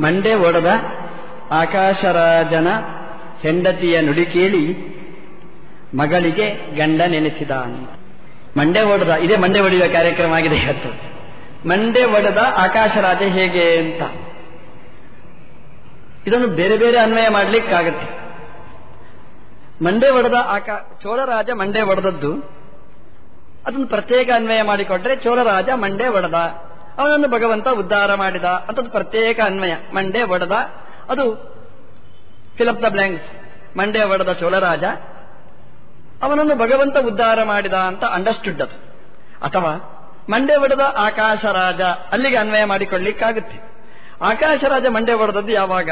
ಮಂಡೆ ಒಡೆದ ಆಕಾಶರಾಜನ ಹೆಂಡತಿಯ ನುಡಿ ಕೇಳಿ ಮಗಳಿಗೆ ಗಂಡ ನೆನೆಸಿದ ಮಂಡೆ ಒಡೆದ ಇದೇ ಮಂಡೆ ಒಡೆಯುವ ಕಾರ್ಯಕ್ರಮ ಆಗಿದೆ ಇವತ್ತು. ಮಂಡೆ ಒಡೆದ ಆಕಾಶರಾಜ ಹೇಗೆ ಅಂತ. ಇದನ್ನು ಬೇರೆ ಬೇರೆ ಅನ್ವಯ ಮಾಡಲಿಕ್ಕಾಗತ್ತೆ. ಮಂಡೆ ಒಡೆದ ಆಕಾ, ಚೋಳರಾಜ ಮಂಡೆ ಒಡೆದದ್ದು. ಅದನ್ನು ಪ್ರತ್ಯೇಕ ಅನ್ವಯ ಮಾಡಿಕೊಟ್ರೆ ಚೋಳರಾಜ ಮಂಡೆ ಒಡೆದ. ಅವನನ್ನು ಭಗವಂತ ಉದ್ಧಾರ ಮಾಡಿದ. ಅಂತದ್ದು ಪ್ರತ್ಯೇಕ ಅನ್ವಯ. ಮಂಡೆ ಒಡೆದ, ಅದು ಫಿಲಪ್ ದ ಬ್ಲ್ಯಾಂಕ್ಸ್. ಮಂಡೆ ಒಡೆದ ಚೋಳರಾಜ, ಅವನನ್ನು ಭಗವಂತ ಉದ್ಧಾರ ಮಾಡಿದ ಅಂತ ಅಂಡರ್ಸ್ಟುಡ್ ಅದು. ಅಥವಾ ಮಂಡೆ ಒಡೆದ ಆಕಾಶರಾಜ ಅಲ್ಲಿಗೆ ಅನ್ವಯ ಮಾಡಿಕೊಳ್ಳಿಕ್ಕಾಗುತ್ತೆ. ಆಕಾಶರಾಜ ಮಂಡೆ ಒಡೆದದ್ದು ಯಾವಾಗ?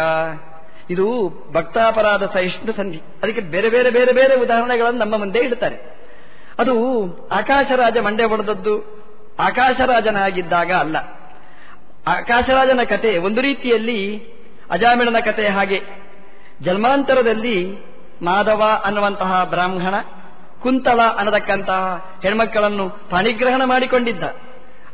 ಇದು ಭಕ್ತಾಪರಾಧ ಸಹಿಷ್ಣು ಸಂಧಿ. ಅದಕ್ಕೆ ಬೇರೆ ಬೇರೆ ಬೇರೆ ಬೇರೆ ಉದಾಹರಣೆಗಳನ್ನು ನಮ್ಮ ಮುಂದೆ ಇಡ್ತಾರೆ. ಅದು ಆಕಾಶ ರಾಜ ಮಂಡೆ ಹೊಡೆದದ್ದು ಆಕಾಶರಾಜನಾಗಿದ್ದಾಗ ಅಲ್ಲ. ಆಕಾಶರಾಜನ ಕತೆ ಒಂದು ರೀತಿಯಲ್ಲಿ ಅಜಾಮಿಳನ ಕತೆ ಹಾಗೆ. ಜನ್ಮಾಂತರದಲ್ಲಿ ಮಾಧವ ಅನ್ನುವಂತಹ ಬ್ರಾಹ್ಮಣ ಕುಂತಳ ಅನ್ನತಕ್ಕಂತಹ ಹೆಣ್ಮಕ್ಕಳನ್ನು ಪಾಣಿಗ್ರಹಣ ಮಾಡಿಕೊಂಡಿದ್ದ.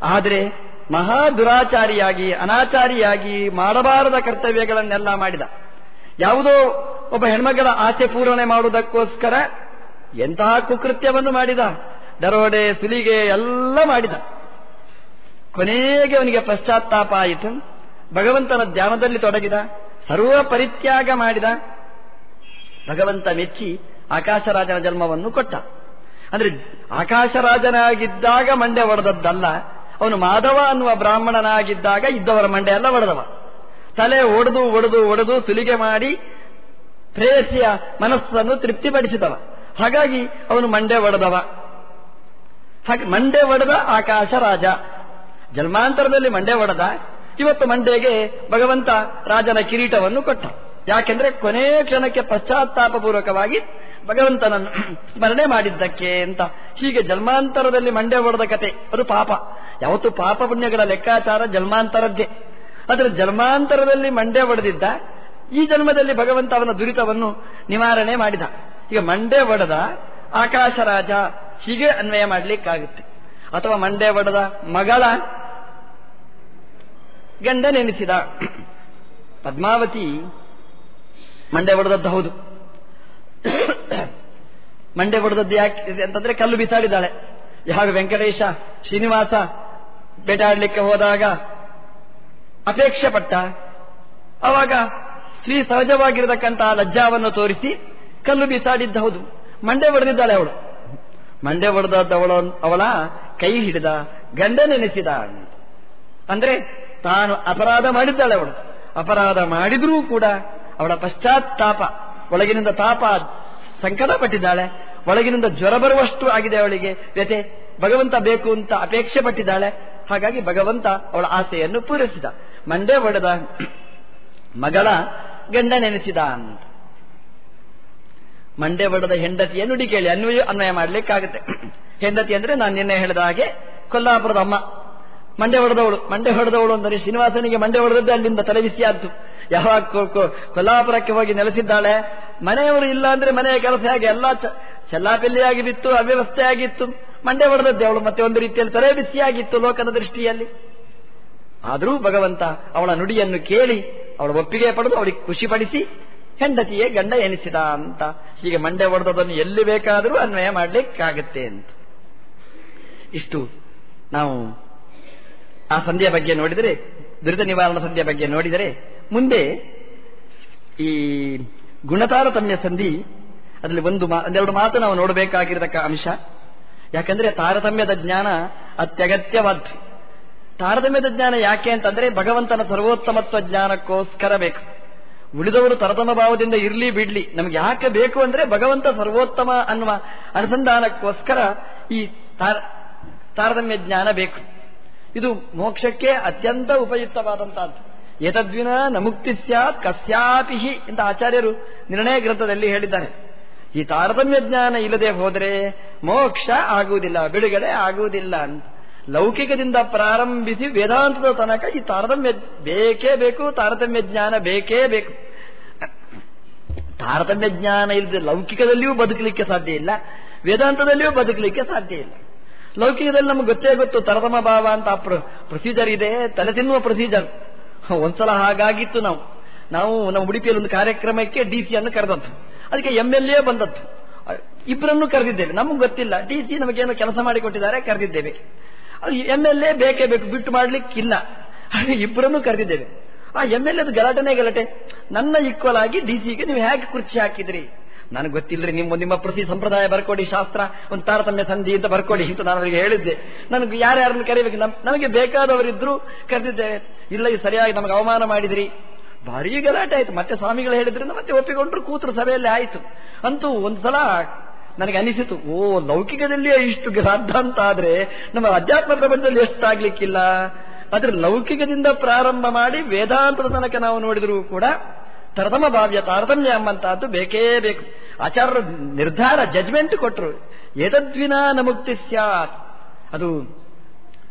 ಆದರೆ ಮಹಾ ದುರಾಚಾರಿಯಾಗಿ, ಅನಾಚಾರಿಯಾಗಿ ಮಾಡಬಾರದ ಕರ್ತವ್ಯಗಳನ್ನೆಲ್ಲ ಮಾಡಿದ. ಯಾವುದೋ ಒಬ್ಬ ಹೆಣ್ಮಗಳ ಆಸೆ ಪೂರಣೆ ಮಾಡುವುದಕ್ಕೋಸ್ಕರ ಎಂತಹ ಕುಕೃತ್ಯವನ್ನು ಮಾಡಿದ. ದರೋಡೆ, ಸುಲಿಗೆ ಎಲ್ಲ ಮಾಡಿದ. ಕೊನೆಗೆ ಅವನಿಗೆ ಪಶ್ಚಾತ್ತಾಪ ಆಯಿತು. ಭಗವಂತನ ಧ್ಯಾನದಲ್ಲಿ ತೊಡಗಿದ. ಸರ್ವ ಪರಿತ್ಯಾಗ ಮಾಡಿದ. ಭಗವಂತ ಮೆಚ್ಚಿ ಆಕಾಶರಾಜನ ಜನ್ಮವನ್ನು ಕೊಟ್ಟ. ಅಂದ್ರೆ ಆಕಾಶರಾಜನಾಗಿದ್ದಾಗ ಮಂಡೆ ಒಡೆದದ್ದಲ್ಲ, ಅವನು ಮಾಧವ ಅನ್ನುವ ಬ್ರಾಹ್ಮಣನಾಗಿದ್ದಾಗ ಇದ್ದವರ ಮಂಡೆ ಎಲ್ಲ ಒಡೆದವ. ತಲೆ ಒಡೆದು ಒಡೆದು ಒಡೆದು ಸುಲಿಗೆ ಮಾಡಿ ಪ್ರೇಯಸಿಯ ಮನಸ್ಸನ್ನು ತೃಪ್ತಿಪಡಿಸಿದವ. ಹಾಗಾಗಿ ಅವನು ಮಂಡೆ ಒಡೆದವ. ಹಾಗೆ ಮಂಡೆ ಒಡೆದ ಆಕಾಶ ರಾಜ. ಜನ್ಮಾಂತರದಲ್ಲಿ ಮಂಡೆ ಒಡೆದ, ಇವತ್ತು ಮಂಡೆಗೆ ಭಗವಂತ ರಾಜನ ಕಿರೀಟವನ್ನು ಕೊಟ್ಟ. ಯಾಕೆಂದ್ರೆ ಕೊನೆ ಕ್ಷಣಕ್ಕೆ ಪಶ್ಚಾತ್ತಾಪಪೂರ್ವಕವಾಗಿ ಭಗವಂತನನ್ನು ಸ್ಮರಣೆ ಮಾಡಿದ್ದಕ್ಕೆ ಅಂತ. ಹೀಗೆ ಜನ್ಮಾಂತರದಲ್ಲಿ ಮಂಡೆ ಒಡೆದ ಕತೆ, ಅದು ಪಾಪ. ಯಾವತ್ತು ಪಾಪ ಪುಣ್ಯಗಳ ಲೆಕ್ಕಾಚಾರ ಜನ್ಮಾಂತರದ್ದೇ. ಆದರೆ ಜನ್ಮಾಂತರದಲ್ಲಿ ಮಂಡೆ ಒಡೆದಿದ್ದ, ಈ ಜನ್ಮದಲ್ಲಿ ಭಗವಂತ ಅವನ ದುರಿತವನ್ನು ನಿವಾರಣೆ ಮಾಡಿದ. ಈಗ ಮಂಡೆ ಒಡೆದ ಆಕಾಶರಾಜ ಹೀಗೆ ಅನ್ವಯ ಮಾಡಲಿಕ್ಕಾಗುತ್ತೆ. ಅಥವಾ ಮಂಡೆ ಒಡೆದ ಮಗಳ ಗಂಡ ನೆನೆಸಿದ. ಪದ್ಮಾವತಿ ಮಂಡೆ ಒಡೆದದ್ದು ಹೌದು. ಮಂಡೆ ಹೊಡೆದದ್ದು ಯಾಕೆ ಅಂತಂದ್ರೆ ಕಲ್ಲು ಬಿಸಾಡಿದ್ದಾಳೆ. ಯಾವಾಗ ವೆಂಕಟೇಶ ಶ್ರೀನಿವಾಸ ಬೇಟಾಡ್ಲಿಕ್ಕೆ ಹೋದಾಗ ಅಪೇಕ್ಷೆ ಪಟ್ಟ. ಅವಾಗ ಸ್ತ್ರೀ ಸಹಜವಾಗಿರತಕ್ಕಂತಹ ಲಜ್ಜಾವನ್ನು ತೋರಿಸಿ ಕಲ್ಲು ಬಿಸಾಡಿದ್ದ ಹೌದು. ಮಂಡೆ ಹೊಡೆದಿದ್ದಾಳೆ ಅವಳು. ಮಂಡೆ ಹೊಡೆದವಳ ಅವಳ ಕೈ ಹಿಡಿದ, ಗಂಡ ನೆನೆಸಿದ ಅಂದ್ರೆ ತಾನು ಅಪರಾಧ ಮಾಡಿದ್ದಾಳೆ ಅವಳು. ಅಪರಾಧ ಮಾಡಿದ್ರೂ ಕೂಡ ಅವಳ ಪಶ್ಚಾತ್ತಾಪ, ಒಳಗಿನಿಂದ ತಾಪ ಸಂಕಟ ಪಟ್ಟಿದ್ದಾಳೆ ಒಳಗಿನಿಂದ ಜ್ವರ ಬರುವಷ್ಟು ಆಗಿದೆ ಅವಳಿಗೆ. ವ್ಯತೆ ಭಗವಂತ ಬೇಕು ಅಂತ ಅಪೇಕ್ಷೆ ಪಟ್ಟಿದ್ದಾಳೆ. ಹಾಗಾಗಿ ಭಗವಂತ ಅವಳ ಆಸೆಯನ್ನು ಪೂರೈಸಿದ. ಮಂಡೆ ಒಡೆದ ಮಗಳ ಗಂಡ ನೆನೆಸಿದ ಅಂತ. ಮಂಡೆ ಹೆಂಡತಿ ಹೆಂಡತಿಯ ನುಡಿ ಕೇಳಿ ಅನ್ವಯ ಅನ್ವಯ ಮಾಡಲಿಕ್ಕಾಗುತ್ತೆ. ಹೆಂಡತಿ ಅಂದ್ರೆ ನಾನು ನಿನ್ನೆ ಹೇಳಿದ ಹಾಗೆ ಕೊಲ್ಲಾಪುರದ ಅಮ್ಮ. ಮಂಡೆ ಹೊಡೆದವಳು ಮಂಡೆ ಹೊಡೆದವಳು ಅಂದರೆ ಶ್ರೀನಿವಾಸನಿಗೆ ಮಂಡೆ ಹೊಡೆದದ್ದು ಅಲ್ಲಿಂದ ತಲೆಬಿಸಿಯಾದ್ದು ಯಾವಾಗ ಕೊಲ್ಲಾಪುರಕ್ಕೆ ಹೋಗಿ ನೆಲೆಸಿದ್ದಾಳೆ? ಮನೆಯವರು ಇಲ್ಲ ಅಂದ್ರೆ ಮನೆಯ ಕೆಲಸ ಹೇಗೆ? ಎಲ್ಲ ಚೆಲ್ಲಾಪಿಲ್ಲಿಯಾಗಿ ಬಿತ್ತು ಅವ್ಯವಸ್ಥೆ ಆಗಿತ್ತು ಮಂಡೆ ಹೊಡೆದದ್ದೆ ಅವಳು ಮತ್ತೆ ಒಂದು ರೀತಿಯಲ್ಲಿ ತಲೆ ಬಿಸಿಯಾಗಿತ್ತು ಲೋಕದ ದೃಷ್ಟಿಯಲ್ಲಿ. ಆದರೂ ಭಗವಂತ ಅವಳ ನುಡಿಯನ್ನು ಕೇಳಿ, ಅವಳ ಒಪ್ಪಿಗೆ ಪಡೆದು ಅವಳಿಗೆ ಖುಷಿಪಡಿಸಿ ಹೆಂಡತಿಯೇ ಗಂಡ ಎನಿಸಿದ ಅಂತ. ಹೀಗೆ ಮಂಡೆ ಹೊಡೆದದನ್ನು ಎಲ್ಲಿ ಬೇಕಾದರೂ ಅನ್ವಯ ಮಾಡಲಿಕ್ಕಾಗತ್ತೆ ಅಂತ. ಇಷ್ಟು ನಾವು ಆ ಸಂಧಿಯ ಬಗ್ಗೆ ನೋಡಿದರೆ, ದುರಿತ ನಿವಾರಣ ಸಂಧಿಯ ಬಗ್ಗೆ ನೋಡಿದರೆ, ಮುಂದೆ ಈ ಗುಣತಾರತಮ್ಯ ಸಂಧಿ, ಅದರಲ್ಲಿ ಒಂದು ಒಂದೆರಡು ಮಾತು ನಾವು ನೋಡಬೇಕಾಗಿರತಕ್ಕ ಅಂಶ. ಯಾಕಂದ್ರೆ ತಾರತಮ್ಯದ ಜ್ಞಾನ ಅತ್ಯಗತ್ಯವಾದ್ದು. ತಾರತಮ್ಯದ ಜ್ಞಾನ ಯಾಕೆ ಅಂತಂದ್ರೆ ಭಗವಂತನ ಸರ್ವೋತ್ತಮತ್ವ ಜ್ಞಾನಕ್ಕೋಸ್ಕರ ಬೇಕು. ಉಳಿದವರು ತರತಮ ಭಾವದಿಂದ ಇರ್ಲಿ ಬಿಡ್ಲಿ. ನಮ್ಗೆ ಯಾಕೆ ಬೇಕು ಅಂದ್ರೆ ಭಗವಂತ ಸರ್ವೋತ್ತಮ ಅನ್ನುವ ಅನುಸಂಧಾನಕ್ಕೋಸ್ಕರ ಈ ತಾರತಮ್ಯ ಜ್ಞಾನ ಬೇಕು. ಇದು ಮೋಕ್ಷಕ್ಕೆ ಅತ್ಯಂತ ಉಪಯುಕ್ತವಾದಂತಹದ್ದು. ಏತದ್ವಿನ ನಮುಕ್ತಿ ಸ್ಯಾತ್ ಕಸ್ಯಾಪಿಹಿ ಅಂತ ಆಚಾರ್ಯರು ನಿರ್ಣಯ ಗ್ರಂಥದಲ್ಲಿ ಹೇಳಿದ್ದಾರೆ. ಈ ತಾರತಮ್ಯ ಜ್ಞಾನ ಇಲ್ಲದೆ ಹೋದರೆ ಮೋಕ್ಷ ಆಗುವುದಿಲ್ಲ, ಬಿಡುಗಡೆ ಆಗುವುದಿಲ್ಲ ಅಂತ. ಲೌಕಿಕದಿಂದ ಪ್ರಾರಂಭಿಸಿ ವೇದಾಂತದ ತನಕ ಈ ತಾರತಮ್ಯ ಬೇಕೇ ಬೇಕು, ತಾರತಮ್ಯ ಜ್ಞಾನ ಬೇಕೇ ಬೇಕು. ತಾರತಮ್ಯ ಜ್ಞಾನ ಇಲ್ಲದೆ ಲೌಕಿಕದಲ್ಲಿಯೂ ಬದುಕಲಿಕ್ಕೆ ಸಾಧ್ಯ ಇಲ್ಲ, ವೇದಾಂತದಲ್ಲಿಯೂ ಬದುಕಲಿಕ್ಕೆ ಸಾಧ್ಯ ಇಲ್ಲ. ಲೌಕಿಕದಲ್ಲಿ ನಮ್ಗೆ ಗೊತ್ತೇ ಗೊತ್ತು ತರತಮ ಭಾವ ಅಂತ ಪ್ರೊಸೀಜರ್ ಇದೆ, ತಲೆ ತಿನ್ನುವ ಪ್ರೊಸೀಜರ್ ಒಂದ್ಸಲ ಹಾಗಾಗಿತ್ತು ನಾವು. ನಾವು ನಮ್ಮ ಉಡುಪಿಯಲ್ಲಿ ಒಂದು ಕಾರ್ಯಕ್ರಮಕ್ಕೆ ಡಿ ಸಿ ಅನ್ನು ಕರೆದದ್ದು ಅದಕ್ಕೆ ಎಂ ಎಲ್ ಎ ಬಂದದ್ದು. ಇಬ್ಬರನ್ನು ಕರೆದಿದ್ದೇವೆ. ನಮಗೆ ಗೊತ್ತಿಲ್ಲ. ಡಿ ಸಿ ನಮಗೇನು ಕೆಲಸ ಮಾಡಿಕೊಟ್ಟಿದ್ದಾರೆ, ಕರೆದಿದ್ದೇವೆ. ಅದು ಎಂ ಎಲ್ ಎ ಬೇಕೇ ಬೇಕು, ಬಿಟ್ಟು ಮಾಡ್ಲಿಕ್ಕಿಲ್ಲ ಇಬ್ಬರನ್ನು ಕರೆದಿದ್ದೇವೆ. ಆ ಎಂ ಎಲ್ ಎದು ಗಲಾಟೆನೇ ಗಲಾಟೆ. ನನ್ನ ಈಕ್ವಲ್ ಆಗಿ ಡಿ ಸಿಗೆ ನೀವು ಹೇಗೆ ಕುರ್ಚಿ ಹಾಕಿದ್ರಿ? ನನಗೆ ಗೊತ್ತಿಲ್ಲರಿ ನಿಮ್ಮ ನಿಮ್ಮ ಪ್ರತಿ ಸಂಪ್ರದಾಯ ಬರ್ಕೊಡಿ, ಶಾಸ್ತ್ರ, ಒಂದು ತಾರತಮ್ಯ ಸಂಧಿ ಅಂತ ಬರ್ಕೊಡಿ ಅಂತ ನಾನು ಅವರಿಗೆ ಹೇಳಿದ್ದೆ. ನನಗೆ ಯಾರ್ಯಾರನ್ನು ಕರಿಬೇಕು ನಮಗೆ ಬೇಕಾದವರಿದ್ರು ಕರೆದಿದ್ದೇವೆ. ಇಲ್ಲ ಇದು ಸರಿಯಾಗಿ ನಮಗೆ ಅವಮಾನ ಮಾಡಿದ್ರಿ. ಭಾರಿ ಗಲಾಟೆ ಆಯ್ತು. ಮತ್ತೆ ಸ್ವಾಮಿಗಳು ಹೇಳಿದ್ರಿಂದ ಮತ್ತೆ ಒಪ್ಪಿಕೊಂಡ್ರು, ಕೂತರು ಸಭೆಯಲ್ಲಿ ಆಯಿತು. ಅಂತೂ ಒಂದ್ಸಲ ನನಗೆ ಅನಿಸಿತು, ಓ ಲೌಕಿಕದಲ್ಲಿ ಇಷ್ಟು ಶ್ರಾದ್ದ ಅಂತ ಆದ್ರೆ ನಮ್ಮ ಅಧ್ಯಾತ್ಮ ಪ್ರಪಂಚದಲ್ಲಿ ಎಷ್ಟಾಗ್ಲಿಕ್ಕಿಲ್ಲ. ಆದ್ರೆ ಲೌಕಿಕದಿಂದ ಪ್ರಾರಂಭ ಮಾಡಿ ವೇದಾಂತದ ತನಕ ನಾವು ನೋಡಿದರೂ ಕೂಡ ತರತಮ ಭಾವ್ಯ, ತಾರತಮ್ಯ ಎಂಬಂತಹದ್ದು ಬೇಕೇ ಬೇಕು. ಆಚಾರ್ಯರು ನಿರ್ಧಾರ ಜಜ್ಮೆಂಟ್ ಕೊಟ್ಟರು ಏತದ್ವಿನ ನಮುಕ್ತಿ ಸ್ಯಾತ್. ಅದು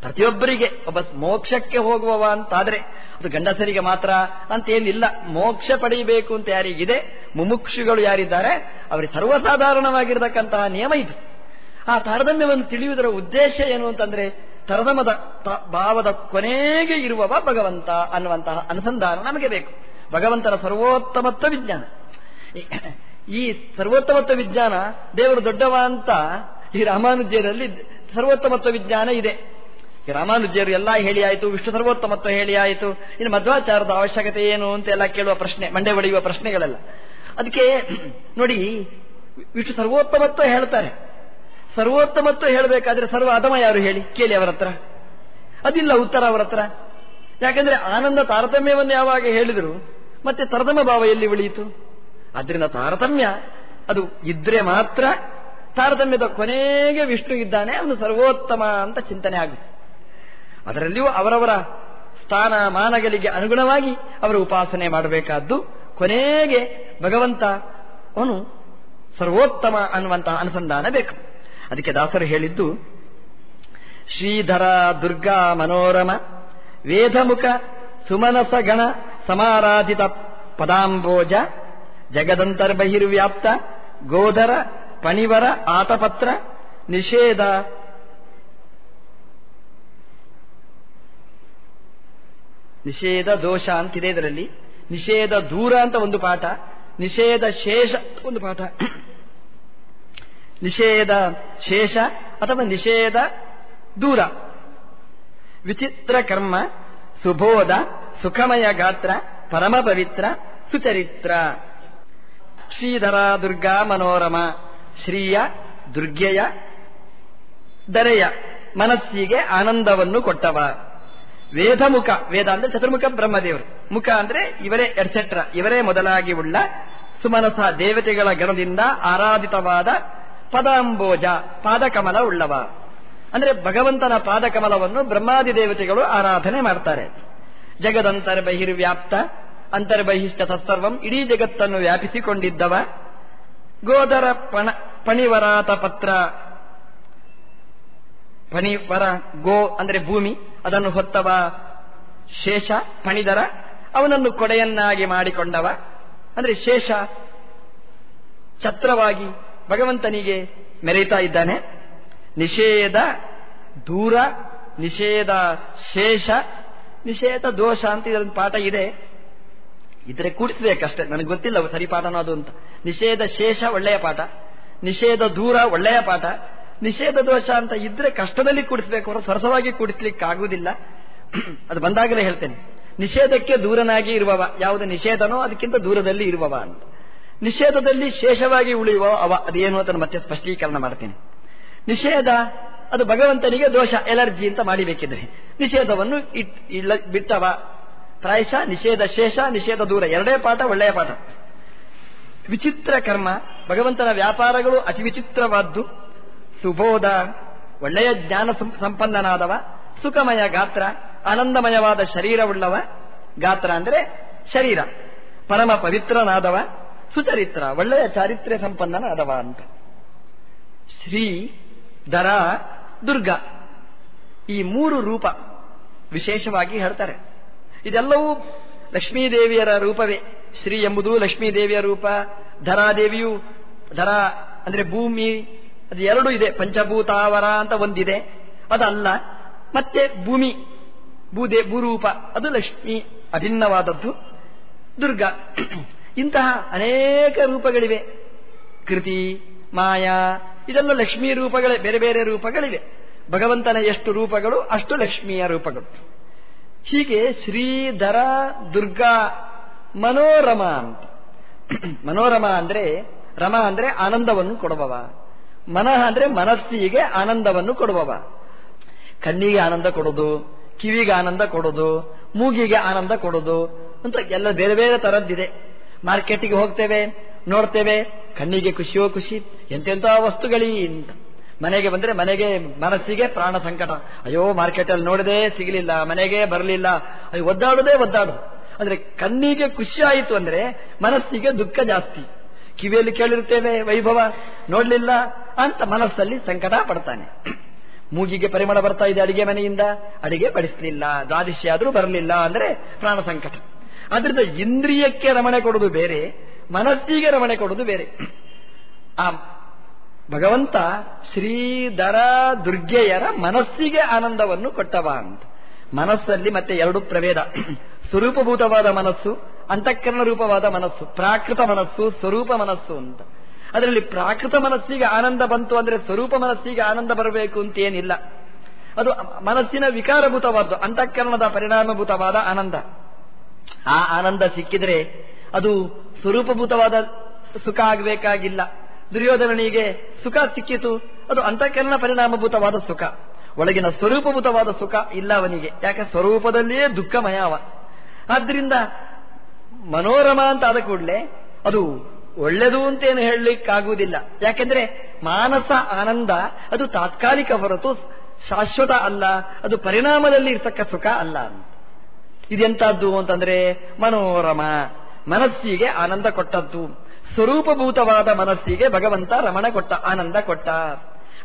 ಪ್ರತಿಯೊಬ್ಬರಿಗೆ ಒಬ್ಬ ಮೋಕ್ಷಕ್ಕೆ ಹೋಗುವವ ಅಂತಾದರೆ ಅದು ಗಂಡಸರಿಗೆ ಮಾತ್ರ ಅಂತೇನಿಲ್ಲ. ಮೋಕ್ಷ ಪಡೆಯಬೇಕು ಅಂತ ಯಾರಿಗಿದೆ? ಮುಮುಕ್ಷುಗಳು ಯಾರಿದ್ದಾರೆ? ಅವರಿಗೆ ಸರ್ವಸಾಧಾರಣವಾಗಿರತಕ್ಕಂತಹ ನಿಯಮ ಇದು. ಆ ತಾರತಮ್ಯವನ್ನು ತಿಳಿಯುವುದರ ಉದ್ದೇಶ ಏನು ಅಂತಂದ್ರೆ ತರದಮದ ಭಾವದ ಕೊನೆಗೆ ಇರುವವ ಭಗವಂತ ಅನ್ನುವಂತಹ ಅನುಸಂಧಾನ ನಮಗೆ ಬೇಕು. ಭಗವಂತನ ಸರ್ವೋತ್ತಮತ್ವ ವಿಜ್ಞಾನ. ಈ ಸರ್ವೋತ್ತಮತ್ವ ವಿಜ್ಞಾನ ದೇವರು ದೊಡ್ಡವ ಅಂತ ಈ ರಾಮಾನುಜ್ಯದಲ್ಲಿ ಸರ್ವೋತ್ತಮತ್ವ ವಿಜ್ಞಾನ ಇದೆ. ರಾಮಾನುಜ್ಯರು ಎಲ್ಲ ಹೇಳಿ ಆಯಿತು, ವಿಷ್ಣು ಸರ್ವೋತ್ತಮತ್ವ ಹೇಳಿ ಆಯಿತು, ಇನ್ನು ಮಧ್ವಾಚಾರದ ಅವಶ್ಯಕತೆ ಏನು ಅಂತ ಎಲ್ಲ ಕೇಳುವ ಪ್ರಶ್ನೆ, ಮಂಡೆ ಒಡೆಯುವ ಪ್ರಶ್ನೆಗಳೆಲ್ಲ. ಅದಕ್ಕೆ ನೋಡಿ, ವಿಷ್ಣು ಸರ್ವೋತ್ತಮತ್ವ ಹೇಳ್ತಾರೆ. ಸರ್ವೋತ್ತಮತ್ವ ಹೇಳಬೇಕಾದ್ರೆ ಸರ್ವ ಅಧಮ ಯಾರು ಹೇಳಿ? ಕೇಳಿ ಅವರ ಹತ್ರ. ಅದಿಲ್ಲ ಉತ್ತರ ಅವರ ಹತ್ರ. ಯಾಕಂದ್ರೆ ಆನಂದ ತಾರತಮ್ಯವನ್ನು ಯಾವಾಗ ಹೇಳಿದ್ರು, ಮತ್ತೆ ತರದಮ ಭಾವ ಎಲ್ಲಿ ಉಳಿಯಿತು? ಅದರಿಂದ ತಾರತಮ್ಯ, ಅದು ಇದ್ರೆ ಮಾತ್ರ ತಾರತಮ್ಯದ ಕೊನೆಗೆ ವಿಷ್ಣು ಇದ್ದಾನೆ, ಅವನು ಸರ್ವೋತ್ತಮ ಅಂತ ಚಿಂತನೆ ಆಗುತ್ತೆ. ಅದರಲ್ಲಿಯೂ ಅವರವರ ಸ್ಥಾನ ಮಾನಗಳಿಗೆ ಅನುಗುಣವಾಗಿ ಅವರು ಉಪಾಸನೆ ಮಾಡಬೇಕಾದ್ದು ಕೊನೆಗೆ ಭಗವಂತ ಅವನು ಸರ್ವೋತ್ತಮ ಅನ್ನುವಂತಹ ಅನುಸಂಧಾನ ಬೇಕು. ಅದಕ್ಕೆ ದಾಸರು ಹೇಳಿದ್ದು, ಶ್ರೀಧರ ದುರ್ಗಾ ಮನೋರಮ ವೇದಮುಖ ಸುಮನಸ ಗಣ ಸಮಾರಾಧಿತ ಪದಾಂಬೋಜ ಜಗದಂತರ್ಬಹಿರ್ವ್ಯಾಪ್ತ ಗೋಧರ ಪಣಿವರ ಆತಪತ್ರ ನಿಷೇಧ ನಿಷೇಧ ದೋಷ ಅಂತಿದೆ ಇದರಲ್ಲಿ. ನಿಷೇಧ ದೂರ ಅಂತ ಒಂದು ಪಾಠ. ನಿಷೇಧ ಶೇಷ ಒಂದು ಪಾಠ. ನಿಷೇಧ ಶೇಷ ಅಥವಾ ನಿಷೇಧ ದೂರ. ವಿಚಿತ್ರ ಕರ್ಮ, ಸುಬೋಧ, ಸುಖಮಯ ಗಾತ್ರ, ಪರಮ ಪವಿತ್ರ, ಸುಚರಿತ್ರ. ಶ್ರೀಧರ ದುರ್ಗಾ ಮನೋರಮ, ಶ್ರೀಯ ದುರ್ಗೆಯ ದರೆಯ ಮನಸ್ಸಿಗೆ ಆನಂದವನ್ನು ಕೊಟ್ಟವ. ವೇದಮುಖ, ವೇದ ಅಂದ್ರೆ ಚತುರ್ಮುಖ ಬ್ರಹ್ಮದೇವರು. ಮುಖ ಅಂದ್ರೆ ಇವರೇ ಎಟ್ಸೆಟ್ರಾ ಇವರೇ ಮೊದಲಾಗಿ ಉಳ್ಳ ಸುಮನಸ ದೇವತೆಗಳ ಗಣದಿಂದ ಆರಾಧಿತವಾದ ಪದಾಂಬೋಜ, ಪಾದಕಮಲ ಉಳ್ಳವ. ಅಂದ್ರೆ ಭಗವಂತನ ಪಾದಕಮಲವನ್ನು ಬ್ರಹ್ಮಾದಿ ದೇವತೆಗಳು ಆರಾಧನೆ ಮಾಡ್ತಾರೆ. ಜಗದಂತರ್ಬಹಿರ್ವ್ಯಾಪ್ತ ಅಂತರ್ಬಹಿಶ್ಚ ತತ್ಸರ್ವಂ, ಇಡೀ ಜಗತ್ತನ್ನು ವ್ಯಾಪಿಸಿಕೊಂಡಿದ್ದವ. ಗೋದರ ಪಣ, ಪಣಿವರಾತ ಪತ್ರ, ಪಣಿವರ ಗೋ ಅಂದ್ರೆ ಭೂಮಿ. ಅದನ್ನು ಹೊತ್ತವ ಶೇಷ ಪಣಿದರ, ಅವನನ್ನು ಕೊಡೆಯನ್ನಾಗಿ ಮಾಡಿಕೊಂಡವ. ಅಂದ್ರೆ ಶೇಷ ಛತ್ರವಾಗಿ ಭಗವಂತನಿಗೆ ಮೆರೆಯುತ್ತಾ ಇದ್ದಾನೆ. ನಿಷೇಧ ದೂರ, ನಿಷೇಧ ಶೇಷ, ನಿಷೇಧ ದೋಷ ಅಂತ ಇದೊಂದು ಪಾಠ ಇದೆ. ಇದ್ರೆ ಕೂಡಿಸಬೇಕಷ್ಟೇ. ನನಗೆ ಗೊತ್ತಿಲ್ಲ ಸರಿ ಪಾಠನೋ ಅದು ಅಂತ. ನಿಷೇಧ ಶೇಷ ಒಳ್ಳೆಯ ಪಾಠ. ನಿಷೇಧ ದೂರ ಒಳ್ಳೆಯ ಪಾಠ. ನಿಷೇಧ ದೋಷ ಅಂತ ಇದ್ರೆ ಕಷ್ಟದಲ್ಲಿ ಕೂಡಿಸ್ಬೇಕು ಅವರು ಸರಸವಾಗಿ ಕೂಡಿಸ್ಲಿಕ್ಕೆ ಆಗುವುದಿಲ್ಲ ಅದು ಬಂದಾಗಲೇ ಹೇಳ್ತೇನೆ. ನಿಷೇಧಕ್ಕೆ ದೂರನಾಗಿ ಇರುವವ ಯಾವುದು ನಿಷೇಧನೋ ಅದಕ್ಕಿಂತ ದೂರದಲ್ಲಿ ಇರುವವ ಅಂತ. ನಿಷೇಧದಲ್ಲಿ ಶೇಷವಾಗಿ ಉಳಿಯುವ ಅವ ಅದೇನು ಅದನ್ನು ಮತ್ತೆ ಸ್ಪಷ್ಟೀಕರಣ ಮಾಡ್ತೇನೆ. ನಿಷೇಧ, ಅದು ಭಗವಂತನಿಗೆ ದೋಷ, ಎಲರ್ಜಿ ಅಂತ ಮಾಡಿಬೇಕಿದ್ರೆ. ನಿಷೇಧವನ್ನು ಬಿಟ್ಟವ. ಪ್ರಾಯಶ ನಿಷೇಧ ಶೇಷ, ನಿಷೇಧ ದೂರ. ಎರಡೇ ಪಾಠ, ಒಳ್ಳೆಯ ಪಾಠ. ವಿಚಿತ್ರ ಕರ್ಮ, ಭಗವಂತನ ವ್ಯಾಪಾರಗಳು ಅತಿ ವಿಚಿತ್ರವಾದ್ದು. ಸುಬೋಧ, ಒಳ್ಳೆಯ ಜ್ಞಾನ ಸಂಪನ್ನನಾದವ, ಸುಖಮಯ ಗಾತ್ರ, ಆನಂದಮಯವಾದ ಶರೀರವುಳ್ಳವ. ಗಾತ್ರ ಅಂದರೆ ಶರೀರ. ಪರಮ ಪವಿತ್ರನಾದವ, ಸುಚರಿತ್ರ, ಒಳ್ಳೆಯ ಚಾರಿತ್ರ್ಯ ಸಂಪನ್ನನಾದವ ಅಂತ. ಶ್ರೀ ದರ ದುರ್ಗ. ಈ ಮೂರು ರೂಪ ವಿಶೇಷವಾಗಿ ಹೇಳ್ತಾರೆ. ಇದೆಲ್ಲವೂ ಲಕ್ಷ್ಮೀದೇವಿಯರ ರೂಪವೇ. ಶ್ರೀ ಎಂಬುದು ಲಕ್ಷ್ಮೀದೇವಿಯ ರೂಪ, ಧರಾದೇವಿಯು, ಧರ ಅಂದ್ರೆ ಭೂಮಿ ಅದು ಎರಡು ಇದೆ. ಪಂಚಭೂತಾವರ ಅಂತ ಒಂದಿದೆ. ಅದಲ್ಲ, ಮತ್ತೆ ಭೂಮಿ, ಭೂದೇ, ಭೂರೂಪ, ಅದು ಲಕ್ಷ್ಮಿ, ಅಭಿನ್ನವಾದದ್ದು. ದುರ್ಗಾ, ಇಂತಹ ಅನೇಕ ರೂಪಗಳಿವೆ. ಕೃತಿ, ಮಾಯಾ, ಇದೆಲ್ಲ ಲಕ್ಷ್ಮೀ ರೂಪಗಳೇ, ಬೇರೆ ಬೇರೆ ರೂಪಗಳಿವೆ. ಭಗವಂತನ ಎಷ್ಟು ರೂಪಗಳು, ಅಷ್ಟು ಲಕ್ಷ್ಮಿಯ ರೂಪಗಳು. ಹೀಗೆ ಶ್ರೀಧರ, ದುರ್ಗಾ, ಮನೋರಮ ಅಂತ. ಮನೋರಮ ಅಂದ್ರೆ, ರಮ ಅಂದ್ರೆ ಆನಂದವನ್ನು ಕೊಡುವವ. ಮನಃ ಅಂದ್ರೆ ಮನಸ್ಸಿಗೆ ಆನಂದವನ್ನು ಕೊಡುವವ. ಕಣ್ಣಿಗೆ ಆನಂದ ಕೊಡೋದು, ಕಿವಿಗೆ ಆನಂದ ಕೊಡೋದು, ಮೂಗಿಗೆ ಆನಂದ ಕೊಡೋದು, ಅಂತ ಎಲ್ಲ ಬೇರೆ ಬೇರೆ ತರದ್ದಿದೆ. ಮಾರ್ಕೆಟಿಗೆ ಹೋಗ್ತೇವೆ, ನೋಡ್ತೇವೆ, ಕಣ್ಣಿಗೆ ಖುಷಿಯೋ ಖುಷಿ ಎಂತೆಂಥ ವಸ್ತುಗಳಿ ಅಂತ ಮನೆಗೆ ಬಂದ್ರೆ ಮನೆಗೆ, ಮನಸ್ಸಿಗೆ ಪ್ರಾಣ ಸಂಕಟ. ಅಯ್ಯೋ, ಮಾರ್ಕೆಟಲ್ಲಿ ನೋಡದೆ ಸಿಗಲಿಲ್ಲ, ಮನೆಗೆ ಬರಲಿಲ್ಲ. ಅಯ್ಯೋ, ಒದ್ದಾಡೋದೇ ಒದ್ದಾಡು. ಅಂದ್ರೆ ಕಣ್ಣಿಗೆ ಖುಷಿ ಆಯಿತು ಅಂದ್ರೆ ಮನಸ್ಸಿಗೆ ದುಃಖ ಜಾಸ್ತಿ. ಕಿವಿಯಲ್ಲಿ ಕೇಳಿರ್ತೇವೆ ವೈಭವ, ನೋಡ್ಲಿಲ್ಲ ಅಂತ ಮನಸ್ಸಲ್ಲಿ ಸಂಕಟ ಪಡ್ತಾನೆ. ಮೂಗಿಗೆ ಪರಿಮಳ ಬರ್ತಾ ಇದೆ ಅಡಿಗೆ ಮನೆಯಿಂದ, ಅಡಿಗೆ ಬಡಿಸಲಿಲ್ಲ, ದ್ವಾದಶಿ ಆದರೂ ಬರಲಿಲ್ಲ ಅಂದ್ರೆ ಪ್ರಾಣ ಸಂಕಟ. ಆದ್ರಿಂದ ಇಂದ್ರಿಯಕ್ಕೆ ರಮಣೆ ಕೊಡುವುದು ಬೇರೆ, ಮನಸ್ಸಿಗೆ ರಮಣೆ ಕೊಡುವುದು ಬೇರೆ. ಆ ಭಗವಂತ ಶ್ರೀಧರ ದುರ್ಗೆಯರ ಮನಸ್ಸಿಗೆ ಆನಂದವನ್ನು ಕೊಟ್ಟವ ಅಂತ. ಮನಸ್ಸಲ್ಲಿ ಮತ್ತೆ ಎರಡು ಪ್ರಭೇದ. ಸ್ವರೂಪಭೂತವಾದ ಮನಸ್ಸು ಅಂತಃಕರಣ ರೂಪವಾದ ಮನಸ್ಸು, ಪ್ರಾಕೃತ ಮನಸ್ಸು, ಸ್ವರೂಪ ಮನಸ್ಸು ಅಂತ. ಅದರಲ್ಲಿ ಪ್ರಾಕೃತ ಮನಸ್ಸಿಗೆ ಆನಂದ ಬಂತು ಅಂದ್ರೆ ಸ್ವರೂಪ ಮನಸ್ಸಿಗೆ ಆನಂದ ಬರಬೇಕು ಅಂತ ಏನಿಲ್ಲ. ಅದು ಮನಸ್ಸಿನ ವಿಕಾರಭೂತವಾದ್ದು, ಅಂತಃಕರಣದ ಪರಿಣಾಮಭೂತವಾದ ಆನಂದ. ಆ ಆನಂದ ಸಿಕ್ಕಿದ್ರೆ ಅದು ಸ್ವರೂಪಭೂತವಾದ ಸುಖ ಆಗಬೇಕಾಗಿಲ್ಲ. ದುರ್ಯೋಧನನಿಗೆ ಸುಖ ಸಿಕ್ಕಿತು, ಅದು ಅಂತಃಕರಣ ಪರಿಣಾಮಭೂತವಾದ ಸುಖ. ಒಳಗಿನ ಸ್ವರೂಪಭೂತವಾದ ಸುಖ ಇಲ್ಲ ಅವನಿಗೆ. ಯಾಕೆ? ಸ್ವರೂಪದಲ್ಲಿಯೇ ದುಃಖಮಯ ಆದ್ದರಿಂದ ಮನೋರಮ ಅಂತ ಆದ ಕೂಡಲೇ ಅದು ಒಳ್ಳೆದು ಅಂತೇನು ಹೇಳಲಿಕ್ಕಾಗುವುದಿಲ್ಲ. ಯಾಕೆಂದ್ರೆ ಮಾನಸ ಆನಂದ ಅದು ತಾತ್ಕಾಲಿಕ ಹೊರತು ಶಾಶ್ವತ ಅಲ್ಲ, ಅದು ಪರಿಣಾಮದಲ್ಲಿ ಇರ್ತಕ್ಕ ಸುಖ ಅಲ್ಲ ಇದೆಂತದ್ದು ಅಂತಂದ್ರೆ ಮನೋರಮ, ಮನಸ್ಸಿಗೆ ಆನಂದ ಕೊಟ್ಟದ್ದು. ಸ್ವರೂಪಭೂತವಾದ ಮನಸ್ಸಿಗೆ ಭಗವಂತ ರಮಣ ಕೊಟ್ಟ, ಆನಂದ ಕೊಟ್ಟ.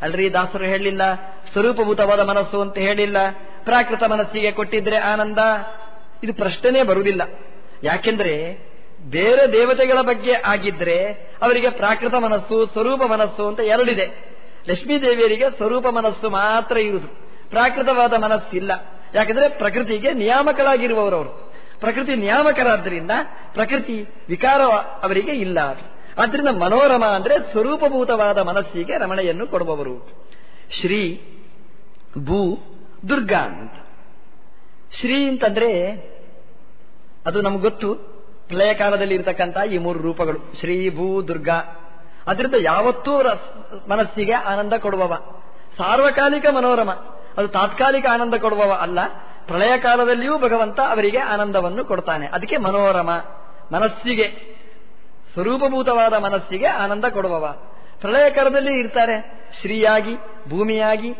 ಅಲ್ರಿ ದಾಸರು ಹೇಳಿಲ್ಲ, ಸ್ವರೂಪಭೂತವಾದ ಮನಸ್ಸು ಅಂತ ಹೇಳಿಲ್ಲ. ಪ್ರಾಕೃತ ಮನಸ್ಸಿಗೆ ಕೊಟ್ಟಿದ್ರೆ ಆನಂದ. ಇದು ಪ್ರಶ್ನೆನೇ ಬರುವುದಿಲ್ಲ. ಯಾಕೆಂದ್ರೆ ಬೇರೆ ದೇವತೆಗಳ ಬಗ್ಗೆ ಆಗಿದ್ರೆ ಅವರಿಗೆ ಪ್ರಾಕೃತ ಮನಸ್ಸು, ಸ್ವರೂಪ ಮನಸ್ಸು ಅಂತ ಎರಡಿದೆ. ಲಕ್ಷ್ಮೀ ದೇವಿಯರಿಗೆ ಸ್ವರೂಪ ಮನಸ್ಸು ಮಾತ್ರ ಇರುವುದು. ಪ್ರಾಕೃತವಾದ ಮನಸ್ಸಿಲ್ಲ. ಯಾಕಂದ್ರೆ ಪ್ರಕೃತಿಗೆ ನಿಯಾಮಕರಾಗಿರುವವರವರು ಪ್ರಕೃತಿ ನಿಯಾಮಕರಾದ್ದರಿಂದ ಪ್ರಕೃತಿ ವಿಕಾರ ಅವರಿಗೆ ಇಲ್ಲ ಆದ್ರಿಂದ ಮನೋರಮ ಅಂದ್ರೆ ಸ್ವರೂಪಭೂತವಾದ ಮನಸ್ಸಿಗೆ ರಮಣೆಯನ್ನು ಕೊಡುವವರು. ಶ್ರೀ ಭೂ ದುರ್ಗಾ ಅಂತ. ಶ್ರೀ ಅಂತಂದ್ರೆ ಅದು ನಮ್ಗೆ ಗೊತ್ತು. ಪ್ರಳಯ ಕಾಲದಲ್ಲಿ ಇರತಕ್ಕಂಥ ಈ ಮೂರು ರೂಪಗಳು. ಶ್ರೀ, ಭೂ, ದುರ್ಗಾ. ಅದರಿಂದ ಯಾವತ್ತೂ ಮನಸ್ಸಿಗೆ ಆನಂದ ಕೊಡುವವ. ಸಾರ್ವಕಾಲಿಕ ಮನೋರಮ. ಅದು ತಾತ್ಕಾಲಿಕ ಆನಂದ ಕೊಡುವವ ಅಲ್ಲ. ಪ್ರಳಯ ಕಾಲದಲ್ಲಿಯೂ ಭಗವಂತ ಅವರಿಗೆ ಆನಂದವನ್ನು ಕೊಡ್ತಾನೆ. ಅದಕ್ಕೆ ಮನೋರಮ. ಮನಸ್ಸಿಗೆ, ಸ್ವರೂಪಭೂತವಾದ ಮನಸ್ಸಿಗೆ ಆನಂದ ಕೊಡುವವ. ಪ್ರಳಯ ಕಾಲದಲ್ಲಿ ಇರ್ತಾರೆ. ಶ್ರೀಯಾಗಿ, ಭೂಮಿಯಾಗಿ,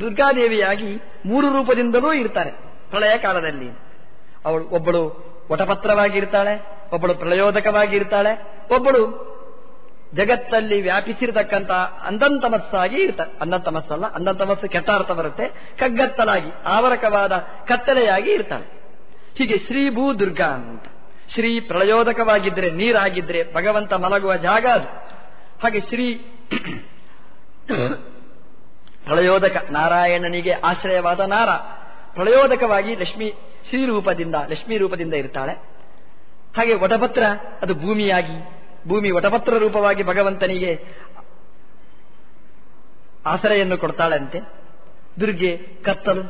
ದುರ್ಗಾದೇವಿಯಾಗಿ ಮೂರು ರೂಪದಿಂದಲೂ ಇರ್ತಾರೆ. ಪ್ರಳಯ ಕಾಲದಲ್ಲಿ. ಅವಳು ಒಬ್ಬಳು ವಟಪತ್ರವಾಗಿರ್ತಾಳೆ, ಒಬ್ಬಳು ಪ್ರಳಯೋದಕವಾಗಿರ್ತಾಳೆ, ಒಬ್ಬಳು ಜಗತ್ತಲ್ಲಿ ವ್ಯಾಪಿಸಿರತಕ್ಕಂತ ಅಂದಂತಮಸ್ಸಾಗಿ ಇರ್ತಾಳೆ ಅಂದಂತಮಸ್ಸಲ್ಲ, ಅಂದಂತಮಸ್ಸು ಕೆಟ್ಟ ಅರ್ಥ ಬರುತ್ತೆ, ಕಗ್ಗತ್ತಲಾಗಿ, ಆವರಕವಾದ ಕತ್ತಲೆಯಾಗಿ ಇರ್ತಾಳೆ. ಹೀಗೆ ಶ್ರೀ ಭೂ ದುರ್ಗಾ ಅಂತ. ಶ್ರೀ ಪ್ರಳಯೋದಕವಾಗಿದ್ರೆ ನೀರಾಗಿದ್ರೆ ಭಗವಂತ ಮಲಗುವ ಜಾಗ ಅದು. ಹಾಗೆ ಶ್ರೀ ಪ್ರಳಯೋದಕ ನಾರಾಯಣನಿಗೆ ಆಶ್ರಯವಾದ ನಾರ. ಪ್ರಳಯೋದಕವಾಗಿ ಲಕ್ಷ್ಮಿ ಶ್ರೀ ರೂಪದಿಂದ, ಲಕ್ಷ್ಮೀ ರೂಪದಿಂದ ಇರ್ತಾಳೆ. ಹಾಗೆ ವಟಪತ್ರ, ಅದು ಭೂಮಿಯಾಗಿ, ಭೂಮಿ ವಟಪತ್ರ ರೂಪವಾಗಿ ಭಗವಂತನಿಗೆ ಆಸರೆಯನ್ನು ಕೊಡ್ತಾಳಂತೆ. ದುರ್ಗೆ ಕತ್ತಲು,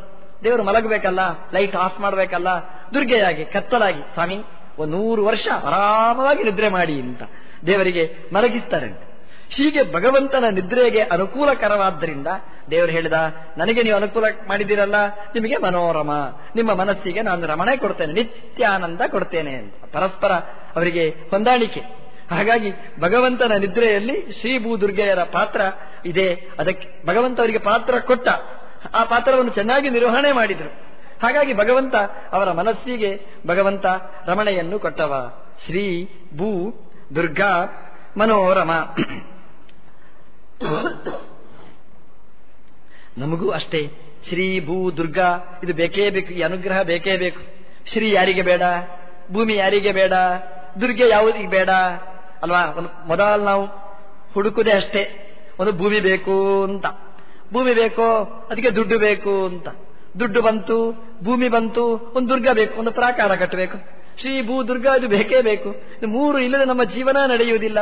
ದೇವರು ಮಲಗಬೇಕಲ್ಲ, ಲೈಟ್ ಆಫ್ ಮಾಡಬೇಕಲ್ಲ, ದುರ್ಗೆಯಾಗಿ ಕತ್ತಲಾಗಿ, ಸ್ವಾಮಿ, ಒಂದು ನೂರು ವರ್ಷ ಆರಾಮವಾಗಿ ನಿದ್ರೆ ಮಾಡಿ ಅಂತ ದೇವರಿಗೆ ಮಲಗಿಸ್ತಾರಂತೆ. ಹೀಗೆ ಭಗವಂತನ ನಿದ್ರೆಗೆ ಅನುಕೂಲಕರವಾದ್ದರಿಂದ ದೇವರು ಹೇಳಿದ, ನನಗೆ ನೀವು ಅನುಕೂಲ ಮಾಡಿದಿರಲ್ಲ ನಿಮಗೆ ಮನೋರಮ, ನಿಮ್ಮ ಮನಸ್ಸಿಗೆ ನಾನು ರಮಣೆ ಕೊಡ್ತೇನೆ, ನಿತ್ಯಾನಂದ ಕೊಡ್ತೇನೆ ಅಂತ. ಪರಸ್ಪರ ಅವರಿಗೆ ಹೊಂದಾಣಿಕೆ. ಹಾಗಾಗಿ ಭಗವಂತನ ನಿದ್ರೆಯಲ್ಲಿ ಶ್ರೀ ಭೂ ದುರ್ಗೆಯರ ಪಾತ್ರ ಇದೆ. ಅದಕ್ಕೆ ಭಗವಂತ ಅವರಿಗೆ ಪಾತ್ರ ಕೊಟ್ಟ. ಆ ಪಾತ್ರವನ್ನು ಚೆನ್ನಾಗಿ ನಿರ್ವಹಣೆ ಮಾಡಿದರು. ಹಾಗಾಗಿ ಭಗವಂತ ಅವರ ಮನಸ್ಸಿಗೆ ಭಗವಂತ ರಮಣೆಯನ್ನು ಕೊಟ್ಟವ. ಶ್ರೀ ಭೂ ದುರ್ಗಾ ಮನೋರಮ. ನಮಗೂ ಅಷ್ಟೇ. ಶ್ರೀ ಭೂ ದುರ್ಗಾ, ಇದು ಬೇಕೇ ಬೇಕು, ಈ ಅನುಗ್ರಹ ಬೇಕೇ ಬೇಕು. ಶ್ರೀ ಯಾರಿಗೆ ಬೇಡ? ಭೂಮಿ ಯಾರಿಗೆ ಬೇಡ? ದುರ್ಗೆ ಯಾವುದಿಗೆ ಬೇಡ? ಅಲ್ವಾ? ಒಂದು ಮೊದಲು ನಾವು ಹುಡುಕುದೇ ಅಷ್ಟೇ. ಒಂದು ಭೂಮಿ ಬೇಕು ಅಂತ. ಭೂಮಿ ಬೇಕು? ಅದಕ್ಕೆ ದುಡ್ಡು ಬೇಕು ಅಂತ. ದುಡ್ಡು ಬಂತು, ಭೂಮಿ ಬಂತು, ಒಂದು ದುರ್ಗ ಬೇಕು, ಒಂದು ಪ್ರಾಕಾರ ಕಟ್ಟಬೇಕು. ಶ್ರೀ ಭೂ ದುರ್ಗಾ, ಇದು ಬೇಕೇ ಬೇಕು. ಇದು ಮೂರು ಇಲ್ಲದೆ ನಮ್ಮ ಜೀವನ ನಡೆಯುವುದಿಲ್ಲ.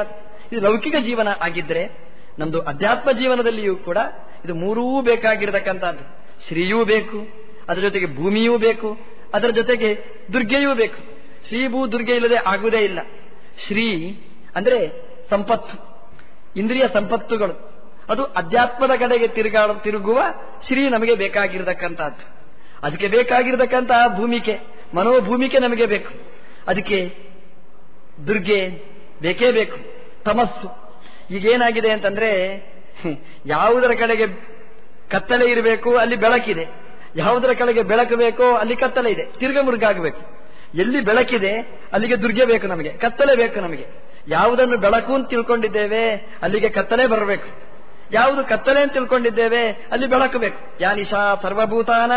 ಇದು ಲೌಕಿಕ ಜೀವನ ಆಗಿದ್ರೆ ನಮ್ದು ಅಧ್ಯಾತ್ಮ ಜೀವನದಲ್ಲಿಯೂ ಕೂಡ ಇದು ಮೂರೂ ಬೇಕಾಗಿರತಕ್ಕಂಥದ್ದು. ಶ್ರೀಯೂ ಬೇಕು, ಅದರ ಜೊತೆಗೆ ಭೂಮಿಯೂ ಬೇಕು, ಅದರ ಜೊತೆಗೆ ದುರ್ಗೆಯೂ ಬೇಕು. ಶ್ರೀ ಭೂ ದುರ್ಗೆ ಇಲ್ಲದೆ ಆಗುವುದೇ ಇಲ್ಲ. ಶ್ರೀ ಅಂದ್ರೆ ಸಂಪತ್ತು, ಇಂದ್ರಿಯ ಸಂಪತ್ತುಗಳು. ಅದು ಅಧ್ಯಾತ್ಮದ ಕಡೆಗೆ ತಿರುಗಾಡ ತಿರುಗುವ ಶ್ರೀ ನಮಗೆ ಬೇಕಾಗಿರತಕ್ಕಂಥದ್ದು. ಅದಕ್ಕೆ ಬೇಕಾಗಿರತಕ್ಕಂತಹ ಭೂಮಿಕೆ, ಮನೋಭೂಮಿಕೆ ನಮಗೆ ಬೇಕು. ಅದಕ್ಕೆ ದುರ್ಗೆ ಬೇಕೇ ಬೇಕು, ತಮಸ್ಸು. ಈಗೇನಾಗಿದೆ ಅಂತಂದ್ರೆ, ಯಾವುದರ ಕಡೆಗೆ ಕತ್ತಲೆ ಇರಬೇಕು, ಅಲ್ಲಿ ಬೆಳಕಿದೆ. ಯಾವುದರ ಕಡೆಗೆ ಬೆಳಕು ಬೇಕೋ ಅಲ್ಲಿ ಕತ್ತಲೆ ಇದೆ. ತಿರ್ಗ ಮುರುಗಾಗಬೇಕು ಎಲ್ಲಿ ಬೆಳಕಿದೆ, ಅಲ್ಲಿಗೆ ದುರ್ಗೆ ಬೇಕು ನಮಗೆ. ಕತ್ತಲೆ ಬೇಕು ನಮಗೆ. ಯಾವುದನ್ನು ಬೆಳಕು ಅಂತ ತಿಳ್ಕೊಂಡಿದ್ದೇವೆ, ಅಲ್ಲಿಗೆ ಕತ್ತಲೆ ಬರಬೇಕು. ಯಾವುದು ಕತ್ತಲೆ ಅಂತ ತಿಳ್ಕೊಂಡಿದ್ದೇವೆ, ಅಲ್ಲಿ ಬೆಳಕು ಬೇಕು. ಯಾನಿಶಾ ಸರ್ವಭೂತಾನ,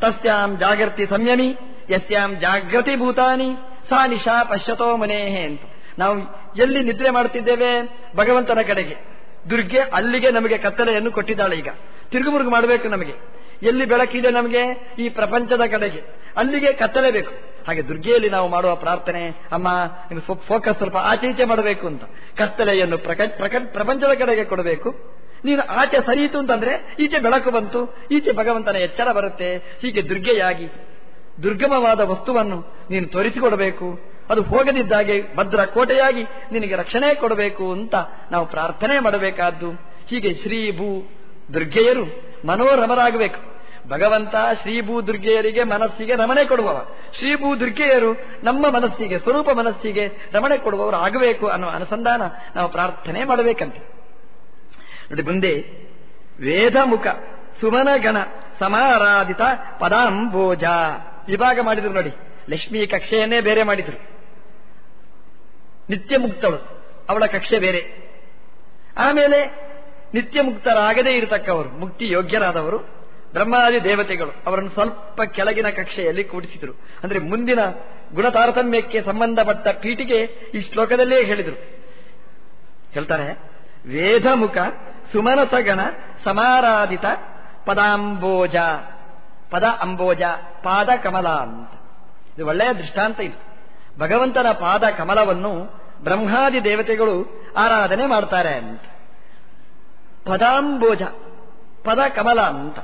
ತಸ್ಯಾಂ ಜಾಗೃತಿ ಸಂಯಮಿ, ಯಸ್ಯಾಂ ಜಾಗೃತಿ ಭೂತಾನಿ ಸಾ ನಿಶಾ ಪಶ್ಯತೋ ಮನೇಹೆ ಅಂತ. ನಾವು ಎಲ್ಲಿ ನಿದ್ರೆ ಮಾಡುತ್ತಿದ್ದೇವೆ? ಭಗವಂತನ ಕಡೆಗೆ. ದುರ್ಗೆ ಅಲ್ಲಿಗೆ ನಮಗೆ ಕತ್ತಲೆಯನ್ನು ಕೊಟ್ಟಿದ್ದಾಳೆ ಈಗ. ತಿರುಗುಮುರುಗು ಮಾಡಬೇಕು ನಮಗೆ. ಎಲ್ಲಿ ಬೆಳಕಿದೆ ನಮಗೆ? ಈ ಪ್ರಪಂಚದ ಕಡೆಗೆ. ಅಲ್ಲಿಗೆ ಕತ್ತಲೆ ಬೇಕು. ಹಾಗೆ ದುರ್ಗೆಯಲ್ಲಿ ನಾವು ಮಾಡುವ ಪ್ರಾರ್ಥನೆ, ಅಮ್ಮ ನಿಮ್ಗೆ ಫೋಕಸ್ ಸ್ವಲ್ಪ ಆಚೆ ಮಾಡಬೇಕು ಅಂತ. ಕತ್ತಲೆಯನ್ನು ಪ್ರಪಂಚದ ಕಡೆಗೆ ಕೊಡಬೇಕು. ನೀನು ಆಚೆ ಸರಿಯಿತು ಅಂತಂದ್ರೆ ಈಚೆ ಬೆಳಕು ಬಂತು, ಈಚೆ ಭಗವಂತನ ಎಚ್ಚರ ಬರುತ್ತೆ. ಹೀಗೆ ದುರ್ಗೆಯಾಗಿ ದುರ್ಗಮವಾದ ವಸ್ತುವನ್ನು ನೀನು ತೋರಿಸಿಕೊಡಬೇಕು. ಅದು ಹೋಗದಿದ್ದಾಗೆ ಭದ್ರ ಕೋಟೆಯಾಗಿ ನಿನಗೆ ರಕ್ಷಣೆ ಕೊಡಬೇಕು ಅಂತ ನಾವು ಪ್ರಾರ್ಥನೆ ಮಾಡಬೇಕಾದ್ದು. ಹೀಗೆ ಶ್ರೀ ಭೂ ದುರ್ಗೆಯರು ಮನೋರಮರಾಗಬೇಕು. ಭಗವಂತ ಶ್ರೀಭೂ ದುರ್ಗೆಯರಿಗೆ ಮನಸ್ಸಿಗೆ ರಮಣೆ ಕೊಡುವವ. ಶ್ರೀಭೂ ದುರ್ಗೆಯರು ನಮ್ಮ ಮನಸ್ಸಿಗೆ, ಸ್ವರೂಪ ಮನಸ್ಸಿಗೆ ರಮಣೆ ಕೊಡುವವರು ಆಗಬೇಕು ಅನ್ನೋ ಅನುಸಂಧಾನ ನಾವು ಪ್ರಾರ್ಥನೆ ಮಾಡಬೇಕಂತೆ. ನೋಡಿ, ಮುಂದೆ ವೇದಮುಖ ಸುಮನಗಣ ಸಮಾರಾಧಿತ ಪದಾಂಬೋಜ ವಿಭಾಗ ಮಾಡಿದ್ರು ನೋಡಿ. ಲಕ್ಷ್ಮೀ ಕಕ್ಷೆಯನ್ನೇ ಬೇರೆ ಮಾಡಿದ್ರು. ನಿತ್ಯ ಮುಕ್ತಳು ಅವಳ ಕಕ್ಷೆ ಬೇರೆ. ಆಮೇಲೆ ನಿತ್ಯ ಮುಕ್ತರಾಗದೇ ಇರತಕ್ಕವರು, ಮುಕ್ತಿ ಯೋಗ್ಯರಾದವರು, ಬ್ರಹ್ಮಾದಿ ದೇವತೆಗಳು. ಅವರನ್ನು ಸ್ವಲ್ಪ ಕೆಳಗಿನ ಕಕ್ಷೆಯಲ್ಲಿ ಕೂಡಿಸಿದರು. ಅಂದ್ರೆ ಮುಂದಿನ ಗುಣತಾರತಮ್ಯಕ್ಕೆ ಸಂಬಂಧಪಟ್ಟ ಪೀಠಿಗೆ ಈ ಶ್ಲೋಕದಲ್ಲೇ ಹೇಳಿದರು. ಹೇಳ್ತಾರೆ, ವೇದಮುಖ ಸುಮನಸಗಣ ಸಮಾರಾಧಿತ ಪದಾಂಬೋಜ. ಪದ ಅಂಬೋಜ, ಪಾದ ಕಮಲ ಅಂತ. ಇದು ಒಳ್ಳೆಯ ದೃಷ್ಟಾಂತ ಇದು. ಭಗವಂತನ ಪಾದ ಕಮಲವನ್ನು ಬ್ರಹ್ಮಾದಿ ದೇವತೆಗಳು ಆರಾಧನೆ ಮಾಡ್ತಾರೆ ಅಂತ. ಪದಾಂಬೋಜ, ಪದ ಕಮಲ ಅಂತ.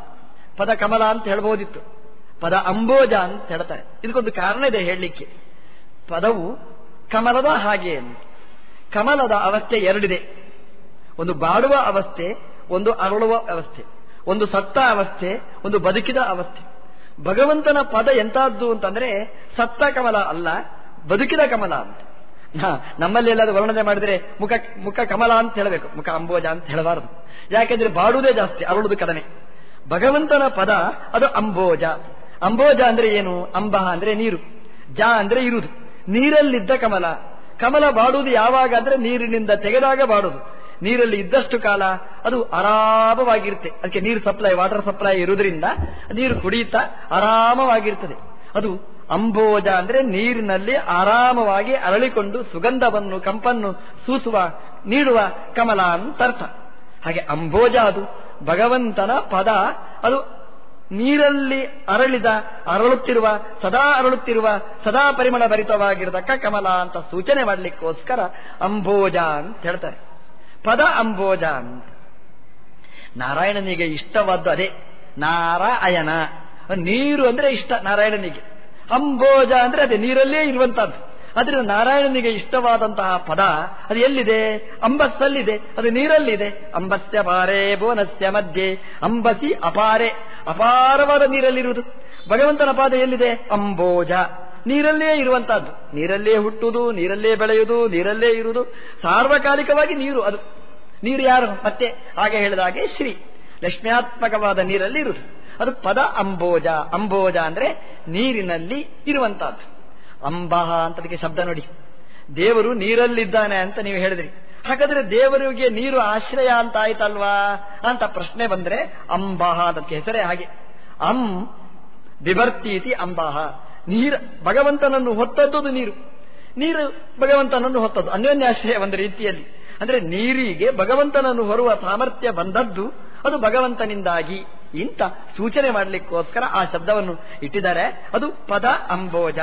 ಪದ ಕಮಲ ಅಂತ ಹೇಳ್ಬೋದಿತ್ತು. ಪದ ಅಂಬೋಜ ಅಂತ ಹೇಳ್ತಾರೆ. ಇದಕ್ಕೊಂದು ಕಾರಣ ಇದೆ ಹೇಳಲಿಕ್ಕೆ. ಪದವು ಕಮಲದ ಹಾಗೆ ಅಂತ. ಕಮಲದ ಅವಸ್ಥೆ ಎರಡಿದೆ. ಒಂದು ಬಾಡುವ ಅವಸ್ಥೆ, ಒಂದು ಅರಳುವ ಅವಸ್ಥೆ, ಒಂದು ಸತ್ತ ಅವಸ್ಥೆ, ಒಂದು ಬದುಕಿದ ಅವಸ್ಥೆ. ಭಗವಂತನ ಪದ ಎಂತಹದ್ದು ಅಂತಂದ್ರೆ ಸತ್ತ ಕಮಲ ಅಲ್ಲ, ಬದುಕಿದ ಕಮಲ ಅಂತ. ನಮ್ಮಲ್ಲಿ ಎಲ್ಲಾದ್ರೂ ವರ್ಣನೆ ಮಾಡಿದ್ರೆ ಮುಖ ಮುಖ ಕಮಲ ಅಂತ ಹೇಳಬೇಕು. ಮುಖ ಅಂಬೋಜ ಅಂತ ಹೇಳಬಾರದು. ಯಾಕೆಂದ್ರೆ ಬಾಡುವುದೇ ಜಾಸ್ತಿ, ಅರಳುದು ಕಡಿಮೆ ಭಗವಂತನ ಪದ, ಅದು ಅಂಬೋಜ. ಅಂಬೋಜ ಅಂದ್ರೆ ಏನು? ಅಂಬ ಅಂದ್ರೆ ನೀರು. ಜ ಅಂದ್ರೆ ಇರುವುದು ನೀರಲ್ಲಿದ್ದ ಕಮಲ. ಕಮಲ ಬಾಡುವುದು ಯಾವಾಗ ಅಂದ್ರೆ ನೀರಿನಿಂದ ತೆಗೆದಾಗ ಬಾಡುದು. ನೀರಲ್ಲಿ ಇದ್ದಷ್ಟು ಕಾಲ ಅದು ಆರಾಮವಾಗಿರುತ್ತೆ. ಅದಕ್ಕೆ ನೀರು ಸಪ್ಲೈ ವಾಟರ್ ಸಪ್ಲೈ ಇರುವುದರಿಂದ ನೀರು ಕುಡಿಯುತ್ತಾ ಆರಾಮವಾಗಿರ್ತದೆ. ಅದು ಅಂಬೋಜ ಅಂದ್ರೆ ನೀರಿನಲ್ಲಿ ಆರಾಮವಾಗಿ ಅರಳಿಕೊಂಡು ಸುಗಂಧವನ್ನು, ಕಂಪನ್ನು ಸೂಸುವ, ನೀಡುವ ಕಮಲ ಅಂತ ಅರ್ಥ. ಹಾಗೆ ಅಂಬೋಜ ಅದು ಭಗವಂತನ ಪದ. ಅದು ನೀರಲ್ಲಿ ಅರಳಿದ, ಅರಳುತ್ತಿರುವ, ಸದಾ ಅರಳುತ್ತಿರುವ, ಸದಾ ಪರಿಮಳ ಭರಿತವಾಗಿರತಕ್ಕ ಕಮಲ ಅಂತ ಸೂಚನೆ ಮಾಡಲಿಕ್ಕೋಸ್ಕರ ಅಂಬೋಜ ಅಂತ ಹೇಳ್ತಾರೆ. ಪದ ಅಂಬೋಜ ಅಂತ. ನಾರಾಯಣನಿಗೆ ಇಷ್ಟವಾದ್ದು ಅದೇ. ನಾರಾಯಣ. ನೀರು ಅಂದ್ರೆ ಇಷ್ಟ ನಾರಾಯಣನಿಗೆ. ಅಂಬೋಜ ಅಂದ್ರೆ ಅದೇ ನೀರಲ್ಲೇ ಇರುವಂತಹದ್ದು. ಅದರಿಂದ ನಾರಾಯಣನಿಗೆ ಇಷ್ಟವಾದಂತಹ ಪದ, ಅದು ಎಲ್ಲಿದೆ? ಅಂಬಸ್ಸಲ್ಲಿದೆ. ಅದು ನೀರಲ್ಲಿದೆ. ಅಂಬಸ್ಯ ಪಾರೆ ಬೋನಸ್ಯ ಮಧ್ಯೆ. ಅಂಬಸಿ ಅಪಾರೆ. ಅಪಾರವಾದ ನೀರಲ್ಲಿರುವುದು. ಭಗವಂತನ ಪಾದ ಎಲ್ಲಿದೆ? ಅಂಬೋಜ. ನೀರಲ್ಲೇ ಇರುವಂತಹದ್ದು. ನೀರಲ್ಲೇ ಹುಟ್ಟುವುದು, ನೀರಲ್ಲೇ ಬೆಳೆಯುವುದು, ನೀರಲ್ಲೇ ಇರುವುದು. ಸಾರ್ವಕಾಲಿಕವಾಗಿ ನೀರು ಅದು. ನೀರು ಯಾರು? ಮತ್ತೆ, ಹಾಗೆ ಹೇಳಿದಾಗೆ ಶ್ರೀ. ಲಕ್ಷ್ಮ್ಯಾತ್ಮಕವಾದ ನೀರಲ್ಲಿ ಇರುವುದು ಅದು ಪದ ಅಂಬೋಜ. ಅಂಬೋಜ ಅಂದ್ರೆ ನೀರಿನಲ್ಲಿ ಇರುವಂತಹದ್ದು. ಅಂಬಹ ಅಂತ ಅದಕ್ಕೆ ಶಬ್ದ ನೋಡಿ. ದೇವರು ನೀರಲ್ಲಿದ್ದಾನೆ ಅಂತ ನೀವು ಹೇಳಿದ್ರಿ. ಹಾಗಾದ್ರೆ ದೇವರಿಗೆ ನೀರು ಆಶ್ರಯ ಅಂತ ಆಯ್ತಲ್ವಾ? ಅಂತ ಪ್ರಶ್ನೆ ಬಂದ್ರೆ ಅಂಬಹ ಅದಕ್ಕೆ ಹೆಸರೇ ಹಾಗೆ. ಅಂ ಬಿಭರ್ತೀತಿ ಅಂಬಹ ನೀರು ಭಗವಂತನನ್ನು ಹೊತ್ತದ್ದು ನೀರು. ನೀರು ಭಗವಂತನನ್ನು ಹೊತ್ತದ್ದು. ಅನ್ಯೋನ್ಯಾಶ್ರಯ ಒಂದು ರೀತಿಯಲ್ಲಿ. ಅಂದ್ರೆ ನೀರಿಗೆ ಭಗವಂತನನ್ನು ಹೊರುವ ಸಾಮರ್ಥ್ಯ ಬಂದದ್ದು ಅದು ಭಗವಂತನಿಂದಾಗಿ. ಇಂತ ಸೂಚನೆ ಮಾಡಲಿಕ್ಕೋಸ್ಕರ ಆ ಶಬ್ದವನ್ನು ಇಟ್ಟಿದ್ದಾರೆ. ಅದು ಪದ ಅಂಬೋಜ.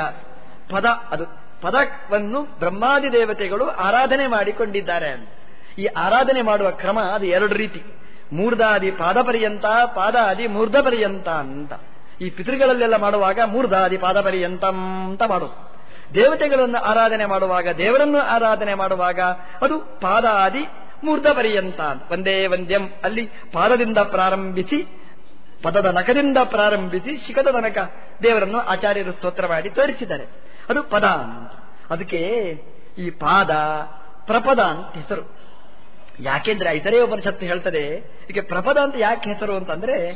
ಪದ, ಅದು ಪದವನ್ನು ಬ್ರಹ್ಮಾದಿ ದೇವತೆಗಳು ಆರಾಧನೆ ಮಾಡಿಕೊಂಡಿದ್ದಾರೆ ಈ ಆರಾಧನೆ ಮಾಡುವ ಕ್ರಮ ಅದು ಎರಡು ರೀತಿ. ಮೂರ್ಧಾದಿ ಪಾದ ಪರ್ಯಂತ ಪಾದಾದಿ ಮೂರ್ಧ ಪರ್ಯಂತ ಅಂತ. ಈ ಪಿತೃಗಳಲ್ಲೆಲ್ಲ ಮಾಡುವಾಗ ಮೂರ್ಧಾದಿ ಪಾದ ಪರ್ಯಂತ ಅಂತ ಮಾಡೋದು. ದೇವತೆಗಳನ್ನು ಆರಾಧನೆ ಮಾಡುವಾಗ, ದೇವರನ್ನು ಆರಾಧನೆ ಮಾಡುವಾಗ ಅದು ಪಾದಾದಿ ಮೂರ್ಧ ಪರ್ಯಂತ ಒಂದೇ ವಂದ್ಯಂ ಅಲ್ಲಿ ಪಾದದಿಂದ ಪ್ರಾರಂಭಿಸಿ ಪದದ ನಖದಿಂದ ಪ್ರಾರಂಭಿಸಿ ಶಿಖದ ತನಕ ದೇವರನ್ನು ಆಚಾರ್ಯರು ಸ್ತೋತ್ರ ಮಾಡಿ ತೋರಿಸಿದ್ದಾರೆ. ಅದು ಪದ ಅದಕ್ಕೆ ಈ ಪಾದ ಪ್ರಪದ ಅಂತ ಹೆಸರು. ಯಾಕೆಂದ್ರೆ ಐತರೇ ಉಪನಿಷತ್ತು ಹೇಳ್ತದೆ ಈಗ ಪ್ರಪದ ಅಂತ ಯಾಕೆ ಹೆಸರು ಅಂತಂದ್ರೆ,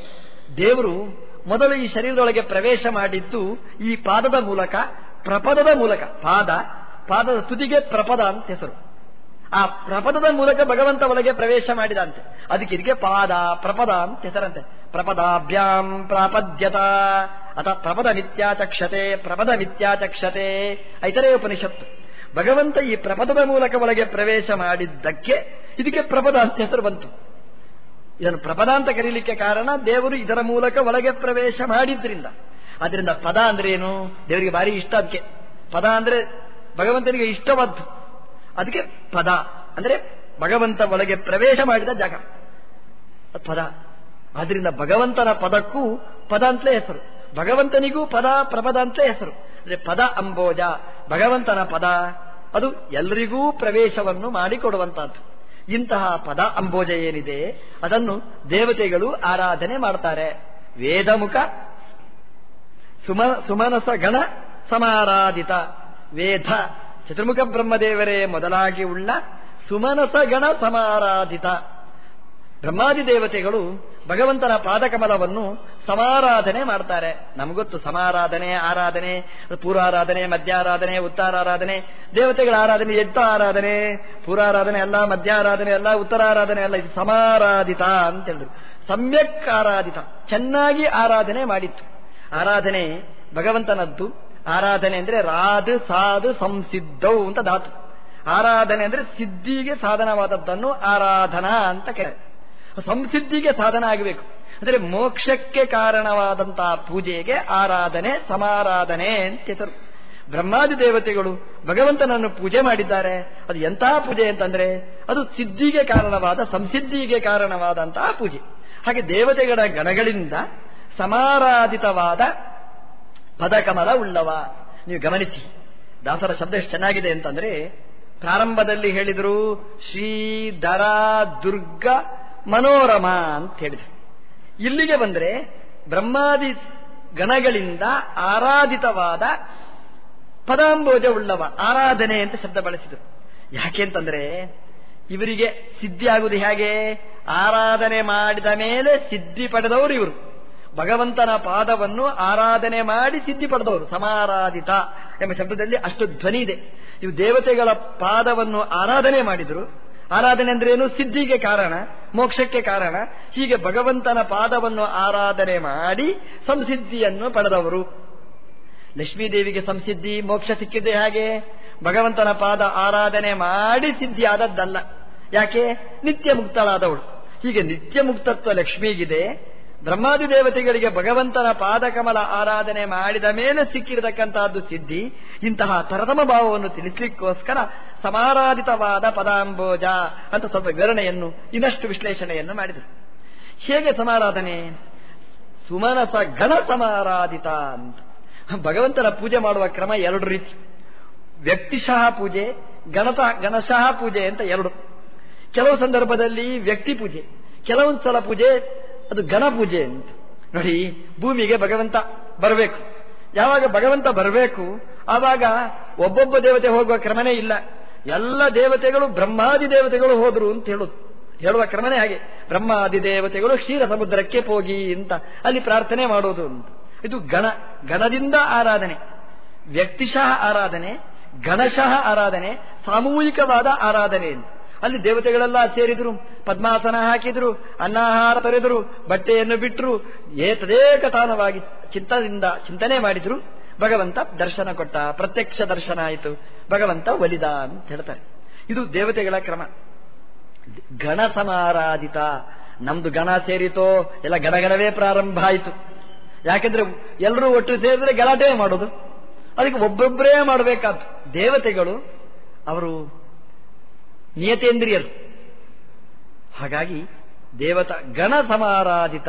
ದೇವರು ಮೊದಲು ಈ ಶರೀರದೊಳಗೆ ಪ್ರವೇಶ ಮಾಡಿದ್ದು ಈ ಪಾದದ ಮೂಲಕ, ಪ್ರಪದದ ಮೂಲಕ, ಪಾದ, ಪಾದದ ತುದಿಗೆ ಪ್ರಪದ ಅಂತ ಹೆಸರು. ಆ ಪ್ರಪದದ ಮೂಲಕ ಭಗವಂತ ಒಳಗೆ ಪ್ರವೇಶ ಮಾಡಿದಂತೆ. ಅದಕ್ಕೆ ಇದಕ್ಕೆ ಪಾದ, ಪ್ರಪದ ಅಂತ ಹೆಸರಂತೆ. ಪ್ರಪದಾಭ್ಯಾಂ ಪ್ರಾಪದ್ಯತ. ಅಥ ಪ್ರಪದ ನಿತ್ಯಾಚಕ್ಷತೆ ಪ್ರಪದ ನಿತ್ಯಾಚಕ್ಷತೆ ಐತರೇ ಉಪನಿಷತ್ತು. ಭಗವಂತ ಈ ಪ್ರಪದದ ಮೂಲಕ ಒಳಗೆ ಪ್ರವೇಶ ಮಾಡಿದ್ದಕ್ಕೆ ಇದಕ್ಕೆ ಪ್ರಪದ ಅಂತ ಹೆಸರು ಬಂತು. ಇದನ್ನು ಪ್ರಪದ ಅಂತ ಕರೀಲಿಕ್ಕೆ ಕಾರಣ ದೇವರು ಇದರ ಮೂಲಕ ಒಳಗೆ ಪ್ರವೇಶ ಮಾಡಿದ್ರಿಂದ. ಅದರಿಂದ ಪದ ಅಂದ್ರೆ ಏನು? ದೇವರಿಗೆ ಭಾರಿ ಇಷ್ಟ ಅದಕ್ಕೆ. ಪದ ಅಂದ್ರೆ ಭಗವಂತನಿಗೆ ಇಷ್ಟವಾದ್ದು. ಅದಕ್ಕೆ ಪದ. ಅಂದ್ರೆ ಭಗವಂತ ಒಳಗೆ ಪ್ರವೇಶ ಮಾಡಿದ ಜಾಗ. ಪದ. ಆದ್ರಿಂದ ಭಗವಂತನ ಪದಕ್ಕೂ ಪದ ಅಂತಲೇ ಹೆಸರು. ಭಗವಂತನಿಗೂ ಪದ, ಪ್ರಪದ ಅಂತಲೇ ಹೆಸರು. ಅಂದ್ರೆ ಪದ ಅಂಬೋಜ. ಭಗವಂತನ ಪದ, ಅದು ಎಲ್ಲರಿಗೂ ಪ್ರವೇಶವನ್ನು ಮಾಡಿಕೊಡುವಂತಹದ್ದು ಇಂತಹ ಪದ ಅಂಬೋಜ ಏನಿದೆ, ಅದನ್ನು ದೇವತೆಗಳು ಆರಾಧನೆ ಮಾಡ್ತಾರೆ. ವೇದಮುಖ ಸುಮ, ಸುಮನಸ ಗಣ ಸಮಾರಾಧಿತ. ವೇದ ಚತುರ್ಮುಖ ಬ್ರಹ್ಮದೇವರೇ, ಮೊದಲಾಗಿ ಉಳ್ಳ ಸುಮನಸ ಗಣ ಸಮಾರಾಧಿತ. ಬ್ರಹ್ಮಾದಿ ದೇವತೆಗಳು ಭಗವಂತನ ಪಾದಕಮಲವನ್ನು ಸಮಾರಾಧನೆ ಮಾಡ್ತಾರೆ. ನಮಗೊತ್ತು ಸಮಾರಾಧನೆ, ಆರಾಧನೆ, ಪೂರ್ವಾರಾಧನೆ, ಮಧ್ಯಾರಾಧನೆ, ಉತ್ತರಾರಾಧನೆ, ದೇವತೆಗಳ ಆರಾಧನೆ ಎತ್ತ ಆರಾಧನೆ, ಪೂರ್ವಾರಾಧನೆ ಅಲ್ಲ, ಮಧ್ಯಾರಾಧನೆ ಅಲ್ಲ, ಉತ್ತರಾರಾಧನೆ ಅಲ್ಲ, ಇದು ಸಮಾರಾಧಿತ ಅಂತ ಹೇಳಿದ್ರು ಸಮ್ಯಕ್ ಆರಾಧಿತ, ಚೆನ್ನಾಗಿ ಆರಾಧನೆ ಮಾಡಿತ್ತು. ಆರಾಧನೆ ಭಗವಂತನದ್ದು. ಆರಾಧನೆ ಅಂದ್ರೆ ರಾದು ಸಾಧು ಸಂಸಿದ್ಧೌ ಅಂತ ಧಾತು. ಆರಾಧನೆ ಅಂದ್ರೆ ಸಿದ್ಧಿಗೆ ಸಾಧನವಾದದ್ದನ್ನು ಆರಾಧನಾ ಅಂತ ಕೇಳ ಸಂಸಿದ್ಧಿಗೆ ಸಾಧನ ಆಗಬೇಕು. ಅಂದ್ರೆ ಮೋಕ್ಷಕ್ಕೆ ಕಾರಣವಾದಂತಹ ಪೂಜೆಗೆ ಆರಾಧನೆ, ಸಮಾರಾಧನೆ ಅಂತ ಹೆಸರು. ಬ್ರಹ್ಮಾದಿ ದೇವತೆಗಳು ಭಗವಂತನನ್ನು ಪೂಜೆ ಮಾಡಿದ್ದಾರೆ. ಅದು ಎಂತಹ ಪೂಜೆ ಅಂತಂದ್ರೆ ಅದು ಸಿದ್ಧಿಗೆ ಕಾರಣವಾದ, ಸಂಸಿದ್ಧಿಗೆ ಕಾರಣವಾದಂತಹ ಪೂಜೆ. ಹಾಗೆ ದೇವತೆಗಳ ಗಣಗಳಿಂದ ಸಮಾರಾಧಿತವಾದ ಪದಕಮಲ ಉಳ್ಳವ. ನೀವು ಗಮನಿಸಿ. ದಾಸರ ಶಬ್ದ ಎಷ್ಟು ಚೆನ್ನಾಗಿದೆ ಅಂತಂದ್ರೆ, ಪ್ರಾರಂಭದಲ್ಲಿ ಹೇಳಿದರು ಶ್ರೀಧರ ದುರ್ಗ ಮನೋರಮ ಅಂತ ಹೇಳಿದರು. ಇಲ್ಲಿಗೆ ಬಂದ್ರೆ, ಬ್ರಹ್ಮಾದಿ ಗಣಗಳಿಂದ ಆರಾಧಿತವಾದ ಪದಾಂಬೋಜ ಉಳ್ಳವ, ಆರಾಧನೆ ಅಂತ ಶಬ್ದ ಬಳಸಿದರು. ಯಾಕೆ ಅಂತಂದ್ರೆ, ಇವರಿಗೆ ಸಿದ್ಧಿ ಆಗುವುದು ಹೇಗೆ? ಆರಾಧನೆ ಮಾಡಿದ ಮೇಲೆ ಸಿದ್ಧಿ ಪಡೆದವರು ಇವರು. ಭಗವಂತನ ಪಾದವನ್ನು ಆರಾಧನೆ ಮಾಡಿ ಸಿದ್ಧಿ ಪಡೆದವರು. ಸಮಾರಾಧಿತ ಎಂಬ ಶಬ್ದದಲ್ಲಿ ಅಷ್ಟು ಧ್ವನಿ ಇದೆ. ಇವು ದೇವತೆಗಳ ಪಾದವನ್ನು ಆರಾಧನೆ ಮಾಡಿದರು. ಆರಾಧನೆ ಅಂದ್ರೆ ಏನು? ಸಿದ್ಧಿಗೆ ಕಾರಣ, ಮೋಕ್ಷಕ್ಕೆ ಕಾರಣ. ಹೀಗೆ ಭಗವಂತನ ಪಾದವನ್ನು ಆರಾಧನೆ ಮಾಡಿ ಸಂಸಿದ್ಧಿಯನ್ನು ಪಡೆದವರು. ಲಕ್ಷ್ಮೀದೇವಿಗೆ ಸಂಸಿದ್ಧಿ, ಮೋಕ್ಷ ಸಿಕ್ಕಿದೆ ಹಾಗೆ. ಭಗವಂತನ ಪಾದ ಆರಾಧನೆ ಮಾಡಿ ಸಿದ್ಧಿಯಾದದ್ದಲ್ಲ. ಯಾಕೆ? ನಿತ್ಯ ಮುಕ್ತಳಾದವಳು ಹೀಗೆ ನಿತ್ಯ ಮುಕ್ತತ್ವ ಲಕ್ಷ್ಮಿಗಿದೆ. ಬ್ರಹ್ಮಾದಿ ದೇವತೆಗಳಿಗೆ ಭಗವಂತನ ಪಾದಕಮಲ ಆರಾಧನೆ ಮಾಡಿದ ಮೇಲೆ ಸಿಕ್ಕಿರತಕ್ಕಂತಹದ್ದು ಸಿದ್ಧಿ, ಇಂತಹ ತರತಮ ಭಾವವನ್ನು ತಿಳಿಸಲಿಕ್ಕೋಸ್ಕರ ಸಮಾರಾಧಿತವಾದ ಪದಾಂಬೋಜ ಅಂತ ಸ್ವಲ್ಪ ವಿವರಣೆಯನ್ನು, ಇನ್ನಷ್ಟು ವಿಶ್ಲೇಷಣೆಯನ್ನು ಮಾಡಿದರು. ಹೇಗೆ ಸಮಾರಾಧನೆ? ಸುಮನಸ ಘನ ಸಮಾರಾಧಿತ ಅಂತ. ಭಗವಂತನ ಪೂಜೆ ಮಾಡುವ ಕ್ರಮ ಎರಡು ರೀತಿ. ವ್ಯಕ್ತಿಶಃ ಪೂಜೆ ಗಣತ ಗಣಶಃ ಪೂಜೆ ಅಂತ ಎರಡು. ಕೆಲವು ಸಂದರ್ಭದಲ್ಲಿ ವ್ಯಕ್ತಿ ಪೂಜೆ ಕೆಲವೊಂದು ಸಲ ಪೂಜೆ ಅದು ಘನ ಪೂಜೆ ಅಂತ. ನೋಡಿ, ಭೂಮಿಗೆ ಭಗವಂತ ಬರಬೇಕು. ಯಾವಾಗ ಭಗವಂತ ಬರಬೇಕು, ಆವಾಗ ಒಬ್ಬೊಬ್ಬ ದೇವತೆ ಹೋಗುವ ಕ್ರಮನೇ ಇಲ್ಲ. ಎಲ್ಲ ದೇವತೆಗಳು ಬ್ರಹ್ಮಾದಿ ದೇವತೆಗಳು ಹೋದರು ಅಂತ ಹೇಳುದು. ಹೇಳುವ ಕ್ರಮನೇ ಹಾಗೆ. ಬ್ರಹ್ಮಾದಿ ದೇವತೆಗಳು ಕ್ಷೀರ ಸಮುದ್ರಕ್ಕೆ ಹೋಗಿ ಅಂತ ಅಲ್ಲಿ ಪ್ರಾರ್ಥನೆ ಮಾಡೋದು ಅಂತ. ಇದು ಗಣ ಗಣದಿಂದ ಆರಾಧನೆ. ವ್ಯಕ್ತಿಶಃ ಆರಾಧನೆ ಗಣಶಃ ಆರಾಧನೆ, ಸಾಮೂಹಿಕವಾದ ಆರಾಧನೆ ಅಂತ. ಅಲ್ಲಿ ದೇವತೆಗಳೆಲ್ಲ ಸೇರಿದ್ರು, ಪದ್ಮಾಸನ ಹಾಕಿದ್ರು, ಅನ್ನಾಹಾರ ತೊರೆದರು, ಬಟ್ಟೆಯನ್ನು ಬಿಟ್ಟರು ಏತದೇಕತಾನವಾಗಿ ಚಿಂತದಿಂದ ಚಿಂತನೆ ಮಾಡಿದ್ರು. ಭಗವಂತ ದರ್ಶನ ಕೊಟ್ಟ, ಪ್ರತ್ಯಕ್ಷ ದರ್ಶನ ಆಯಿತು. ಭಗವಂತ ಒಲಿದ ಅಂತ ಹೇಳ್ತಾರೆ. ಇದು ದೇವತೆಗಳ ಕ್ರಮ. ಗಣ ಸಮಾರಾಧಿತ. ನಮ್ದು ಗಣ ಸೇರಿತೋ, ಎಲ್ಲ ಗಣಗಣವೇ ಪ್ರಾರಂಭ ಆಯಿತು. ಯಾಕೆಂದ್ರೆ ಎಲ್ಲರೂ ಒಟ್ಟು ಸೇರಿದ್ರೆ ಗಲಾಟೆ ಮಾಡೋದು. ಅದಕ್ಕೆ ಒಬ್ಬೊಬ್ಬರೇ ಮಾಡಬೇಕಾದ್ದು. ದೇವತೆಗಳು, ಅವರು ನಿಯತೇಂದ್ರಿಯರು. ಹಾಗಾಗಿ ದೇವತ ಗಣ ಸಮಾರಾಧಿತ.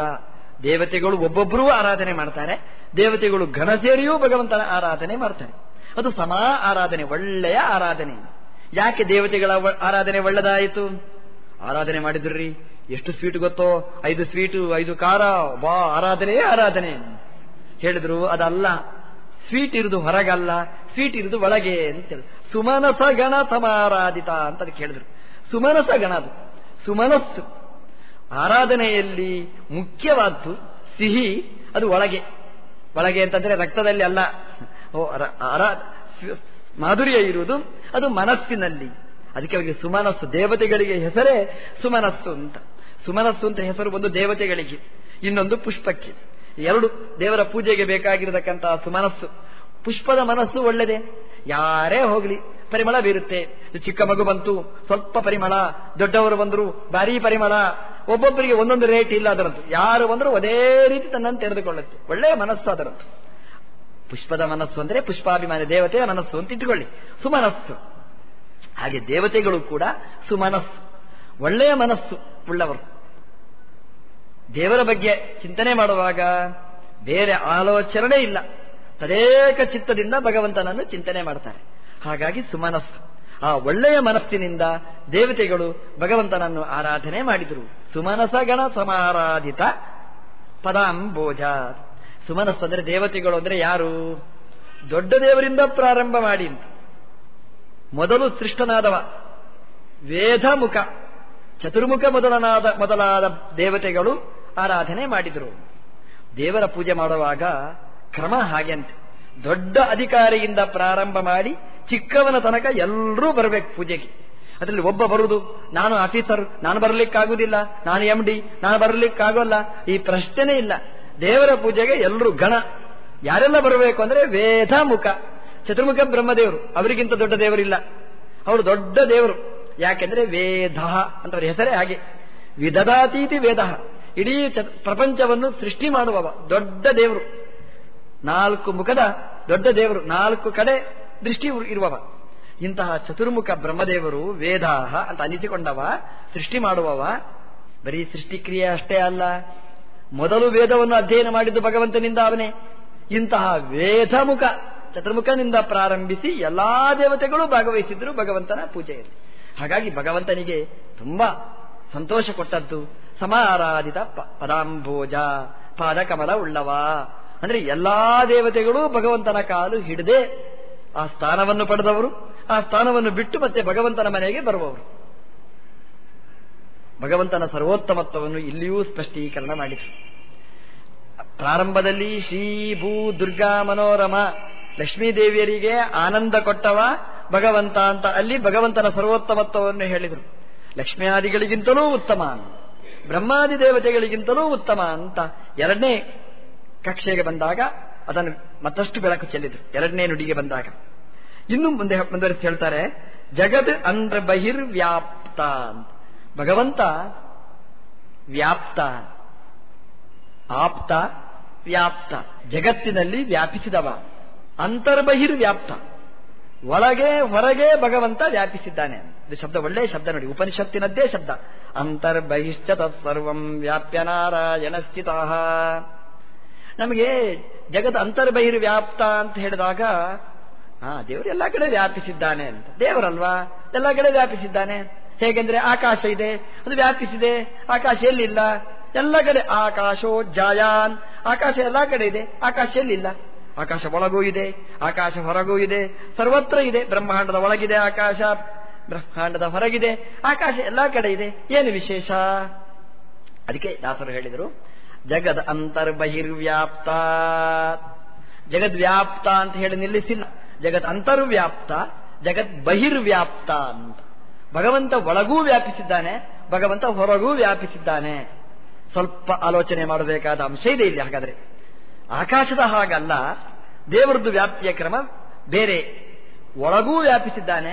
ದೇವತೆಗಳು ಒಬ್ಬೊಬ್ಬರೂ ಆರಾಧನೆ ಮಾಡ್ತಾರೆ. ದೇವತೆಗಳು ಗಣ ಸೇರಿಯೂ ಭಗವಂತನ ಆರಾಧನೆ ಮಾಡ್ತಾರೆ. ಅದು ಸಮಾ ಆರಾಧನೆ, ಒಳ್ಳೆಯ ಆರಾಧನೆ. ಯಾಕೆ ದೇವತೆಗಳ ಆರಾಧನೆ ಒಳ್ಳೆದಾಯಿತು? ಆರಾಧನೆ ಮಾಡಿದ್ರಿ. ಎಷ್ಟು ಸ್ವೀಟ್ ಗೊತ್ತೋ? ಐದು ಸ್ವೀಟು, ಐದು ಖಾರ. ಬಾ ಆರಾಧನೆಯೇ ಆರಾಧನೆ. ಹೇಳಿದ್ರು, ಅದಲ್ಲ. ಸ್ವೀಟ್ ಇರುದು ಹೊರಗಲ್ಲ. ಸ್ವೀಟ್ ಇರುದು ಒಳಗೆ ಅಂತ ಸುಮನಸ ಗಣ ಸಮಾರಾಧಿತ ಅಂತ ಅದಕ್ಕೆ ಹೇಳಿದ್ರು ಸುಮನಸ ಗಣ ಅದು ಸುಮನಸ್ಸು. ಆರಾಧನೆಯಲ್ಲಿ ಮುಖ್ಯವಾದ್ದು ಸಿಹಿ, ಅದು ಒಳಗೆ. ಒಳಗೆ ಅಂತಂದ್ರೆ ರಕ್ತದಲ್ಲಿ ಅಲ್ಲ. ಮಾಧುರ್ಯ ಇರುವುದು, ಅದು ಮನಸ್ಸಿನಲ್ಲಿ. ಅದಕ್ಕೆ ಅವರಿಗೆ ಸುಮನಸ್ಸು, ದೇವತೆಗಳಿಗೆ ಹೆಸರೇ ಸುಮನಸ್ಸು ಅಂತ. ಸುಮನಸ್ಸು ಅಂತ ಹೆಸರು ಒಂದು ದೇವತೆಗಳಿಗೆ. ಇನ್ನೊಂದು ಪುಷ್ಪಕ್ಕೆ. ಎರಡು ದೇವರ ಪೂಜೆಗೆ ಬೇಕಾಗಿರತಕ್ಕಂತಹ ಸುಮನಸ್ಸು. ಪುಷ್ಪದ ಮನಸ್ಸು ಒಳ್ಳೆದೆ. ಯಾರೇ ಹೋಗ್ಲಿ, ಪರಿಮಳ ಬೀರುತ್ತೆ. ಚಿಕ್ಕ ಮಗು ಬಂತು, ಸ್ವಲ್ಪ ಪರಿಮಳ, ದೊಡ್ಡವರು ಬಂದರು, ಭಾರಿ ಪರಿಮಳ, ಒಬ್ಬೊಬ್ಬರಿಗೆ ಒಂದೊಂದು ರೇಟ್ ಇಲ್ಲ ಅದರಂತು. ಯಾರು ಬಂದರೂ ಅದೇ ರೀತಿ ತನ್ನನ್ನು ತೆರೆದುಕೊಳ್ಳುತ್ತೆ. ಒಳ್ಳೆಯ ಮನಸ್ಸು ಅದರಂತು. ಪುಷ್ಪದ ಮನಸ್ಸು ಅಂದ್ರೆ ಪುಷ್ಪಾಭಿಮಾನಿ, ದೇವತೆಯ ಮನಸ್ಸು ಅಂತ ಇಟ್ಟುಕೊಳ್ಳಿ. ಸುಮನಸ್ಸು. ಹಾಗೆ ದೇವತೆಗಳು ಕೂಡ ಸುಮನಸ್ಸು. ಒಳ್ಳೆಯ ಮನಸ್ಸು ಉಳ್ಳವರು. ದೇವರ ಬಗ್ಗೆ ಚಿಂತನೆ ಮಾಡುವಾಗ ಬೇರೆ ಆಲೋಚನೆ ಇಲ್ಲ. ತದೇಕ ಚಿತ್ತದಿಂದ ಭಗವಂತನನ್ನು ಚಿಂತನೆ ಮಾಡ್ತಾರೆ. ಹಾಗಾಗಿ ಸುಮನಸ್ಸು. ಆ ಒಳ್ಳೆಯ ಮನಸ್ಸಿನಿಂದ ದೇವತೆಗಳು ಭಗವಂತನನ್ನು ಆರಾಧನೆ ಮಾಡಿದರು. ಸುಮನಸ ಗಣ ಸಮಾರಾಧಿತ ಪದಾಂಬೋಜ ಸುಮನಸ್ಸು ಅಂದರೆ ದೇವತೆಗಳು ಅಂದರೆ ಯಾರು? ದೊಡ್ಡ ದೇವರಿಂದ ಪ್ರಾರಂಭ ಮಾಡಿ ಮೊದಲು ಸೃಷ್ಟನಾದವ. ವೇದಮುಖ. ಚತುರ್ಮುಖ ಮೊದಲನಾದ, ಮೊದಲಾದ ದೇವತೆಗಳು ಆರಾಧನೆ ಮಾಡಿದರು. ದೇವರ ಪೂಜೆ ಮಾಡುವಾಗ ಕ್ರಮ ಹಾಗೆಂತೆ. ದೊಡ್ಡ ಅಧಿಕಾರಿಯಿಂದ ಪ್ರಾರಂಭ ಮಾಡಿ ಚಿಕ್ಕವನ ತನಕ ಎಲ್ಲರೂ ಬರಬೇಕು ಪೂಜೆಗೆ. ಅದರಲ್ಲಿ ಒಬ್ಬ ಬರುವುದು ನಾನು ಆಫೀಸರ್, ನಾನು ಬರಲಿಕ್ಕಾಗುವುದಿಲ್ಲ ನಾನು ಎಂ ಡಿ ನಾನು ಬರಲಿಕ್ಕಾಗೋಲ್ಲ. ಈ ಪ್ರಶ್ನೆನೇ ಇಲ್ಲ. ದೇವರ ಪೂಜೆಗೆ ಎಲ್ಲರೂ ಗಣ ಯಾರೆಲ್ಲ ಬರಬೇಕು ಅಂದ್ರೆ ವೇದ ಮುಖ ಚತುರ್ಮುಖ ಬ್ರಹ್ಮದೇವರು. ಅವರಿಗಿಂತ ದೊಡ್ಡ ದೇವರಿಲ್ಲ. ಅವರು ದೊಡ್ಡ ದೇವರು. ಯಾಕೆಂದ್ರೆ ವೇದ ಅಂತ ಅವ್ರ ಹೆಸರೇ ಹಾಗೆ. ವಿಧದಾತೀತಿ ವೇದ. ಇಡೀ ಪ್ರಪಂಚವನ್ನು ಸೃಷ್ಟಿ ಮಾಡುವವ ದೊಡ್ಡ ದೇವರು. ನಾಲ್ಕು ಮುಖದ ದೊಡ್ಡ ದೇವರು, ನಾಲ್ಕು ಕಡೆ ದೃಷ್ಟಿ ಇರುವವ. ಇಂತಹ ಚತುರ್ಮುಖ ಬ್ರಹ್ಮದೇವರು ವೇದಾಹ ಅಂತ ಅನಿಸಿಕೊಂಡವ, ಸೃಷ್ಟಿ ಮಾಡುವವ, ಬರೀ ಸೃಷ್ಟಿಕ್ರಿಯೆ ಅಷ್ಟೇ ಅಲ್ಲ, ಮೊದಲು ವೇದವನ್ನು ಅಧ್ಯಯನ ಮಾಡಿದ್ದು ಭಗವಂತನಿಂದ ಅವನೇ. ಇಂತಹ ವೇದಮುಖ ಚತುರ್ಮುಖನಿಂದ ಪ್ರಾರಂಭಿಸಿ ಎಲ್ಲಾ ದೇವತೆಗಳು ಭಾಗವಹಿಸಿದ್ರು ಭಗವಂತನ ಪೂಜೆಯಲ್ಲಿ ಹಾಗಾಗಿ ಭಗವಂತನಿಗೆ ತುಂಬಾ ಸಂತೋಷ ಕೊಟ್ಟದ್ದು ಸಮಾರಾಧಿತ ಪದಾಂಭೋಜ ಪಾದಕಮಲ ಉಳ್ಳವ. ಅಂದ್ರೆ ಎಲ್ಲಾ ದೇವತೆಗಳು ಭಗವಂತನ ಕಾಲು ಹಿಡದೆ ಆ ಸ್ಥಾನವನ್ನು ಪಡೆದವರು. ಆ ಸ್ಥಾನವನ್ನು ಬಿಟ್ಟು ಮತ್ತೆ ಭಗವಂತನ ಮನೆಗೆ ಬರುವವರು. ಭಗವಂತನ ಸರ್ವೋತ್ತಮತ್ವವನ್ನು ಇಲ್ಲಿಯೂ ಸ್ಪಷ್ಟೀಕರಣ ಮಾಡಿದರು ಪ್ರಾರಂಭದಲ್ಲಿ ಶ್ರೀ ಭೂ ದುರ್ಗಾ ಮನೋರಮ ಲಕ್ಷ್ಮೀದೇವಿಯರಿಗೆ ಆನಂದ ಕೊಟ್ಟವ ಭಗವಂತ ಅಂತ ಅಲ್ಲಿ ಭಗವಂತನ ಸರ್ವೋತ್ತಮತ್ವವನ್ನು ಹೇಳಿದರು. ಲಕ್ಷ್ಮಿಯಾದಿಗಳಿಗಿಂತಲೂ ಉತ್ತಮ, ಬ್ರಹ್ಮಾದಿ ದೇವತೆಗಳಿಗಿಂತಲೂ ಉತ್ತಮ ಅಂತ ಎರಡನೇ ಕಕ್ಷೆಗೆ ಬಂದಾಗ ಅದನ್ನು ಮತ್ತಷ್ಟು ಬೆಳಕು ಚೆಲ್ಲಿದ್ರು. ಎರಡನೇ ನುಡಿಗೆ ಬಂದಾಗ. ಇನ್ನು ಮುಂದೆ ಮುಂದುವರಿಸಿ ಹೇಳ್ತಾರೆ, ಜಗದ್ ಅಂದ್ರ ಬಹಿರ್ವ್ಯಾಪ್ತ ಭಗವಂತ ವ್ಯಾಪ್ತ, ಆಪ್ತ, ವ್ಯಾಪ್ತ. ಜಗತ್ತಿನಲ್ಲಿ ವ್ಯಾಪಿಸಿದವ. ಅಂತರ್ಬಹಿರ್ವ್ಯಾಪ್ತ ಒಳಗೆ, ಹೊರಗೆ ಭಗವಂತ ವ್ಯಾಪಿಸಿದ್ದಾನೆ. ಇದು ಶಬ್ದ, ಒಳ್ಳೆಯ ಶಬ್ದ ನೋಡಿ. ಉಪನಿಷತ್ತಿನದ್ದೇ ಶಬ್ದ. ಅಂತರ್ಬಹಿಶ್ಚ ತತ್ಸರ್ವಂ ವ್ಯಾಪ್ಯ ನಾರಾಯಣ ಸ್ಥಿತ ನಮಗೆ ಜಗದ ಅಂತರ್ಬಹಿರ್ವ್ಯಾಪ್ತ ಅಂತ ಹೇಳಿದಾಗ ಹಾ ದೇವರು ಎಲ್ಲ ಕಡೆ ವ್ಯಾಪಿಸಿದ್ದಾನೆ ಅಂತ. ದೇವರಲ್ವಾ? ಎಲ್ಲ ಕಡೆ ವ್ಯಾಪಿಸಿದ್ದಾನೆ. ಹೇಗೆಂದ್ರೆ ಆಕಾಶ ಇದೆ, ಅದು ವ್ಯಾಪಿಸಿದೆ, ಆಕಾಶ ಎಲ್ಲಿಲ್ಲ? ಎಲ್ಲ ಕಡೆ ಆಕಾಶೋ ಜಾಯಾನ್ ಆಕಾಶ ಎಲ್ಲ ಕಡೆ ಇದೆ, ಆಕಾಶ ಎಲ್ಲಿಲ್ಲ? ಆಕಾಶ ಒಳಗೂ ಇದೆ, ಆಕಾಶ ಹೊರಗೂ ಇದೆ, ಸರ್ವತ್ರ ಇದೆ, ಬ್ರಹ್ಮಾಂಡದ ಒಳಗಿದೆ ಆಕಾಶ, ಬ್ರಹ್ಮಾಂಡದ ಹೊರಗಿದೆ, ಆಕಾಶ ಎಲ್ಲ ಕಡೆ ಇದೆ. ಏನು ವಿಶೇಷ? ಅದಕ್ಕೆ ದಾಸರು ಹೇಳಿದರು ಜಗದ್ ಅಂತರ್ಬಹಿರ್ವ್ಯಾಪ್ತ. ಜಗದ್ವ್ಯಾಪ್ತ ಅಂತ ಹೇಳಿ ನಿಲ್ಲಿಸಿಲ್ಲ. ಜಗತ್ ಅಂತರ್ವ್ಯಾಪ್ತ ಜಗತ್ ಬಹಿರ್ವ್ಯಾಪ್ತ ಅಂತ. ಭಗವಂತ ಒಳಗೂ ವ್ಯಾಪಿಸಿದ್ದಾನೆ, ಭಗವಂತ ಹೊರಗೂ ವ್ಯಾಪಿಸಿದ್ದಾನೆ. ಸ್ವಲ್ಪ ಆಲೋಚನೆ ಮಾಡಬೇಕಾದ ಅಂಶ ಇದೆ ಇಲ್ಲಿ ಹಾಗಾದ್ರೆ. ಆಕಾಶದ ಹಾಗಲ್ಲ, ದೇವರದ್ದು ವ್ಯಾಪ್ತಿಯ ಕ್ರಮ ಬೇರೆ. ಒಳಗೂ ವ್ಯಾಪಿಸಿದ್ದಾನೆ,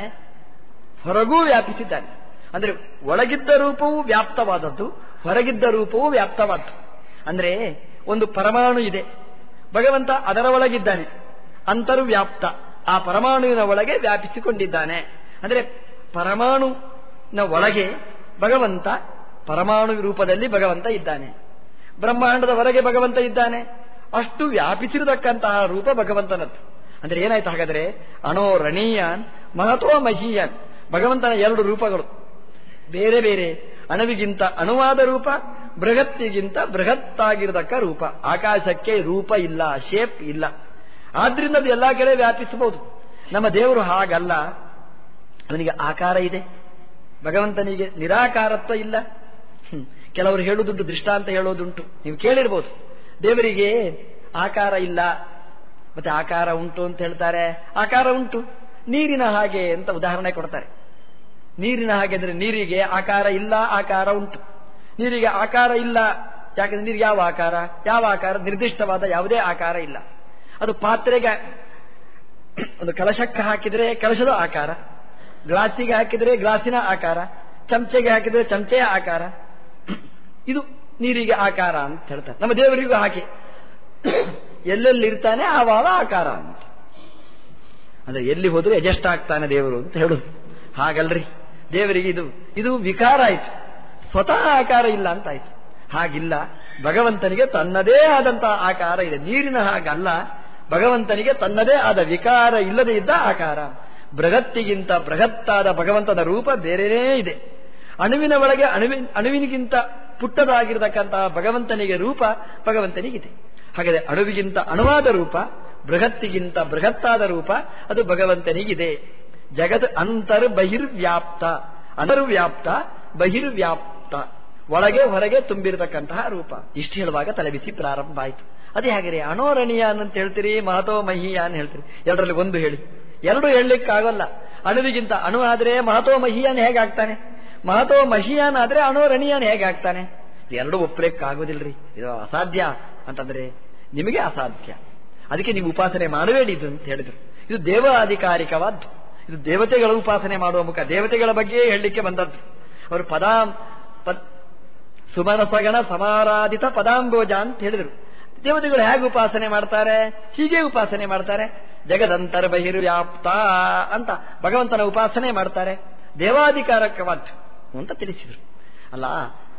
ಹೊರಗೂ ವ್ಯಾಪಿಸಿದ್ದಾನೆ. ಅಂದ್ರೆ ಒಳಗಿದ್ದ ರೂಪವೂ ವ್ಯಾಪ್ತವಾದದ್ದು, ಹೊರಗಿದ್ದ ರೂಪವೂ ವ್ಯಾಪ್ತವಾದ್ದು ಅಂದ್ರೆ ಒಂದು ಪರಮಾಣು ಇದೆ. ಭಗವಂತ ಅದರ ಒಳಗಿದ್ದಾನೆ. ಅಂತರ್ವ್ಯಾಪ್ತ. ಆ ಪರಮಾಣುವಿನ ಒಳಗೆ ವ್ಯಾಪಿಸಿಕೊಂಡಿದ್ದಾನೆ. ಅಂದ್ರೆ ಪರಮಾಣುವಿನ ಒಳಗೆ ಭಗವಂತ ಪರಮಾಣು ರೂಪದಲ್ಲಿ ಭಗವಂತ ಇದ್ದಾನೆ. ಬ್ರಹ್ಮಾಂಡದ ಹೊರಗೆ ಭಗವಂತ ಇದ್ದಾನೆ. ಅಷ್ಟು ವ್ಯಾಪಿಸಿರತಕ್ಕಂತಹ ರೂಪ ಭಗವಂತನದ್ದು. ಅಂದ್ರೆ ಏನಾಯ್ತು ಹಾಗಾದ್ರೆ ಅಣೋರಣೀಯಾನ್ ಮಹತೋ ಮಹೀಯಾನ್ ಭಗವಂತನ ಎರಡು ರೂಪಗಳು. ಬೇರೆ ಬೇರೆ ಅಣುವಿಗಿಂತ ಅಣುವಾದ ರೂಪ ಬೃಹತ್ತಿಗಿಂತ ಬೃಹತ್ತಾಗಿರತಕ್ಕ ರೂಪ. ಆಕಾಶಕ್ಕೆ ರೂಪ ಇಲ್ಲ ಶೇಪ್ ಇಲ್ಲ. ಆದ್ರಿಂದ ಅದು ಎಲ್ಲಾ ಕಡೆ ವ್ಯಾಪಿಸಬಹುದು. ನಮ್ಮ ದೇವರು ಹಾಗಲ್ಲ. ಅವನಿಗೆ ಆಕಾರ ಇದೆ. ಭಗವಂತನಿಗೆ ನಿರಾಕಾರತ್ವ ಇಲ್ಲ. ಕೆಲವರು ಹೇಳುದುಂಟು ದೃಷ್ಟಾಂತ ಹೇಳೋದುಂಟು ನೀವು ಕೇಳಿರ್ಬೋದು. ದೇವರಿಗೆ ಆಕಾರ ಇಲ್ಲ. ಮತ್ತೆ ಆಕಾರ ಉಂಟು ಅಂತ ಹೇಳ್ತಾರೆ. ಆಕಾರ ಉಂಟು. ನೀರಿನ ಹಾಗೆ ಅಂತ ಉದಾಹರಣೆ ಕೊಡ್ತಾರೆ. ನೀರಿನ ಹಾಗೆ ಅಂದ್ರೆ ನೀರಿಗೆ ಆಕಾರ ಇಲ್ಲ, ಆಕಾರ ಉಂಟು. ನೀರಿಗೆ ಆಕಾರ ಇಲ್ಲ. ಯಾಕಂದ್ರೆ ನೀರಿಗೆ ಯಾವ ಆಕಾರ? ಯಾವ ಆಕಾರ? ನಿರ್ದಿಷ್ಟವಾದ ಯಾವುದೇ ಆಕಾರ ಇಲ್ಲ. ಅದು ಪಾತ್ರೆಗೆ ಒಂದು ಕಲಶಕ್ಕೆ ಹಾಕಿದ್ರೆ ಕಲಶದ ಆಕಾರ, ಗ್ಲಾಸಿಗೆ ಹಾಕಿದ್ರೆ ಗ್ಲಾಸಿನ ಆಕಾರ, ಚಮಚೆಗೆ ಹಾಕಿದ್ರೆ ಚಮಚೆಯ ಆಕಾರ. ಇದು ನೀರಿಗೆ ಆಕಾರ ಅಂತ ಹೇಳ್ತಾರೆ. ನಮ್ಮ ದೇವರಿಗೂ ಹಾಕಿ ಎಲ್ಲೆಲ್ಲಿರ್ತಾನೆ ಆವಾಗ ಆಕಾರ ಅಂತ. ಅಂದ್ರೆ ಎಲ್ಲಿ ಹೋದ್ರೆ ಅಡ್ಜಸ್ಟ್ ಆಗ್ತಾನೆ ದೇವರು ಅಂತ ಹೇಳುದು. ಹಾಗಲ್ರಿ. ದೇವರಿಗೆ ಇದು ಇದು ವಿಕಾರ ಆಯ್ತು. ಸ್ವತಃ ಆಕಾರ ಇಲ್ಲ ಅಂತ ಆಯ್ತು ಹಾಗಿಲ್ಲ. ಭಗವಂತನಿಗೆ ತನ್ನದೇ ಆದಂತಹ ಆಕಾರ ಇದೆ. ನೀರಿನ ಹಾಗಲ್ಲ. ಭಗವಂತನಿಗೆ ತನ್ನದೇ ಆದ ವಿಕಾರ ಇಲ್ಲದೆ ಇದ್ದ ಆಕಾರ. ಬೃಹತ್ತಿಗಿಂತ ಬೃಹತ್ತಾದ ಭಗವಂತನ ರೂಪ ಬೇರೆಯೇ ಇದೆ. ಅಣುವಿನ ಒಳಗೆ ಅಣುವಿನ ಅಣುವಿನಿಗಿಂತ ಪುಟ್ಟದಾಗಿರತಕ್ಕಂತಹ ಭಗವಂತನಿಗೆ ರೂಪ ಭಗವಂತನಿಗಿದೆ. ಹಾಗಾದರೆ ಅಣುವಿಗಿಂತ ಅಣುವಾದ ರೂಪ, ಬೃಹತ್ತಿಗಿಂತ ಬೃಹತ್ತಾದ ರೂಪ ಅದು ಭಗವಂತನಿಗಿದೆ. ಜಗತ್ ಅಂತರ್ ಬಹಿರ್ವ್ಯಾಪ್ತ ಅಂತರ್ವ್ಯಾಪ್ತ, ಬಹಿರ್ವ್ಯಾಪ್ತ. ಒಳಗೆ ಹೊರಗೆ ತುಂಬಿರತಕ್ಕಂತಹ ರೂಪ. ಇಷ್ಟು ಹೇಳುವಾಗ ತಲೆಬಿಸಿ ಪ್ರಾರಂಭ ಆಯಿತು. ಅದೇ ಹಾಗೆ ಅಣೋರಣೀಯಾನ್ ಅಂತ ಹೇಳ್ತೀರಿ, ಮಹತೋ ಮಹಿಯಾನ್ ಹೇಳ್ತೀರಿ. ಎರಡರಲ್ಲಿ ಒಂದು ಹೇಳಿ. ಎರಡು ಹೇಳಲಿಕ್ಕಾಗಲ್ಲ. ಅಣುವಿಗಿಂತ ಅಣು ಆದ್ರೆ ಮಹತೋ ಮಹಿಯಾನ್ ಹೇಗಾಗ್ತಾನೆ ಮಹತೋ ಮಹಿಯಾನ್ ಆದ್ರೆ ಅಣೋರಣೀಯಾನ್ ಹೇಗಾಗ್ತಾನೆ ಎರಡು ಒಪ್ಪಲಿಕ್ಕಾಗೋದಿಲ್ಲರಿ ಇದು ಅಸಾಧ್ಯ ಅಂತಂದ್ರೆ ನಿಮಗೆ ಅಸಾಧ್ಯ. ಅದಕ್ಕೆ ನೀವು ಉಪಾಸನೆ ಮಾಡಬೇಡಿ ಇದು ಅಂತ ಹೇಳಿದ್ರು. ಇದು ದೇವ ಅಧಿಕಾರಿಕವಾದ್ದು ಇದು ದೇವತೆಗಳ ಉಪಾಸನೆ ಮಾಡುವ ಮುಖ. ದೇವತೆಗಳ ಬಗ್ಗೆಯೇ ಹೇಳಲಿಕ್ಕೆ ಬಂದದ್ದು. ಅವರು ಪದಾ ಸುಮನಸಗಣ ಸಮಾರಾಧಿತ ಪದಾಂಬೋಜ ಅಂತ ಹೇಳಿದರು. ದೇವತೆಗಳು ಹೇಗೆ ಉಪಾಸನೆ ಮಾಡ್ತಾರೆ? ಹೀಗೆ ಉಪಾಸನೆ ಮಾಡ್ತಾರೆ. ಜಗದಂತರ ಬಹಿರ್ವ್ಯಾಪ್ತ ಅಂತ ಭಗವಂತನ ಉಪಾಸನೆ ಮಾಡ್ತಾರೆ. ದೇವಾಧಿಕಾರಕವಾದ್ದು ಅಂತ ತಿಳಿಸಿದರು. ಅಲ್ಲ,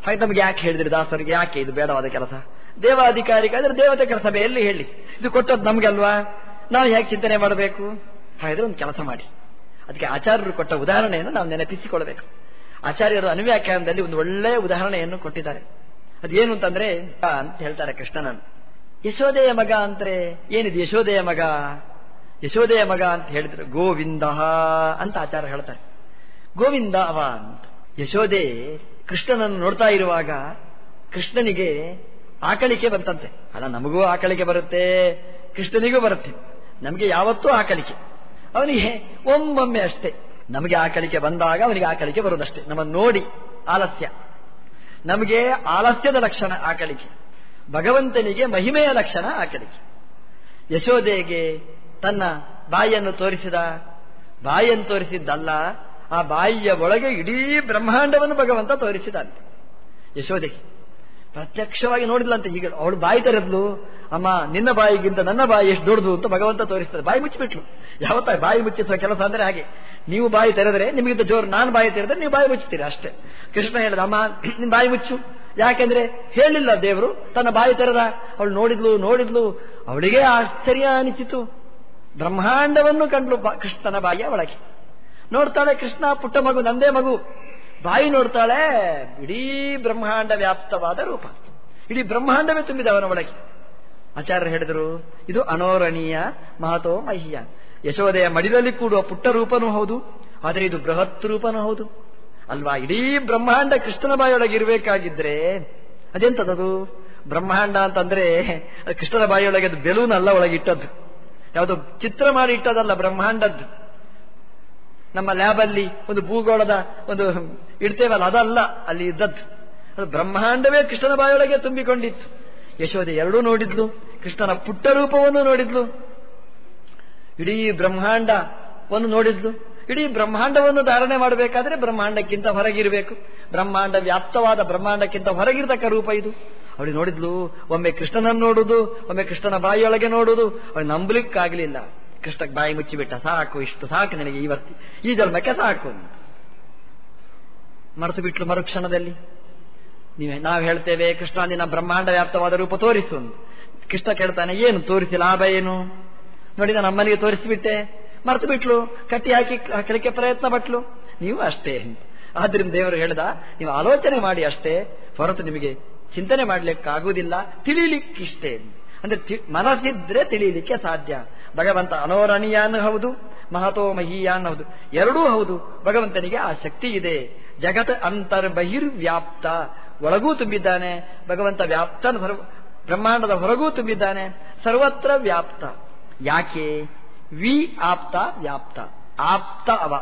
ಹಾಗೆ ನಮ್ಗೆ ಯಾಕೆ ಹೇಳಿದ್ರಿ ದಾಸರಿಗೆ? ಯಾಕೆ ಇದು ಬೇಡವಾದ ಕೆಲಸ? ದೇವಾಧಿಕಾರಿಕ ಅಂದ್ರೆ ದೇವತೆ ಸಭೆಯಲ್ಲಿ ಹೇಳಿ. ಇದು ಕೊಟ್ಟದ್ದು ನಮ್ಗೆ ಅಲ್ವಾ ನಾವು ಹೇಗೆ ಚಿಂತನೆ ಮಾಡಬೇಕು? ಹಾಗಾದ್ರೆ ಒಂದು ಕೆಲಸ ಮಾಡಿ. ಅದಕ್ಕೆ ಆಚಾರ್ಯರು ಕೊಟ್ಟ ಉದಾಹರಣೆಯನ್ನು ನಾವು ನೆನಪಿಸಿಕೊಳ್ಬೇಕು ಆಚಾರ್ಯರು ಅನುವ್ಯಾಖ್ಯಾನದಲ್ಲಿ ಒಂದು ಒಳ್ಳೆಯ ಉದಾಹರಣೆಯನ್ನು ಕೊಟ್ಟಿದ್ದಾರೆ. ಅದೇನು ಅಂತಂದ್ರೆ ಅಂತ ಹೇಳ್ತಾರೆ ಕೃಷ್ಣನನ್ನು ಯಶೋದೆಯ ಮಗ ಅಂದ್ರೆ ಏನಿದೆ ಯಶೋದೆಯ ಮಗ? ಯಶೋದೆಯ ಮಗ ಅಂತ ಹೇಳಿದ್ರು ಗೋವಿಂದ ಅಂತ ಆಚಾರ ಹೇಳ್ತಾರೆ. ಗೋವಿಂದ ಅವ ಅಂತ. ಯಶೋದೆ ಕೃಷ್ಣನನ್ನು ನೋಡ್ತಾ ಇರುವಾಗ ಕೃಷ್ಣನಿಗೆ ಆಕಳಿಕೆ ಬಂತಂತೆ. ಅಲ್ಲ, ನಮಗೂ ಆಕಳಿಕೆ ಬರುತ್ತೆ, ಕೃಷ್ಣನಿಗೂ ಬರುತ್ತೆ. ನಮಗೆ ಯಾವತ್ತೂ ಆಕಳಿಕೆ. ಅವನಿಗೆ ಒಮ್ಮೊಮ್ಮೆ ಅಷ್ಟೇ. ನಮಗೆ ಆಕಳಿಕೆ ಬಂದಾಗ ಅವನಿಗೆ ಆ ಕಲಿಕೆ ಬರುವುದಷ್ಟೇ. ನಮ್ಮನ್ನು ನೋಡಿ, ಆಲಸ್ಯ. ನಮಗೆ ಆಲಸ್ಯದ ಲಕ್ಷಣ ಆಕಳಿಕೆ ಭಗವಂತನಿಗೆ ಮಹಿಮೆಯ ಲಕ್ಷಣ ಆಕಳಿಕೆ ಯಶೋದೆಗೆ ತನ್ನ ಬಾಯಿಯನ್ನು ತೋರಿಸಿದ, ಬಾಯಿಯನ್ನು ತೋರಿಸಿದ್ದಲ್ಲ, ಆ ಬಾಯಿಯ ಒಳಗೆ ಇಡೀ ಬ್ರಹ್ಮಾಂಡವನ್ನು ಭಗವಂತ ತೋರಿಸಿದಂತೆ ಯಶೋದೆಗೆ ಪ್ರತ್ಯಕ್ಷವಾಗಿ ನೋಡಿದ್ಲಂತೆ ಈಗ ಅವಳು ಬಾಯಿ ತೆರೆದ್ಲು ಅಮ್ಮ, ನಿನ್ನ ಬಾಯಿಗಿಂತ ನನ್ನ ಬಾಯಿ ಎಷ್ಟು ದೊಡ್ಡದು ಅಂತ ಭಗವಂತ ತೋರಿಸ್ತಾರೆ. ಬಾಯಿ ಮುಚ್ಚಿಬಿಟ್ಲು. ಯಾವತ್ತ ಬಾಯಿ ಮುಚ್ಚಿಸುವ ಕೆಲಸ ಅಂದ್ರೆ ಹಾಗೆ. ನೀವು ಬಾಯಿ ತೆರೆದ್ರೆ ನಿಮಗಿಂತ ಜೋರು ನಾನು ಬಾಯಿ ತೆರೆದ್ರೆ ನೀವು ಬಾಯಿ ಮುಚ್ಚುತ್ತೀರಿ ಅಷ್ಟೇ. ಕೃಷ್ಣ ಹೇಳಿದ, ಅಮ್ಮ, ನಿನ್ ಬಾಯಿ ಮುಚ್ಚು. ಯಾಕೆಂದ್ರೆ ಹೇಳಿಲ್ಲ ದೇವರು, ತನ್ನ ಬಾಯಿ ತೆರೆದ. ಅವಳು ನೋಡಿದ್ಲು ನೋಡಿದ್ಲು. ಅವಳಿಗೆ ಆಶ್ಚರ್ಯ ಅನಿಸಿತು. ಬ್ರಹ್ಮಾಂಡವನ್ನು ಕಂಡ್ಲು ಕೃಷ್ಣನ ಬಾಯಿಯ ಒಳಗೆ. ನೋಡ್ತಾಳೆ ಕೃಷ್ಣ, ಪುಟ್ಟ ಮಗು, ನಂದೇ ಮಗು. ಬಾಯಿ ನೋಡ್ತಾಳೆ, ಇಡೀ ಬ್ರಹ್ಮಾಂಡ ವ್ಯಾಪ್ತವಾದ ರೂಪ. ಇಡೀ ಬ್ರಹ್ಮಾಂಡವೇ ತುಂಬಿದ ಅವನ ಒಳಗೆ. ಆಚಾರ್ಯರು ಹೇಳಿದರು, ಇದು ಅನೋರಣೀಯ ಮಹತೋ ಮಹ್ಯ ಯಶೋದೆಯ ಮಡಿಲಲ್ಲಿ ಕೂಡುವ ಪುಟ್ಟ ರೂಪನೂ ಹೌದು, ಆದರೆ ಇದು ಬೃಹತ್ ರೂಪನೂ ಹೌದು. ಅಲ್ವಾ? ಇಡೀ ಬ್ರಹ್ಮಾಂಡ ಕೃಷ್ಣನ ಬಾಯಿಯೊಳಗೆ ಇರಬೇಕಾಗಿದ್ರೆ ಅದೆಂತದದು? ಬ್ರಹ್ಮಾಂಡ ಅಂತಂದ್ರೆ ಕೃಷ್ಣನ ಬಾಯಿಯೊಳಗೆ ಅದು ಬೆಲೂನ್ ಅಲ್ಲ ಒಳಗಿಟ್ಟದ್ದು. ಯಾವುದು ಚಿತ್ರ ಮಾಡಿ ಇಟ್ಟದಲ್ಲ, ಬ್ರಹ್ಮಾಂಡದ್ದು. ನಮ್ಮ ಲ್ಯಾಬಲ್ಲಿ ಒಂದು ಭೂಗೋಳದ ಒಂದು ಇಡ್ತೇವಲ್ಲ, ಅದಲ್ಲ, ಅಲ್ಲಿ ಇದ್ದದ್ದು. ಅದು ಬ್ರಹ್ಮಾಂಡವೇ ಕೃಷ್ಣನ ಬಾಯಿಯೊಳಗೆ ತುಂಬಿಕೊಂಡಿತ್ತು. ಯಶೋದೆ ಎರಡೂ ನೋಡಿದ್ಲು, ಕೃಷ್ಣನ ಪುಟ್ಟ ರೂಪವನ್ನು ನೋಡಿದ್ಲು. ಇಡೀ ಬ್ರಹ್ಮಾಂಡವನ್ನು ನೋಡಿದ್ಲು. ಇಡೀ ಬ್ರಹ್ಮಾಂಡವನ್ನು ಧಾರಣೆ ಮಾಡಬೇಕಾದ್ರೆ ಬ್ರಹ್ಮಾಂಡಕ್ಕಿಂತ ಹೊರಗಿರಬೇಕು. ಬ್ರಹ್ಮಾಂಡ ವ್ಯಾಪ್ತವಾದ ಬ್ರಹ್ಮಾಂಡಕ್ಕಿಂತ ಹೊರಗಿರ್ತಕ್ಕ ರೂಪ ಇದು. ಅವಳು ನೋಡಿದ್ಲು, ಒಮ್ಮೆ ಕೃಷ್ಣನನ್ನು ನೋಡುದು, ಒಮ್ಮೆ ಕೃಷ್ಣನ ಬಾಯಿಯೊಳಗೆ ನೋಡುದು. ಅವಳು ನಂಬಲಿಕ್ಕಾಗಲಿಲ್ಲ. ಕೃಷ್ಣ ಬಾಯಿ ಮುಚ್ಚಿಬಿಟ್ಟ, ಸಾಕು, ಇಷ್ಟು ಸಾಕು ನಿನಗೆ ಈ ಈ ಜನ್ಮಕ್ಕೆ ಸಾಕು. ಮರೆತು ಬಿಟ್ಲು ಮರುಕ್ಷಣದಲ್ಲಿ. ನೀವೇ ನಾವು ಹೇಳ್ತೇವೆ ಕೃಷ್ಣ ನಿನ್ನ ಬ್ರಹ್ಮಾಂಡ ವ್ಯಾಪ್ತವಾದ ರೂಪ ತೋರಿಸು ಕೃಷ್ಣ ಕೇಳ್ತಾನೆ, ಏನು ತೋರಿಸಿ ಲಾಭ ಏನು? ನೋಡಿ, ನಾನು ಅಮ್ಮನಿಗೆ ತೋರಿಸಿಬಿಟ್ಟೆ. ಮರೆತು ಬಿಟ್ಲು ಕಟ್ಟಿ ಹಾಕಿ ಹಾಕಲಿಕ್ಕೆ ಪ್ರಯತ್ನ ಪಟ್ಲು. ನೀವು ಅಷ್ಟೇ ಆದ್ರಿಂದ ದೇವರು ಹೇಳ್ದ, ನೀವು ಆಲೋಚನೆ ಮಾಡಿ ಅಷ್ಟೇ, ಹೊರತು ನಿಮಗೆ ಚಿಂತನೆ ಮಾಡ್ಲಿಕ್ಕಾಗುವುದಿಲ್ಲ, ತಿಳಿಲಿಕ್ಕಿಷ್ಟೇ ಅಂದ್ರೆ ಮನಸ್ಸಿದ್ರೆ ತಿಳಿಯಲಿಕ್ಕೆ ಸಾಧ್ಯ. ಭಗವಂತ ಅನೋರಣೀಯಾನ್ ಹೌದು, ಮಹತೋ ಮಹೀಯಾನ್ ಹೌದು. ಎರಡೂ ಹೌದು. ಭಗವಂತನಿಗೆ ಆ ಶಕ್ತಿ ಇದೆ. ಜಗತ್ ಅಂತರ್ಬಹಿರ್ವ್ಯಾಪ್ತ. ಒಳಗೂ ತುಂಬಿದ್ದಾನೆ. ಭಗವಂತ ವ್ಯಾಪ್ತನ ಬ್ರಹ್ಮಾಂಡದ ಹೊರಗೂ ತುಂಬಿದ್ದಾನೆ. ಸರ್ವತ್ರ ವ್ಯಾಪ್ತ. ಯಾಕೆ? ವಿ ಆಪ್ತ ವ್ಯಾಪ್ತ. ಆಪ್ತ ಅವ.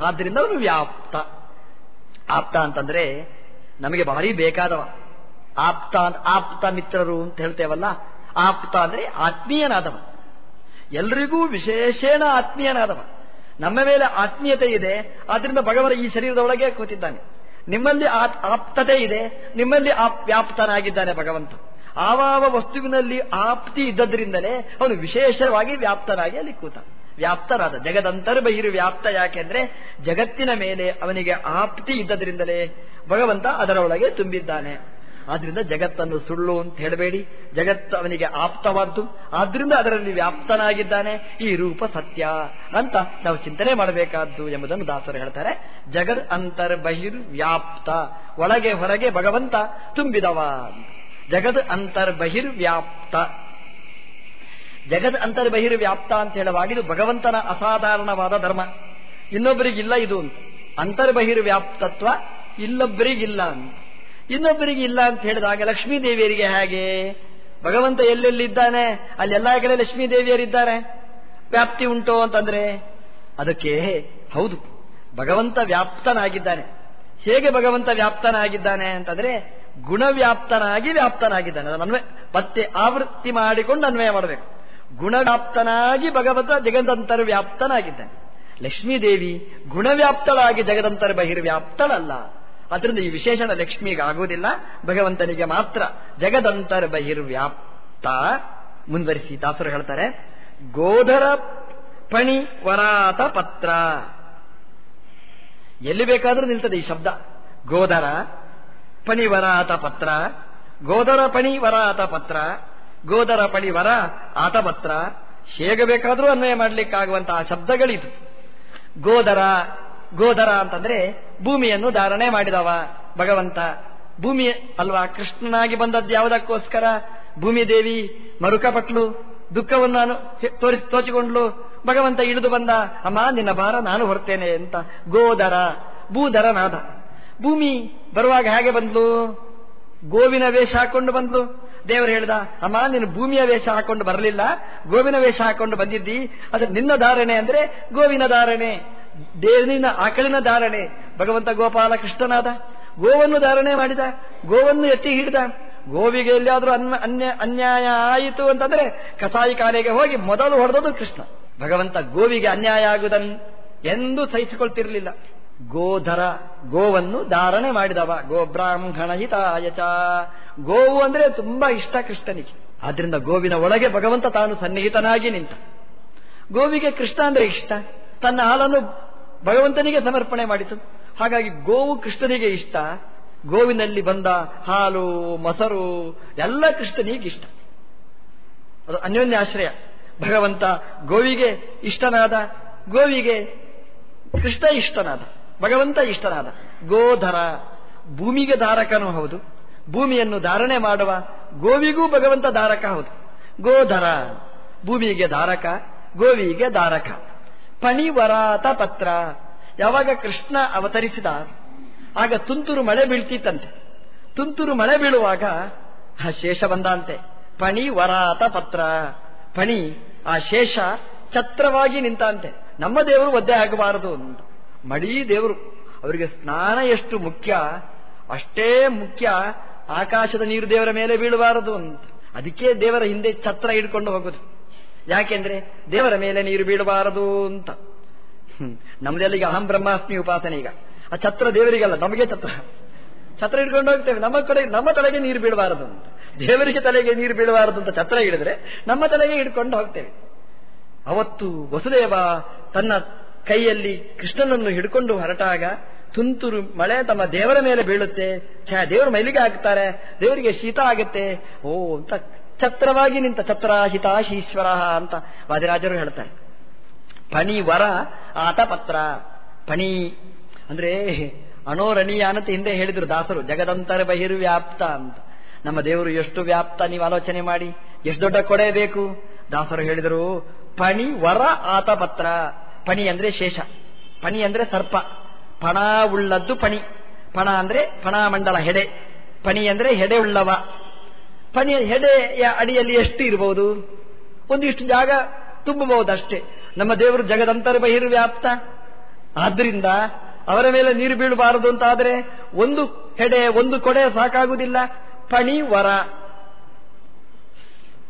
ಆದ್ರಿಂದ ಅವನು ವ್ಯಾಪ್ತ. ಆಪ್ತ ಅಂತಂದ್ರೆ ನಮಗೆ ಭಾರಿ ಬೇಕಾದವ. ಆಪ್ತ ಆಪ್ತ ಮಿತ್ರರು ಅಂತ ಹೇಳ್ತೇವಲ್ಲ? ಆಪ್ತ ಅಂದ್ರೆ ಆತ್ಮೀಯನಾದವ. ಎಲ್ರಿಗೂ ವಿಶೇಷೇಣ ಆತ್ಮೀಯನಾದವ. ನಮ್ಮ ಮೇಲೆ ಆತ್ಮೀಯತೆ ಇದೆ. ಆದ್ರಿಂದ ಭಗವರ ಈ ಶರೀರದೊಳಗೆ ಕೂತಿದ್ದಾನೆ. ನಿಮ್ಮಲ್ಲಿ ಆಪ್ತತೆ ಇದೆ, ನಿಮ್ಮಲ್ಲಿ ಆ ವ್ಯಾಪ್ತನಾಗಿದ್ದಾನೆ ಭಗವಂತ. ಆವಾವ ವಸ್ತುವಿನಲ್ಲಿ ಆಪ್ತಿ ಇದ್ದದ್ರಿಂದಲೇ ಅವನು ವಿಶೇಷವಾಗಿ ವ್ಯಾಪ್ತನಾಗಿ ಅಲ್ಲಿ ಕೂತ. ವ್ಯಾಪ್ತರಾದ ಜಗದಂತರ ಬಹಿರು ವ್ಯಾಪ್ತ ಯಾಕೆಂದ್ರೆ ಜಗತ್ತಿನ ಮೇಲೆ ಅವನಿಗೆ ಆಪ್ತಿ ಇದ್ದದ್ರಿಂದಲೇ ಭಗವಂತ ಅದರ ಒಳಗೆ ತುಂಬಿದ್ದಾನೆ. ಆದ್ರಿಂದ ಜಗತ್ತನ್ನು ಸುಳ್ಳು ಅಂತ ಹೇಳಬೇಡಿ. ಜಗತ್ತು ಅವನಿಗೆ ಆಪ್ತವಾದ್ದು. ಆದ್ರಿಂದ ಅದರಲ್ಲಿ ವ್ಯಾಪ್ತನಾಗಿದ್ದಾನೆ. ಈ ರೂಪ ಸತ್ಯ ಅಂತ ನಾವು ಚಿಂತನೆ ಮಾಡಬೇಕಾದ್ದು ಎಂಬುದನ್ನು ದಾಸರು ಹೇಳ್ತಾರೆ. ಜಗದ್ ಅಂತರ್ ಬಹಿರ್ ವ್ಯಾಪ್ತ. ಒಳಗೆ ಹೊರಗೆ ಭಗವಂತ ತುಂಬಿದವ. ಜಗದ್ ಅಂತರ್ ಬಹಿರ್ ವ್ಯಾಪ್ತ. ಜಗದ್ ಅಂತರ್ ಬಹಿರ್ ವ್ಯಾಪ್ತ ಅಂತ ಹೇಳುವಾಗ ಇದು ಭಗವಂತನ ಅಸಾಧಾರಣವಾದ ಧರ್ಮ. ಇನ್ನೊಬ್ಬರಿಗಿಲ್ಲ ಇದು. ಅಂತ ಅಂತರ್ಬಹಿರ್ ವ್ಯಾಪ್ತತ್ವ ಇಲ್ಲೊಬ್ಬರಿಗಿಲ್ಲ ಅಂತ. ಇನ್ನೊಬ್ಬರಿಗೆ ಇಲ್ಲ ಅಂತ ಹೇಳಿದಾಗ ಲಕ್ಷ್ಮೀ ದೇವಿಯರಿಗೆ ಹೇಗೆ? ಭಗವಂತ ಎಲ್ಲೆಲ್ಲಿದ್ದಾನೆ? ಅಲ್ಲಿ ಎಲ್ಲ ಕಡೆ ಲಕ್ಷ್ಮೀ ದೇವಿಯರಿದ್ದಾರೆ ವ್ಯಾಪ್ತಿ ಉಂಟು ಅಂತಂದ್ರೆ? ಅದಕ್ಕೆ, ಹೌದು, ಭಗವಂತ ವ್ಯಾಪ್ತನಾಗಿದ್ದಾನೆ. ಹೇಗೆ ಭಗವಂತ ವ್ಯಾಪ್ತನಾಗಿದ್ದಾನೆ ಅಂತಂದ್ರೆ, ಗುಣವ್ಯಾಪ್ತನಾಗಿ ವ್ಯಾಪ್ತನಾಗಿದ್ದಾನೆ. ಅದನ್ನು ಮತ್ತೆ ಆವೃತ್ತಿ ಮಾಡಿಕೊಂಡು ಅನ್ವಯ ಮಾಡಬೇಕು. ಗುಣವ್ಯಾಪ್ತನಾಗಿ ಭಗವಂತ ಜಗದಂತರ ವ್ಯಾಪ್ತನಾಗಿದ್ದಾನೆ. ಲಕ್ಷ್ಮೀದೇವಿ ಗುಣವ್ಯಾಪ್ತಳಾಗಿ ಜಗದಂತರ ಬಹಿರ್ವ್ಯಾಪ್ತಳಲ್ಲ. ಅದರಿಂದ ಈ ವಿಶೇಷಣ ಲಕ್ಷ್ಮಿಗೆ ಆಗುವುದಿಲ್ಲ. ಭಗವಂತನಿಗೆ ಮಾತ್ರ ಜಗದಂತರ ಬಹಿರ್ವ್ಯಾಪ್ತ ಮುಂದುವರಿಸಿ ದಾಸರು ಹೇಳ್ತಾರೆ. ಗೋಧರ ಪಣಿ ವರಾತ ಪತ್ರ. ಎಲ್ಲಿ ಬೇಕಾದರೂ ನಿಲ್ತದೆ ಈ ಶಬ್ದ. ಗೋಧರ ಪಣಿವರಾತ ಪತ್ರ. ಗೋಧರ ಪಣಿ ವರಾತ ಪತ್ರ. ಗೋಧರ ಪಣಿ ವರ ಆತ ಪತ್ರ. ಹೇಗೆ ಬೇಕಾದರೂ ಅನ್ವಯ ಮಾಡಲಿಕ್ಕಾಗುವಂತಹ ಶಬ್ದಗಳಿದು. ಗೋಧರ ಗೋಧರ ಅಂತಂದ್ರೆ ಭೂಮಿಯನ್ನು ಧಾರಣೆ ಮಾಡಿದವ ಭಗವಂತ. ಭೂಮಿ ಅಲ್ವಾ? ಕೃಷ್ಣನಾಗಿ ಬಂದದ್ದು ಯಾವುದಕ್ಕೋಸ್ಕರ? ಭೂಮಿ ದೇವಿ ಮರುಕಪಟ್ಲು, ದುಃಖವನ್ನು ತೋರಿ ತೋಚಿಕೊಂಡ್ಲು, ಭಗವಂತ ಇಳಿದು ಬಂದ, ಅಮ್ಮ, ನಿನ್ನ ಭಾರ ನಾನು ಹೊರ್ತೇನೆ ಅಂತ. ಗೋದರ ಭೂಧರನಾದ. ಭೂಮಿ ಬರುವಾಗ ಹೇಗೆ ಬಂದ್ಲು? ಗೋವಿನ ವೇಷ ಹಾಕೊಂಡು ಬಂದ್ಲು. ದೇವರು ಹೇಳ್ದ, ಅಮ್ಮ, ನೀನು ಭೂಮಿಯ ವೇಷ ಹಾಕೊಂಡು ಬರಲಿಲ್ಲ. ಗೋವಿನ ವೇಷ ಹಾಕೊಂಡು ಬಂದಿದ್ದಿ. ಅದು ನಿನ್ನ ಧಾರಣೆ ಅಂದ್ರೆ ಗೋವಿನ ಧಾರಣೆ. ದೇವಿನ ಆಕಳಿನ ಧಾರಣೆ. ಭಗವಂತ ಗೋಪಾಲ ಕೃಷ್ಣನಾದ. ಗೋವನ್ನು ಧಾರಣೆ ಮಾಡಿದ. ಗೋವನ್ನು ಎತ್ತಿ ಹಿಡಿದ. ಗೋವಿಗೆ ಎಲ್ಲಿಯಾದರೂ ಅನ್ಯ ಅನ್ಯ, ಅನ್ಯಾಯ ಆಯಿತು ಅಂತಂದ್ರೆ ಕಸಾಯಿ ಕಾಲೆಗೆ ಹೋಗಿ ಮೊದಲು ಹೊಡೆದದು ಕೃಷ್ಣ. ಭಗವಂತ ಗೋವಿಗೆ ಅನ್ಯಾಯ ಆಗುವುದನ್ನು ಎಂದು ಸಹಿಸಿಕೊಳ್ತಿರಲಿಲ್ಲ. ಗೋಧರ, ಗೋವನ್ನು ಧಾರಣೆ ಮಾಡಿದವ. ಗೋಬ್ರಾಹ್ಮಣ ಹಿತಾಯಚ ಗೋವು ಅಂದ್ರೆ ತುಂಬಾ ಇಷ್ಟ ಕೃಷ್ಣನಿಗೆ. ಆದ್ರಿಂದ ಗೋವಿನ ಒಳಗೆ ಭಗವಂತ ತಾನು ಸನ್ನಿಹಿತನಾಗಿ ನಿಂತ. ಗೋವಿಗೆ ಕೃಷ್ಣ ಅಂದ್ರೆ ಇಷ್ಟ. ತನ್ನ ಹಾಲನ್ನು ಭಗವಂತನಿಗೆ ಸಮರ್ಪಣೆ ಮಾಡಿತು. ಹಾಗಾಗಿ ಗೋವು ಕೃಷ್ಣನಿಗೆ ಇಷ್ಟ. ಗೋವಿನಲ್ಲಿ ಬಂದ ಹಾಲು, ಮೊಸರು, ಎಲ್ಲ ಕೃಷ್ಣನಿಗೆ ಇಷ್ಟ. ಅದು ಅನ್ಯೋನ್ಯಾಶ್ರಯ ಭಗವಂತ ಗೋವಿಗೆ ಇಷ್ಟನಾದ, ಗೋವಿಗೆ ಕೃಷ್ಣ ಇಷ್ಟನಾದ, ಭಗವಂತ ಇಷ್ಟನಾದ. ಗೋಧರ, ಭೂಮಿಗೆ ಧಾರಕನೂ ಹೌದು. ಭೂಮಿಯನ್ನು ಧಾರಣೆ ಮಾಡುವ ಗೋವಿಗೂ ಭಗವಂತ ಧಾರಕ ಹೌದು. ಗೋಧರ, ಭೂಮಿಗೆ ಧಾರಕ, ಗೋವಿಗೆ ಧಾರಕ. ಪಣಿವರಾತ ಪತ್ರ. ಯಾವಾಗ ಕೃಷ್ಣ ಅವತರಿಸಿದ, ಆಗ ತುಂತುರು ಮಳೆ ಬೀಳ್ತಿತ್ತಂತೆ. ತುಂತುರು ಮಳೆ ಬೀಳುವಾಗ, ಆ ಶೇಷ ಬಂದಂತೆ. ಪಣಿ ವರಾತ ಪತ್ರ. ಪಣಿ, ಆ ಶೇಷ ಛತ್ರವಾಗಿ ನಿಂತಂತೆ. ನಮ್ಮ ದೇವರು ಒದ್ದೆ ಆಗಬಾರದು ಅಂತ. ಮಡಿ ದೇವರು, ಅವರಿಗೆ ಸ್ನಾನ ಎಷ್ಟು ಮುಖ್ಯ, ಅಷ್ಟೇ ಮುಖ್ಯ ಆಕಾಶದ ನೀರು ದೇವರ ಮೇಲೆ ಬೀಳಬಾರದು ಅಂತ. ಅದಕ್ಕೆ ದೇವರ ಹಿಂದೆ ಛತ್ರ ಹಿಡ್ಕೊಂಡು ಹೋಗುದು. ಯಾಕೆಂದ್ರೆ ದೇವರ ಮೇಲೆ ನೀರು ಬೀಳಬಾರದು ಅಂತ. ನಮ್ದೆಲ್ಲ ಈಗ ಅಹಂ ಬ್ರಹ್ಮಾಸ್ಮಿ ಉಪಾಸನೆ ಈಗ. ಆ ಛತ್ರ ದೇವರಿಗಲ್ಲ, ನಮಗೆ ಛತ್ರ. ಛತ್ರ ಹಿಡ್ಕೊಂಡು ಹೋಗ್ತೇವೆ. ನಮ್ಮ ಕಡೆ, ನಮ್ಮ ತಲೆಗೆ ನೀರು ಬೀಳಬಾರದು ಅಂತ. ದೇವರಿಗೆ ತಲೆಗೆ ನೀರು ಬೀಳಬಾರದು ಅಂತ ಛತ್ರ ಹಿಡಿದ್ರೆ ನಮ್ಮ ತಲೆಗೆ ಹಿಡ್ಕೊಂಡು ಹೋಗ್ತೇವೆ. ಅವತ್ತು ವಸುದೇವ ತನ್ನ ಕೈಯಲ್ಲಿ ಕೃಷ್ಣನನ್ನು ಹಿಡ್ಕೊಂಡು ಹೊರಟಾಗ ತುಂತುರು ಮಳೆ ತಮ್ಮ ದೇವರ ಮೇಲೆ ಬೀಳುತ್ತೆ. ಛ, ದೇವರ ಮೈಲಿಗೆ ಹಾಕ್ತಾರೆ. ದೇವರಿಗೆ ಶೀತ ಆಗುತ್ತೆ. ಓ, ಅಂತ ಛತ್ರವಾಗಿ ನಿಂತ, ಛತ್ರ ಹಿತಾಶೀಶ್ವರ ಅಂತ ವಾದಿರಾಜರು ಹೇಳ್ತಾರೆ. ಪಣಿ ವರ ಆತ ಪತ್ರ ಪಣಿ ಅಂದ್ರೆ ಅಣೋರಣೀಯ ಅಂತ ಹಿಂದೆ ಹೇಳಿದ್ರು ದಾಸರು, ಜಗದಂತರ ಬಹಿರ್ವ್ಯಾಪ್ತ ಅಂತ. ನಮ್ಮ ದೇವರು ಎಷ್ಟು ವ್ಯಾಪ್ತ ನೀವು ಆಲೋಚನೆ ಮಾಡಿ, ಎಷ್ಟು ದೊಡ್ಡ ಕೊಡೆ ಬೇಕು? ದಾಸರು ಹೇಳಿದರು ಪಣಿ ವರ ಆತ ಪತ್ರ ಪಣಿ ಅಂದ್ರೆ ಶೇಷ. ಪಣಿ ಅಂದ್ರೆ ಸರ್ಪ. ಪಣ ಉಳ್ಳದ್ದು ಪಣಿ ಪಣ ಅಂದ್ರೆ ಪಣಾಮಂಡಲ ಹೆಡೆ. ಪಣಿ ಅಂದ್ರೆ ಹೆಡೆ ಉಳ್ಳವ. ಪಣಿ ಹೆಡೆಯ ಅಡಿಯಲ್ಲಿ ಎಷ್ಟು ಇರಬಹುದು ಒಂದಿಷ್ಟು ಜಾಗ ತುಂಬಬಹುದಷ್ಟೇ. ನಮ್ಮ ದೇವರು ಜಗದಂತರ ಬಹಿರ್ವ್ಯಾಪ್ತ. ಆದ್ರಿಂದ ಅವರ ಮೇಲೆ ನೀರು ಬೀಳಬಾರದು ಅಂತ ಆದ್ರೆ ಒಂದು ಹೆಡೆ, ಒಂದು ಕೊಡೆ ಸಾಕಾಗುವುದಿಲ್ಲ. ಪಣಿ ವರ.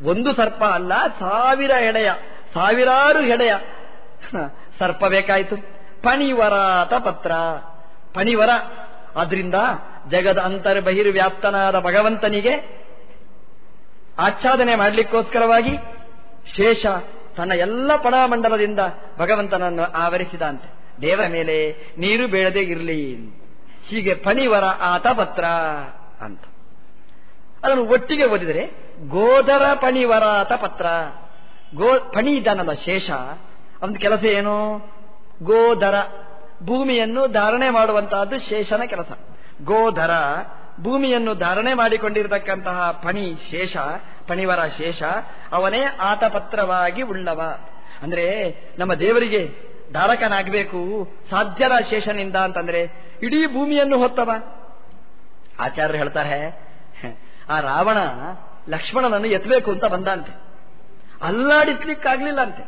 ಒಂದು ಸರ್ಪ ಅಲ್ಲ, ಸಾವಿರ ಹೆಡೆಯ, ಸಾವಿರಾರು ಹೆಡೆಯ. ಸರ್ಪ ಬೇಕಾಯಿತು. ಪಣಿವರಾತ ಪತ್ರ. ಪಣಿವರ ಆದ್ರಿಂದ ಜಗದ ಅಂತರ್ ಬಹಿರ್ವ್ಯಾಪ್ತನಾದ ಭಗವಂತನಿಗೆ ಆಚ್ಛಾದನೆ ಮಾಡಲಿಕ್ಕೋಸ್ಕರವಾಗಿ ಶೇಷ ತನ್ನ ಎಲ್ಲ ಪಣಾಮಂಡಲದಿಂದ ಭಗವಂತನನ್ನು ಆವರಿಸಿದಂತೆ, ದೇವರ ಮೇಲೆ ನೀರು ಬೇಡದೆ ಇರಲಿ ಹೀಗೆ ಪಣಿವರ ಆತ ಪತ್ರ ಅಂತ. ಅದನ್ನು ಒಟ್ಟಿಗೆ ಓದಿದರೆ, ಗೋದರ ಪಣಿವರಾತ ಪತ್ರ ಗೋ ಪಣಿ ಇದ್ದಾನಲ್ಲ ಶೇಷ, ಒಂದು ಕೆಲಸ ಏನು? ಗೋದರ ಭೂಮಿಯನ್ನು ಧಾರಣೆ ಮಾಡುವಂತಹದ್ದು ಶೇಷನ ಕೆಲಸ. ಗೋಧರ ಭೂಮಿಯನ್ನು ಧಾರಣೆ ಮಾಡಿಕೊಂಡಿರತಕ್ಕಂತಹ ಪಣಿ ಶೇಷ, ಪಣಿವರ ಶೇಷ, ಅವನೇ ಆತಪತ್ರವಾಗಿ ಉಳ್ಳವ. ಅಂದ್ರೆ ನಮ್ಮ ದೇವರಿಗೆ ಧಾರಕನಾಗಬೇಕು ಸಾಧ್ಯರ ಶೇಷನಿಂದ ಅಂತಂದ್ರೆ ಇಡೀ ಭೂಮಿಯನ್ನು ಹೊತ್ತವ. ಆಚಾರ್ಯರು ಹೇಳ್ತಾರೆ ಆ ರಾವಣ ಲಕ್ಷ್ಮಣನನ್ನು ಎತ್ತಬೇಕು ಅಂತ ಬಂದಂತೆ. ಅಲ್ಲಾಡಿಸ್ಲಿಕ್ಕಾಗ್ಲಿಲ್ಲ ಅಂತೆ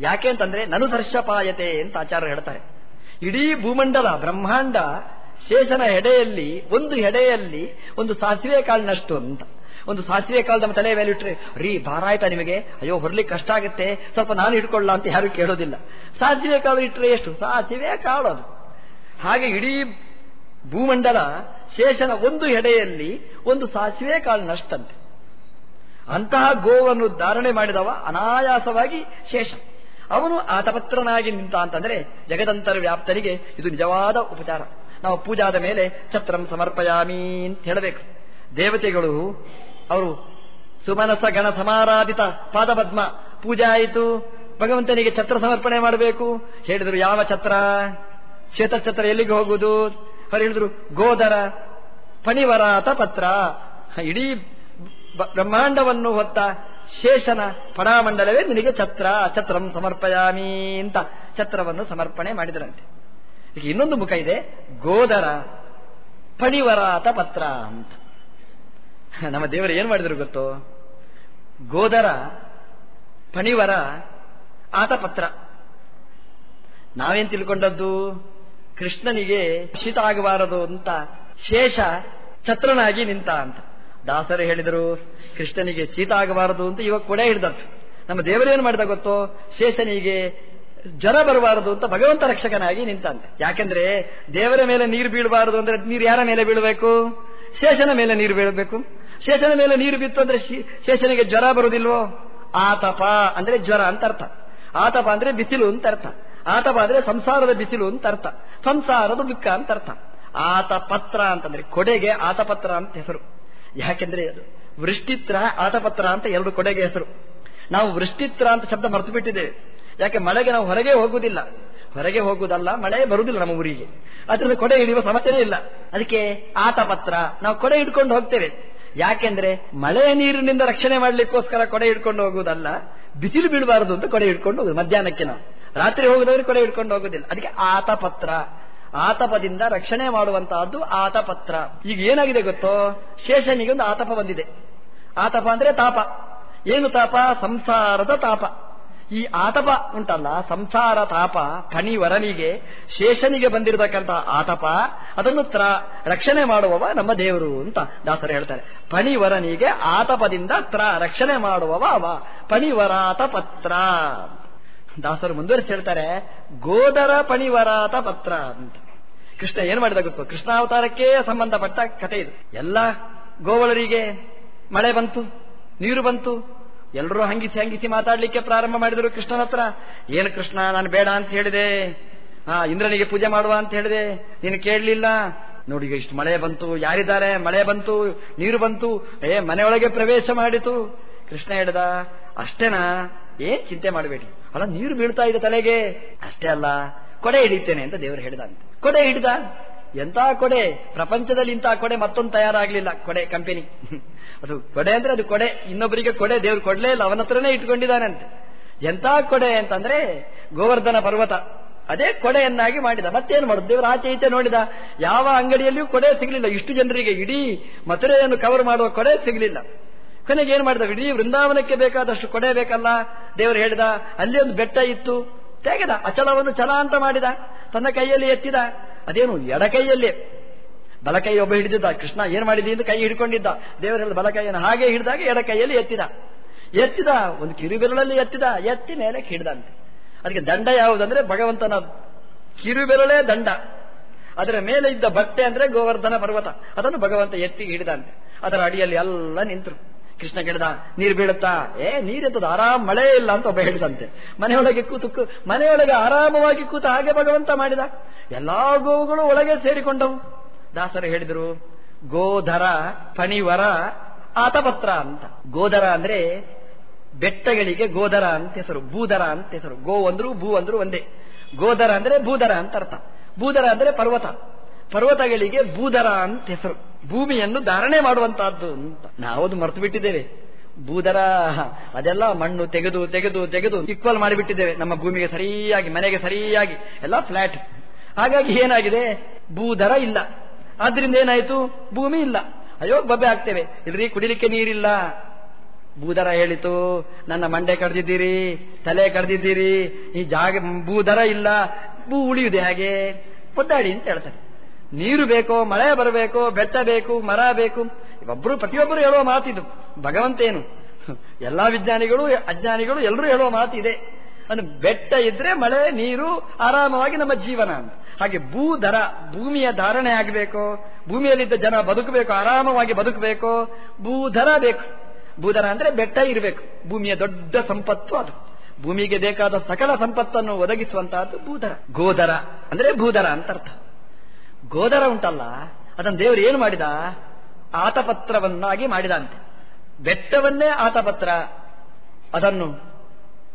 ಯಾಕೆ ಅಂತಂದ್ರೆ ನನು ದರ್ಶಪಾಯತೆ ಅಂತ ಆಚಾರ್ಯರು ಹೇಳ್ತಾರೆ. ಇಡೀ ಭೂಮಂಡಲ ಬ್ರಹ್ಮಾಂಡ ಶೇಷನ ಹೆಡೆಯಲ್ಲಿ, ಒಂದು ಹೆಡೆಯಲ್ಲಿ ಒಂದು ಸಾಸಿವೆ ಕಾಳಿನಷ್ಟು ಅಂತ. ಒಂದು ಸಾಸಿವೆ ಕಾಳು ನಮ್ಮ ತಲೆ ಮೇಲೆ ಇಟ್ಟರೆ ರೀ, ಭಾರ ಆಯ್ತಾ ನಿಮಗೆ? ಅಯ್ಯೋ, ಹೊರಲಿಕ್ಕೆ ಕಷ್ಟ ಆಗುತ್ತೆ. ಸ್ವಲ್ಪ ನಾನು ಹಿಡ್ಕೊಳ್ಳ ಅಂತ ಯಾರು ಕೇಳೋದಿಲ್ಲ. ಸಾಸಿವೆ ಕಾಳು ಇಟ್ಟರೆ ಎಷ್ಟು? ಸಾಸಿವೆ ಕಾಳು ಅದು. ಹಾಗೆ ಇಡೀ ಭೂಮಂಡಲ ಶೇಷನ ಒಂದು ಹೆಡೆಯಲ್ಲಿ ಒಂದು ಸಾಸಿವೆ ಕಾಳಿನಷ್ಟಂತೆ. ಅಂತಹ ಗೋವನ್ನು ಧಾರಣೆ ಮಾಡಿದವ ಅನಾಯಾಸವಾಗಿ ಶೇಷ. ಅವನು ಆತಪತ್ರನಾಗಿ ನಿಂತ ಅಂತಂದ್ರೆ ಜಗದಂತರ ವ್ಯಾಪ್ತರಿಗೆ ಇದು ನಿಜವಾದ ಉಪಚಾರ. ನಾವು ಪೂಜಾದ ಮೇಲೆ ಛತ್ರಂ ಸಮರ್ಪಯಾಮಿ ಅಂತ ಹೇಳಬೇಕು. ದೇವತೆಗಳು, ಅವರು ಸುಮನಸ ಗಣ ಸಮಾರಾಧಿತ ಪಾದಪದ್ಮ, ಪೂಜೆ ಆಯಿತು, ಭಗವಂತನಿಗೆ ಛತ್ರ ಸಮರ್ಪಣೆ ಮಾಡಬೇಕು. ಹೇಳಿದರು, ಯಾವ ಛತ್ರ? ಶ್ವೇತಛತ್ರ ಎಲ್ಲಿಗೆ ಹೋಗುವುದು? ಅವರು ಹೇಳಿದ್ರು, ಗೋದರ ಪಣಿವರಾತ ಪತ್ರ. ಇಡೀ ಬ್ರಹ್ಮಾಂಡವನ್ನು ಹೊತ್ತ ಶೇಷನ ಪಡಾಮಂಡಲವೇ ನಿನಗೆ ಛತ್ರ. ಛತ್ರಂ ಸಮರ್ಪಯಾಮಿ ಅಂತ ಛತ್ರವನ್ನು ಸಮರ್ಪಣೆ ಮಾಡಿದರಂತೆ. ಇನ್ನೊಂದು ಮುಖ ಇದೆ, ಗೋದರ ಪಣಿವರಾತ ಪತ್ರ ಅಂತ. ನಮ್ಮ ದೇವರು ಏನ್ ಮಾಡಿದ್ರು ಗೊತ್ತು? ಗೋದರ ಪಣಿವರ ಆತ ಪತ್ರ. ನಾವೇನ್ ತಿಳ್ಕೊಂಡದ್ದು? ಕೃಷ್ಣನಿಗೆ ಶೀತ ಆಗಬಾರದು ಅಂತ ಶೇಷ ಛತ್ರನಾಗಿ ನಿಂತ ಅಂತ. ದಾಸರು ಹೇಳಿದರು, ಕೃಷ್ಣನಿಗೆ ಶೀತ ಆಗಬಾರದು ಅಂತ ಇವಾಗ ಕೊಡೆ ಹಿಡಿದದ್ದು. ನಮ್ಮ ದೇವರೇನು ಮಾಡಿದ ಗೊತ್ತೋ? ಶೇಷನಿಗೆ ಜ್ವರ ಬರಬಾರದು ಅಂತ ಭಗವಂತ ರಕ್ಷಕನಾಗಿ ನಿಂತಂತೆ ಯಾಕೆಂದ್ರೆ ದೇವರ ಮೇಲೆ ನೀರು ಬೀಳಬಾರದು ಅಂದ್ರೆ ನೀರು ಯಾರ ಮೇಲೆ ಬೀಳಬೇಕು? ಶೇಷನ ಮೇಲೆ ನೀರು ಬೀಳಬೇಕು. ಶೇಷನ ಮೇಲೆ ನೀರು ಬಿತ್ತು ಅಂದ್ರೆ ಶೇಷನಿಗೆ ಜ್ವರ ಬರುವುದಿಲ್ವೋ ಆತಪ ಅಂದ್ರೆ ಜ್ವರ ಅಂತ ಅರ್ಥ. ಆತಪ ಅಂದ್ರೆ ಬಿಸಿಲು ಅಂತ ಅರ್ಥ. ಆತಪ ಅಂದ್ರೆ ಸಂಸಾರದ ಬಿಸಿಲು ಅಂತ ಅರ್ಥ. ಸಂಸಾರದ ದುಃಖ ಅಂತ ಅರ್ಥ. ಆತಪತ್ರ ಅಂತಂದ್ರೆ ಕೊಡೆಗೆ ಆತಪತ್ರ ಅಂತ ಹೆಸರು. ಯಾಕೆಂದ್ರೆ ಅದು ವೃಷ್ಟಿತ್ರ, ಆತಪತ್ರ ಅಂತ ಎರಡು ಕೊಡೆಗೆ ಹೆಸರು. ನಾವು ವೃಷ್ಟಿತ್ರ ಅಂತ ಶಬ್ದ ಮರೆತು ಬಿಟ್ಟಿದ್ದೇವೆ. ಯಾಕೆ ಮಳೆಗೆ ನಾವು ಹೊರಗೆ ಹೋಗುವುದಿಲ್ಲ? ಹೊರಗೆ ಹೋಗುವುದಲ್ಲ, ಮಳೆ ಬರುವುದಿಲ್ಲ ನಮ್ಮ ಊರಿಗೆ. ಅದರಿಂದ ಕೊಡೆ ಹಿಡಿಯುವ ಸಮಸ್ಯೆನೇ ಇಲ್ಲ. ಅದಕ್ಕೆ ಆತಪತ್ರ, ನಾವು ಕೊಡೆ ಹಿಡ್ಕೊಂಡು ಹೋಗ್ತೇವೆ. ಯಾಕೆಂದ್ರೆ ಮಳೆ ನೀರಿನಿಂದ ರಕ್ಷಣೆ ಮಾಡಲಿಕ್ಕೋಸ್ಕರ ಕೊಡೆ ಹಿಡ್ಕೊಂಡು ಹೋಗುವುದಲ್ಲ, ಬಿಸಿಲು ಬೀಳಬಾರದು ಅಂತ ಕೊಡೆ ಹಿಡ್ಕೊಂಡು ಹೋಗುದು ಮಧ್ಯಾಹ್ನಕ್ಕೆ ನಾವು. ರಾತ್ರಿ ಹೋಗುದವ್ರಿಗೆ ಕೊಡೆ ಹಿಡ್ಕೊಂಡು ಹೋಗುದಿಲ್ಲ ಅದಕ್ಕೆ ಆತಪತ್ರ. ಆತಪದಿಂದ ರಕ್ಷಣೆ ಮಾಡುವಂತಹದ್ದು ಆತಪತ್ರ. ಈಗ ಏನಾಗಿದೆ ಗೊತ್ತೋ? ಶೇಷನಿಗೆ ಒಂದು ಆತಪ ಬಂದಿದೆ. ಆತಪ ಅಂದ್ರೆ ತಾಪ. ಏನು ತಾಪ? ಸಂಸಾರದ ತಾಪ. ಈ ಆತಪ ಉಂಟಲ್ಲ, ಸಂಸಾರ ತಾಪ ಫಣಿವರನಿಗೆ ಶೇಷನಿಗೆ ಬಂದಿರತಕ್ಕಂತಹ ಆತಪ, ಅದನ್ನು ತ್ರ ರಕ್ಷಣೆ ಮಾಡುವವ ನಮ್ಮ ದೇವರು ಅಂತ ದಾಸರು ಹೇಳ್ತಾರೆ. ಫಣಿವರನಿಗೆ ಆತಪದಿಂದ ತ್ರ ರಕ್ಷಣೆ ಮಾಡುವವ ಅವ. ಫಣಿವರಾತ ಪತ್ರ. ದಾಸರು ಮುಂದುವರಿಸಿ ಹೇಳ್ತಾರೆ, ಗೋದರ ಪಣಿವರಾತ ಪತ್ರ ಅಂತ. ಕೃಷ್ಣ ಏನ್ ಮಾಡಿದ ಗೊತ್ತು? ಕೃಷ್ಣಾವತಾರಕ್ಕೆ ಸಂಬಂಧಪಟ್ಟ ಕಥೆ ಇದು. ಎಲ್ಲ ಗೋವಳರಿಗೆ ಮಳೆ ಬಂತು, ನೀರು ಬಂತು ಎಲ್ಲರೂ ಹಂಗಿಸಿ ಹಂಗಿಸಿ ಮಾತಾಡ್ಲಿಕ್ಕೆ ಪ್ರಾರಂಭ ಮಾಡಿದರು ಕೃಷ್ಣನ ಹತ್ರ. ಏನು ಕೃಷ್ಣ, ನಾನು ಬೇಡ ಅಂತ ಹೇಳಿದೆ. ಹಾ ಇಂದ್ರನಿಗೆ ಪೂಜೆ ಮಾಡುವ ಅಂತ ಹೇಳಿದೆ. ನೀನು ಕೇಳಲಿಲ್ಲ. ನೋಡಿ, ಈಗ ಇಷ್ಟು ಮಳೆ ಬಂತು. ಯಾರಿದ್ದಾರೆ? ಮಳೆ ಬಂತು. ನೀರು ಬಂತು. ಏ, ಮನೆಯೊಳಗೆ ಪ್ರವೇಶ ಮಾಡಿತು. ಕೃಷ್ಣ ಹೇಳ್ದ, ಅಷ್ಟೇನಾ? ಏನ್ ಚಿಂತೆ ಮಾಡಬೇಡಿ. ಅಲ್ಲ, ನೀರು ಬೀಳ್ತಾ ಇದೆ ತಲೆಗೆ. ಅಷ್ಟೇ ಅಲ್ಲ. ಕೊಡೆ ಹಿಡಿತೇನೆ ಅಂತ ದೇವರು ಹೇಳಿದಂತೆ ಕೊಡೆ ಹಿಡಿದ. ಎಂತ ಕೊಡೆ? ಪ್ರಪಂಚದಲ್ಲಿ ಇಂತಹ ಕೊಡೆ ಮತ್ತೊಂದು ತಯಾರಾಗಲಿಲ್ಲ. ಕೊಡೆ, ಕಂಪೆನಿ. ಅದು ಕೊಡೆ ಅಂದ್ರೆ ಅದು ಕೊಡೆ. ಇನ್ನೊಬ್ಬರಿಗೆ ಕೊಡೆ, ದೇವ್ರು ಕೊಡ್ಲೇ ಇಲ್ಲ. ಅವನ ಹತ್ರನೇ ಇಟ್ಕೊಂಡಿದ್ದಾನಂತೆ. ಎಂತ ಕೊಡೆ ಅಂತಂದ್ರೆ ಗೋವರ್ಧನ ಪರ್ವತ. ಅದೇ ಕೊಡೆಯನ್ನಾಗಿ ಮಾಡಿದ. ಮತ್ತೇನು ಮಾಡುದು? ದೇವರ ಆಚೆ ಈಚೆ ನೋಡಿದ. ಯಾವ ಅಂಗಡಿಯಲ್ಲಿಯೂ ಕೊಡೆ ಸಿಗಲಿಲ್ಲ. ಇಷ್ಟು ಜನರಿಗೆ ಇಡೀ ಮಥುರೆಯನ್ನು ಕವರ್ ಮಾಡುವ ಕೊಡೆ ಸಿಗಲಿಲ್ಲ. ಕೊನೆಗೆ ಏನ್ ಮಾಡಿದ? ಇಡೀ ವೃಂದಾವನಕ್ಕೆ ಬೇಕಾದಷ್ಟು ಕೊಡೆ ಬೇಕಲ್ಲ? ದೇವರು ಹೇಳಿದ, ಅಲ್ಲಿ ಒಂದು ಬೆಟ್ಟ ಇತ್ತು. ತೆಗೆದ ಅಚಲವನ್ನು ಚಲ ಅಂತ ಮಾಡಿದ. ತನ್ನ ಕೈಯಲ್ಲಿ ಎತ್ತಿದ. ಅದೇನು, ಎಡಕೈಯಲ್ಲಿ. ಬಲಕೈ ಒಬ್ಬ ಹಿಡಿದಿದ್ದ, ಕೃಷ್ಣ ಏನು ಮಾಡಿದಿ ಎಂದು ಕೈ ಹಿಡ್ಕೊಂಡಿದ್ದ. ದೇವರೆಲ್ಲ ಬಲಕೈಯನ್ನು ಹಾಗೆ ಹಿಡಿದಾಗ ಎಡಕೈಯಲ್ಲಿ ಎತ್ತಿದ. ಎತ್ತಿದ, ಒಂದು ಕಿರುಬೆರಳಲ್ಲಿ ಎತ್ತಿದ, ಎತ್ತಿ ಮೇಲೆ ಹಿಡ್ದಂತೆ. ಅದಕ್ಕೆ ದಂಡ ಯಾವುದಂದ್ರೆ ಭಗವಂತನ ಕಿರುಬೆರಳೇ ದಂಡ. ಅದರ ಮೇಲೆ ಇದ್ದ ಬಟ್ಟೆ ಅಂದ್ರೆ ಗೋವರ್ಧನ ಪರ್ವತ. ಅದನ್ನು ಭಗವಂತ ಎತ್ತಿ ಹಿಡಿದಂತೆ. ಅದರ ಅಡಿಯಲ್ಲಿ ಎಲ್ಲ ನಿಂತರು. ಕೃಷ್ಣ ಕೆಡದ ನೀರು ಬೀಳುತ್ತಾ? ಏ ನೀರೆತ್ತದ ಆರಾಮ್ ಮಳೆ ಇಲ್ಲ ಅಂತ ಒಬ್ಬ ಹೇಳಿದಂತೆ. ಮನೆಯೊಳಗೆ ಕೂತು ಮನೆಯೊಳಗೆ ಆರಾಮವಾಗಿ ಕೂತ ಹಾಗೆ ಭಗವಂತ ಮಾಡಿದ. ಎಲ್ಲಾ ಗೋವುಗಳು ಒಳಗೆ ಸೇರಿಕೊಂಡವು. ದಾಸರು ಹೇಳಿದರು, ಗೋಧರ ಫಣಿವರ ಆತಪತ್ರ ಅಂತ. ಗೋಧರ ಅಂದ್ರೆ ಬೆಟ್ಟಗಳಿಗೆ ಗೋಧರ ಅಂತ ಹೆಸರು, ಭೂಧರ ಅಂತ ಹೆಸರು. ಗೋ ಅಂದ್ರು ಭೂ ಅಂದ್ರು ಒಂದೇ. ಗೋಧರ ಅಂದ್ರೆ ಭೂಧರ ಅಂತ ಅರ್ಥ. ಭೂಧರ ಅಂದ್ರೆ ಪರ್ವತ. ಪರ್ವತಗಳಿಗೆ ಭೂದರ ಅಂತ ಹೆಸರು. ಭೂಮಿಯನ್ನು ಧಾರಣೆ ಮಾಡುವಂತಹದ್ದು ಅಂತ. ನಾವದು ಮರೆತು ಬಿಟ್ಟಿದ್ದೇವೆ. ಭೂದರ, ಅದೆಲ್ಲ ಮಣ್ಣು ತೆಗೆದು ತೆಗೆದು ತೆಗೆದು ಈಕ್ವಲ್ ಮಾಡಿಬಿಟ್ಟಿದ್ದೇವೆ. ನಮ್ಮ ಭೂಮಿಗೆ ಸರಿಯಾಗಿ, ಮನೆಗೆ ಸರಿಯಾಗಿ, ಎಲ್ಲ ಫ್ಲಾಟ್ ಹಾಗಾಗಿ ಏನಾಗಿದೆ? ಭೂದರ ಇಲ್ಲ. ಆದ್ರಿಂದ ಏನಾಯ್ತು? ಭೂಮಿ ಇಲ್ಲ. ಅಯ್ಯೋ, ಬಬ್ಬೆ ಆಗ್ತೇವೆ ಇಲ್ರಿ, ಕುಡಿಲಿಕ್ಕೆ ನೀರಿಲ್ಲ. ಭೂದರ ಹೇಳಿತು. ನನ್ನ ಮಂಡೆ ಕಡ್ದಿದ್ದೀರಿ, ತಲೆ ಕಡ್ದಿದ್ದೀರಿ. ಈ ಜಾಗ ಭೂದರ ಇಲ್ಲ. ಭೂ ಉಳಿಯುದೆ ಹಾಗೆ? ಒದ್ದಾಡಿ ಅಂತ ಹೇಳ್ತಾರೆ. ನೀರು ಬೇಕೋ, ಮಳೆ ಬರಬೇಕೋ, ಬೆಟ್ಟ ಬೇಕು, ಮರ ಬೇಕು ಒಬ್ಬರು ಪ್ರತಿಯೊಬ್ಬರು ಹೇಳುವ ಮಾತಿದು. ಭಗವಂತೇನು? ಎಲ್ಲಾ ವಿಜ್ಞಾನಿಗಳು, ಅಜ್ಞಾನಿಗಳು ಎಲ್ಲರೂ ಹೇಳುವ ಮಾತಿದೆ. ಅಂದ್ರೆ ಬೆಟ್ಟ ಇದ್ರೆ ಮಳೆ, ನೀರು, ಆರಾಮವಾಗಿ ನಮ್ಮ ಜೀವನ ಹಾಗೆ ದರ ಭೂಮಿಯ ಧಾರಣೆ ಆಗಬೇಕು. ಭೂಮಿಯಲ್ಲಿದ್ದ ಜನ ಬದುಕಬೇಕು, ಆರಾಮವಾಗಿ ಬದುಕಬೇಕು. ಭೂಧರ ಬೇಕು. ಭೂಧರ ಅಂದ್ರೆ ಬೆಟ್ಟ ಇರಬೇಕು. ಭೂಮಿಯ ದೊಡ್ಡ ಸಂಪತ್ತು ಅದು. ಭೂಮಿಗೆ ಬೇಕಾದ ಸಕಲ ಸಂಪತ್ತನ್ನು ಒದಗಿಸುವಂತಹದ್ದು ಭೂಧರ ಗೋಧರ ಅಂದ್ರೆ ಭೂದರ ಅಂತ ಅರ್ಥ. ಗೋಧರ ಉಂಟಲ್ಲ, ಅದನ್ನು ದೇವರು ಏನು ಮಾಡಿದ? ಆತಪತ್ರವನ್ನಾಗಿ ಮಾಡಿದಂತೆ. ಬೆಟ್ಟವನ್ನೇ ಆತಪತ್ರ, ಅದನ್ನು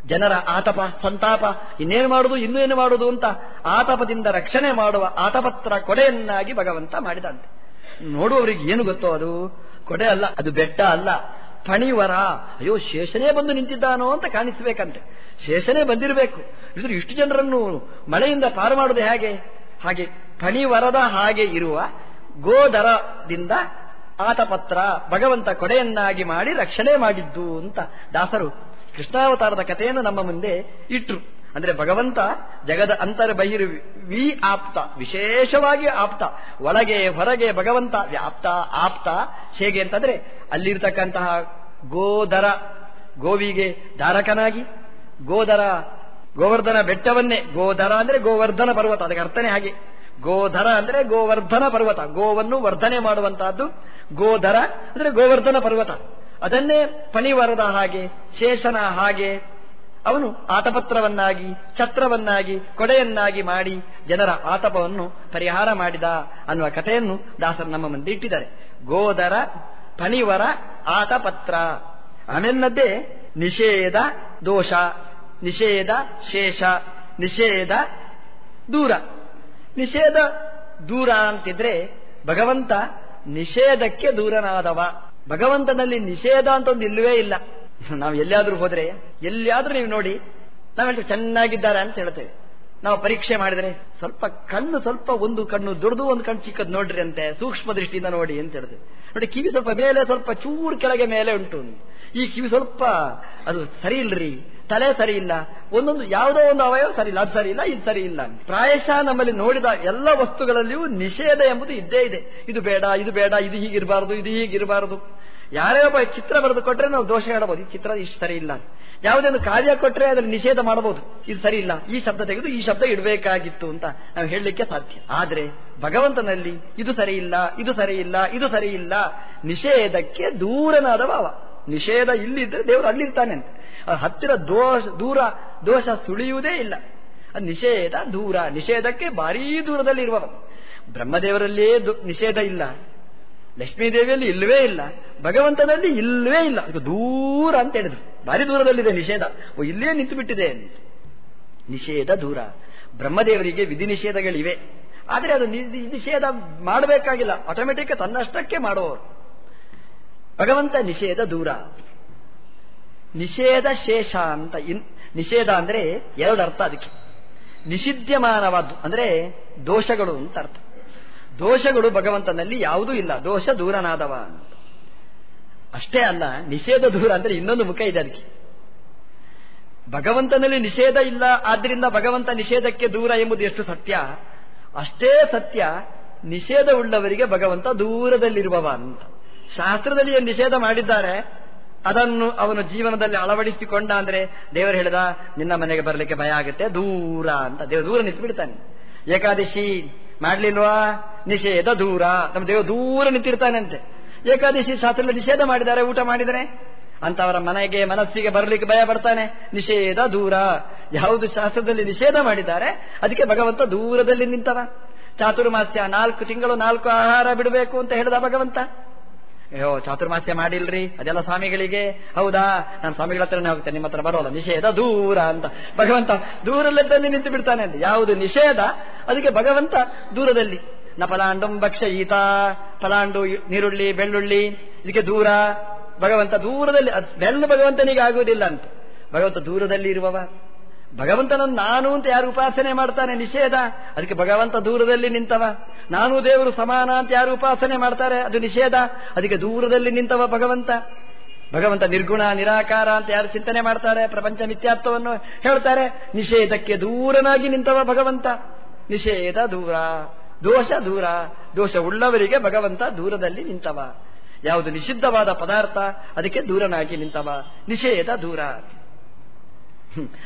ಜನರ ಆತಪ, ಸಂತಾಪ, ಇನ್ನೇನು ಮಾಡುದು, ಇನ್ನೂ ಏನು ಮಾಡುದು ಅಂತ ಆತಪದಿಂದ ರಕ್ಷಣೆ ಮಾಡುವ ಆತಪತ್ರ ಕೊಡೆಯನ್ನಾಗಿ ಭಗವಂತ ಮಾಡಿದಂತೆ. ನೋಡುವವರಿಗೆ ಏನು ಗೊತ್ತೋ ಅದು? ಕೊಡೆ ಅಲ್ಲ, ಅದು ಬೆಟ್ಟ ಅಲ್ಲ. ಪಣಿವರ, ಅಯ್ಯೋ, ಶೇಷನೇ ಬಂದು ನಿಂತಿದ್ದಾನೋ ಅಂತ ಕಾಣಿಸಬೇಕಂತೆ. ಶೇಷನೇ ಬಂದಿರಬೇಕು. ಇದ್ರ ಇಷ್ಟು ಜನರನ್ನು ಮಳೆಯಿಂದ ಪಾರು ಮಾಡುವುದು ಹೇಗೆ? ಹಾಗೆ ಫಣಿವರದ ಹಾಗೆ ಇರುವ ಗೋದರದಿಂದ ಆತಪತ್ರ ಭಗವಂತ ಕೊಡೆಯನ್ನಾಗಿ ಮಾಡಿ ರಕ್ಷಣೆ ಮಾಡಿದ್ದು ಅಂತ ದಾಸರು ಕೃಷ್ಣಾವತಾರದ ಕಥೆಯನ್ನು ನಮ್ಮ ಮುಂದೆ ಇಟ್ರು. ಅಂದ್ರೆ ಭಗವಂತ ಜಗದ ಅಂತರ ಬಹಿರು ವಿ ಆಪ್ತ, ವಿಶೇಷವಾಗಿ ಆಪ್ತ. ಒಳಗೆ ಹೊರಗೆ ಭಗವಂತ ವ್ಯಾಪ್ತ, ಆಪ್ತ. ಹೇಗೆ ಅಂತಂದ್ರೆ ಅಲ್ಲಿರ್ತಕ್ಕಂತಹ ಗೋದರ ಗೋವಿಗೆ ಧಾರಕನಾಗಿ, ಗೋದರ ಗೋವರ್ಧನ ಬೆಟ್ಟವನ್ನೇ, ಗೋದರ ಅಂದ್ರೆ ಗೋವರ್ಧನ ಪರ್ವತ, ಅದಕ್ಕೆ ಅರ್ಥನೇ ಹಾಗೆ. ಗೋಧರ ಅಂದ್ರೆ ಗೋವರ್ಧನ ಪರ್ವತ. ಗೋವನ್ನು ವರ್ಧನೆ ಮಾಡುವಂತಹದ್ದು ಗೋಧರ ಅಂದ್ರೆ ಗೋವರ್ಧನ ಪರ್ವತ. ಅದನ್ನೇ ಪಣಿವರದ ಹಾಗೆ, ಶೇಷನ ಹಾಗೆ, ಅವನು ಆತಪತ್ರವನ್ನಾಗಿ, ಛತ್ರವನ್ನಾಗಿ, ಕೊಡೆಯನ್ನಾಗಿ ಮಾಡಿ ಜನರ ಆತಪವನ್ನು ಪರಿಹಾರ ಮಾಡಿದ ಅನ್ನುವ ಕಥೆಯನ್ನು ದಾಸರು ನಮ್ಮ ಮುಂದೆ ಇಟ್ಟಿದ್ದಾರೆ. ಗೋಧರ, ಪಣಿವರ, ಆತಪತ್ರ. ಆಮೇಲಿನದ್ದೇ ನಿಷೇಧ, ದೋಷ. ನಿಷೇಧ, ಶೇಷ. ನಿಷೇಧ, ದೂರ. ನಿಷೇಧ ದೂರ ಅಂತಿದ್ರೆ ಭಗವಂತ ನಿಷೇಧಕ್ಕೆ ದೂರನಾದವ. ಭಗವಂತನಲ್ಲಿ ನಿಷೇಧ ಅಂತ ಒಂದು ಇಲ್ಲವೇ ಇಲ್ಲ. ನಾವು ಎಲ್ಲಿಯಾದ್ರೂ ಹೋದ್ರೆ, ಎಲ್ಲಿಯಾದ್ರೂ ನೀವು ನೋಡಿ ನಾವೆಲ್ಲರೂ ಚೆನ್ನಾಗಿದ್ದಾರೆ ಅಂತ ಹೇಳ್ತೇವೆ. ನಾವು ಪರೀಕ್ಷೆ ಮಾಡಿದ್ರೆ ಸ್ವಲ್ಪ ಕಣ್ಣು ಸ್ವಲ್ಪ ಒಂದು ಕಣ್ಣು ದೊಡ್ಡದು, ಒಂದು ಕಣ್ಣು ಚಿಕ್ಕದು ನೋಡ್ರಿ ಅಂತೆ, ಸೂಕ್ಷ್ಮ ದೃಷ್ಟಿಯಿಂದ ನೋಡಿ ಅಂತ ಹೇಳ್ತೇವೆ. ನೋಡಿ, ಕಿವಿ ಸ್ವಲ್ಪ ಮೇಲೆ, ಸ್ವಲ್ಪ ಚೂರು ಕೆಳಗೆ ಮೇಲೆ ಉಂಟು. ಈ ಕಿವಿ ಸ್ವಲ್ಪ ಅದು ಸರಿ ಇಲ್ರಿ. ತಲೆ ಸರಿ ಇಲ್ಲ ಒಂದೊಂದು ಯಾವುದೋ ಒಂದು ಅವಯವ ಸರಿ ಇಲ್ಲ ಅದು ಸರಿ ಇಲ್ಲ ಇದು ಸರಿ ಇಲ್ಲ ಪ್ರಾಯಶಃ ನಮ್ಮಲ್ಲಿ ನೋಡಿದ ಎಲ್ಲ ವಸ್ತುಗಳಲ್ಲಿಯೂ ನಿಷೇಧ ಎಂಬುದು ಇದ್ದೇ ಇದೆ. ಇದು ಬೇಡ ಇದು ಬೇಡ, ಇದು ಹೀಗಿರಬಾರದು ಇದು ಹೀಗಿರಬಾರದು. ಯಾರೇ ಒಬ್ಬ ಚಿತ್ರ ಬರೆದು ಕೊಟ್ರೆ ನಾವು ದೋಷ ಹೇಳಬಹುದು. ಈ ಚಿತ್ರ ಇಷ್ಟು ಸರಿ ಇಲ್ಲ ಯಾವುದೊಂದು ಕಾರ್ಯ ಕೊಟ್ಟರೆ ಅದನ್ನು ನಿಷೇಧ ಮಾಡಬಹುದು. ಇದು ಸರಿ ಇಲ್ಲ ಈ ಶಬ್ದ ತೆಗೆದು ಈ ಶಬ್ದ ಇಡಬೇಕಾಗಿತ್ತು ಅಂತ ನಾವು ಹೇಳಲಿಕ್ಕೆ ಸಾಧ್ಯ. ಆದರೆ ಭಗವಂತನಲ್ಲಿ ಇದು ಸರಿ ಇಲ್ಲ ಇದು ಸರಿ ಇಲ್ಲ ಇದು ಸರಿ ಇಲ್ಲ ನಿಷೇಧಕ್ಕೆ ದೂರನಾದ ಭಾವ. ನಿಷೇಧ ಇಲ್ಲಿದ್ದರೆ ದೇವರು ಅಲ್ಲಿರ್ತಾನೆ ಅಂತ. ಹತ್ತಿರ ದೋಷ, ದೂರ ದೋಷ ಸುಳಿಯುವುದೇ ಇಲ್ಲ. ನಿಷೇಧ, ದೂರ. ನಿಷೇಧಕ್ಕೆ ಭಾರೀ ದೂರದಲ್ಲಿ ಇರುವವ ಬ್ರಹ್ಮದೇವರಲ್ಲಿಯೇ ನಿಷೇಧ ಇಲ್ಲ. ಲಕ್ಷ್ಮೀದೇವಿಯಲ್ಲಿ ಇಲ್ಲವೇ ಇಲ್ಲ. ಭಗವಂತನಲ್ಲಿ ಇಲ್ಲವೇ ಇಲ್ಲ. ಅದು ದೂರ ಅಂತ ಹೇಳಿದ್ರು. ಭಾರಿ ದೂರದಲ್ಲಿದೆ ನಿಷೇಧ. ಓ ಇಲ್ಲೇ ನಿಂತು ಬಿಟ್ಟಿದೆ ನಿಷೇಧ ದೂರ. ಬ್ರಹ್ಮದೇವರಿಗೆ ವಿಧಿ ನಿಷೇಧಗಳಿವೆ. ಆದರೆ ಅದು ನಿಷೇಧ ಮಾಡಬೇಕಾಗಿಲ್ಲ. ಆಟೋಮೆಟಿಕ್ ತನ್ನಷ್ಟಕ್ಕೆ ಮಾಡುವವರು ಭಗವಂತ ನಿಷೇಧ ದೂರ. ನಿಷೇಧ ಶೇಷ ಅಂತ ಇನ್ ನಿಷೇಧ ಅಂದ್ರೆ ಎರಡು ಅರ್ಥ ಅದಕ್ಕೆ. ನಿಷಿದ್ಯಮಾನವಾದ್ದು ಅಂದ್ರೆ ದೋಷಗಳು ಅಂತ ಅರ್ಥ. ದೋಷಗಳು ಭಗವಂತನಲ್ಲಿ ಯಾವುದೂ ಇಲ್ಲ. ದೋಷ ದೂರನಾದವ ಅಷ್ಟೇ ಅಲ್ಲ, ನಿಷೇಧ ದೂರ ಅಂದ್ರೆ ಇನ್ನೊಂದು ಮುಖ ಇದೆ ಅದಕ್ಕೆ. ಭಗವಂತನಲ್ಲಿ ನಿಷೇಧ ಇಲ್ಲ, ಆದ್ರಿಂದ ಭಗವಂತ ನಿಷೇಧಕ್ಕೆ ದೂರ ಎಂಬುದು ಎಷ್ಟು ಸತ್ಯ? ಅಷ್ಟೇ ಸತ್ಯ, ನಿಷೇಧ ಉಳ್ಳವರಿಗೆ ಭಗವಂತ ದೂರದಲ್ಲಿರುವವ ಅಂತ. ಶಾಸ್ತ್ರದಲ್ಲಿ ನಿಷೇಧ ಮಾಡಿದ್ದಾರೆ? ಅದನ್ನು ಅವನು ಜೀವನದಲ್ಲಿ ಅಳವಡಿಸಿಕೊಂಡ ಅಂದ್ರೆ ದೇವರು ಹೇಳಿದ, ನಿನ್ನ ಮನೆಗೆ ಬರಲಿಕ್ಕೆ ಭಯ ಆಗುತ್ತೆ, ದೂರ ಅಂತ. ದೇವರು ದೂರ ನಿಂತು ಬಿಡ್ತಾನೆ ಏಕಾದಶಿ ಮಾಡ್ಲಿಲ್ವಾ? ನಿಷೇಧ ದೂರ ನಮ್ಮ ದೇವರು ದೂರ ನಿಂತಿರ್ತಾನಂತೆ. ಏಕಾದಶಿ ಶಾಸ್ತ್ರದಲ್ಲಿ ನಿಷೇಧ ಮಾಡಿದ್ದಾರೆ, ಊಟ ಮಾಡಿದರೆ. ಅಂತವರ ಮನೆಗೆ, ಮನಸ್ಸಿಗೆ ಬರಲಿಕ್ಕೆ ಭಯ ಪಡ್ತಾನೆ. ನಿಷೇಧ ದೂರ. ಯಾವುದು ಶಾಸ್ತ್ರದಲ್ಲಿ ನಿಷೇಧ ಮಾಡಿದ್ದಾರೆ, ಅದಕ್ಕೆ ಭಗವಂತ ದೂರದಲ್ಲಿ ನಿಂತವ. ಚಾತುರ್ಮಾಸ್ಯ ನಾಲ್ಕು ತಿಂಗಳು ನಾಲ್ಕು ಆಹಾರ ಬಿಡಬೇಕು ಅಂತ ಹೇಳಿದ ಭಗವಂತ. ಅಯ್ಯೋ ಚಾತುರ್ಮಾಸ್ಯ ಮಾಡಿಲ್ರಿ? ಅದೆಲ್ಲ ಸ್ವಾಮಿಗಳಿಗೆ? ಹೌದಾ? ನಾನು ಸ್ವಾಮಿಗಳ ಹತ್ರನೇ ಹೋಗ್ತೇನೆ ನಿಮ್ಮ ಹತ್ರ ಬರೋಲ್ಲ. ನಿಷೇಧ ದೂರ ಅಂತ. ಭಗವಂತ ದೂರಲ್ಲಿದ್ದಲ್ಲಿ ನಿಂತು ಬಿಡ್ತಾನೆ ಅಂತ. ಯಾವುದು ನಿಷೇಧ? ಅದಕ್ಕೆ ಭಗವಂತ ದೂರದಲ್ಲಿ. ನ ಫಲಾಂಡಂ ಭಕ್ಷ ಈತ. ಫಲಾಂಡು ನೀರುಳ್ಳಿ, ಬೆಳ್ಳುಳ್ಳಿ, ಇದಕ್ಕೆ ದೂರ. ಭಗವಂತ ದೂರದಲ್ಲಿ ಬೆಲ್ಲ ಭಗವಂತನಿಗೆ ಆಗುವುದಿಲ್ಲ ಅಂತ. ಭಗವಂತ ದೂರದಲ್ಲಿ ಇರುವವ. ಭಗವಂತನನ್ನು ನಾನು ಅಂತ ಯಾರು ಉಪಾಸನೆ ಮಾಡ್ತಾನೆ? ನಿಷೇಧ. ಅದಕ್ಕೆ ಭಗವಂತ ದೂರದಲ್ಲಿ ನಿಂತವ. ನಾನು ದೇವರು ಸಮಾನ ಅಂತ ಯಾರು ಉಪಾಸನೆ ಮಾಡ್ತಾರೆ? ಅದು ನಿಷೇಧ. ಅದಕ್ಕೆ ದೂರದಲ್ಲಿ ನಿಂತವ ಭಗವಂತ. ಭಗವಂತ ನಿರ್ಗುಣ, ನಿರಾಕಾರ ಅಂತ ಯಾರು ಚಿಂತನೆ ಮಾಡ್ತಾರೆ? ಪ್ರಪಂಚ ಮಿಥ್ಯಾತ್ವವನ್ನು ಹೇಳ್ತಾರೆ. ನಿಷೇಧಕ್ಕೆ ದೂರನಾಗಿ ನಿಂತವ ಭಗವಂತ. ನಿಷೇಧ ದೂರ, ದೋಷ ದೂರ. ದೋಷ ಉಳ್ಳವರಿಗೆ ಭಗವಂತ ದೂರದಲ್ಲಿ ನಿಂತವ. ಯಾವುದು ನಿಷಿದ್ಧವಾದ ಪದಾರ್ಥ, ಅದಕ್ಕೆ ದೂರನಾಗಿ ನಿಂತವ. ನಿಷೇಧ ದೂರ.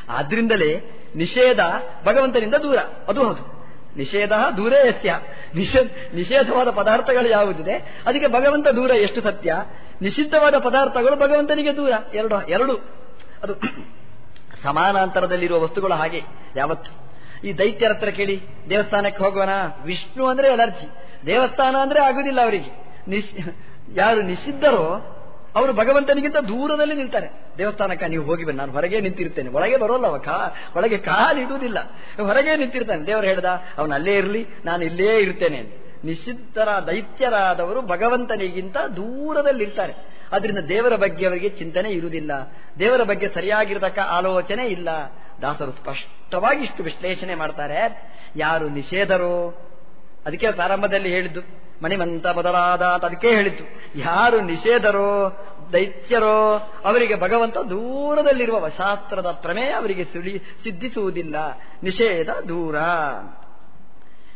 ಆದ್ರಿಂದಲೇ ನಿಷೇಧ ಭಗವಂತನಿಂದ ದೂರ. ಅದು ಹೌದು. ನಿಷೇಧ ದೂರೇ ಯಸ್ಯ ನಿಷೇಧ ನಿಷೇಧವಾದ ಪದಾರ್ಥಗಳು ಯಾವುದಿದೆ? ಅದಕ್ಕೆ ಭಗವಂತ ದೂರ ಎಷ್ಟು ಸತ್ಯ? ನಿಷಿದ್ಧವಾದ ಪದಾರ್ಥಗಳು ಭಗವಂತನಿಗೆ ದೂರ. ಎರಡು ಎರಡು. ಅದು ಸಮಾನಾಂತರದಲ್ಲಿರುವ ವಸ್ತುಗಳು ಹಾಗೆ, ಯಾವತ್ತು? ಈ ದೈತ್ಯರ ಹತ್ರ ಕೇಳಿ, ದೇವಸ್ಥಾನಕ್ಕೆ ಹೋಗೋಣ ವಿಷ್ಣು ಅಂದ್ರೆ ಅಲರ್ಜಿ. ದೇವಸ್ಥಾನ ಅಂದ್ರೆ ಆಗುದಿಲ್ಲ ಅವರಿಗೆ. ಯಾರು ನಿಷಿದ್ಧರೋ ಅವರು ಭಗವಂತನಿಗಿಂತ ದೂರದಲ್ಲಿ ನಿಲ್ತಾರೆ. ದೇವಸ್ಥಾನಕ್ಕೆ ನೀವು ಹೋಗಿ ಬನ್ನಿ, ನಾನು ಹೊರಗೆ ನಿಂತಿರ್ತೇನೆ. ಒಳಗೆ ಬರೋಲ್ಲ ಅವ, ಕಾ, ಒಳಗೆ ಕಾಲು ಇಡುವುದಿಲ್ಲ. ಹೊರಗೆ ನಿಂತಿರ್ತಾನೆ. ದೇವರು ಹೇಳ್ದ, ಅವನು ಅಲ್ಲೇ ಇರಲಿ, ನಾನು ಇಲ್ಲೇ ಇರ್ತೇನೆ ನಿಶ್ಚಿತರ ದೈತ್ಯರಾದವರು ಭಗವಂತನಿಗಿಂತ ದೂರದಲ್ಲಿರ್ತಾರೆ ಅದರಿಂದ ದೇವರ ಬಗ್ಗೆ ಅವರಿಗೆ ಚಿಂತನೆ ಇರುವುದಿಲ್ಲ. ದೇವರ ಬಗ್ಗೆ ಸರಿಯಾಗಿರತಕ್ಕ ಆಲೋಚನೆ ಇಲ್ಲ. ದಾಸರು ಸ್ಪಷ್ಟವಾಗಿ ಇಷ್ಟು ವಿಶ್ಲೇಷಣೆ ಮಾಡ್ತಾರೆ. ಯಾರು ನಿಷೇಧರು, ಅದಕ್ಕೆ ಪ್ರಾರಂಭದಲ್ಲಿ ಹೇಳಿದ್ದು ಮಣಿಮಂತ ಬದಲಾದ ಅಂತ ಅದಕ್ಕೆ ಹೇಳಿದ್ದು ಯಾರು ನಿಷೇಧರೋ, ದೈತ್ಯರೋ, ಅವರಿಗೆ ಭಗವಂತ ದೂರದಲ್ಲಿರುವ ಶಾಸ್ತ್ರದ ಪ್ರಮೇಯ ಅವರಿಗೆ ಸುಳಿ ಸಿದ್ಧಿಸುವುದಿಲ್ಲ. ನಿಷೇಧ ದೂರ.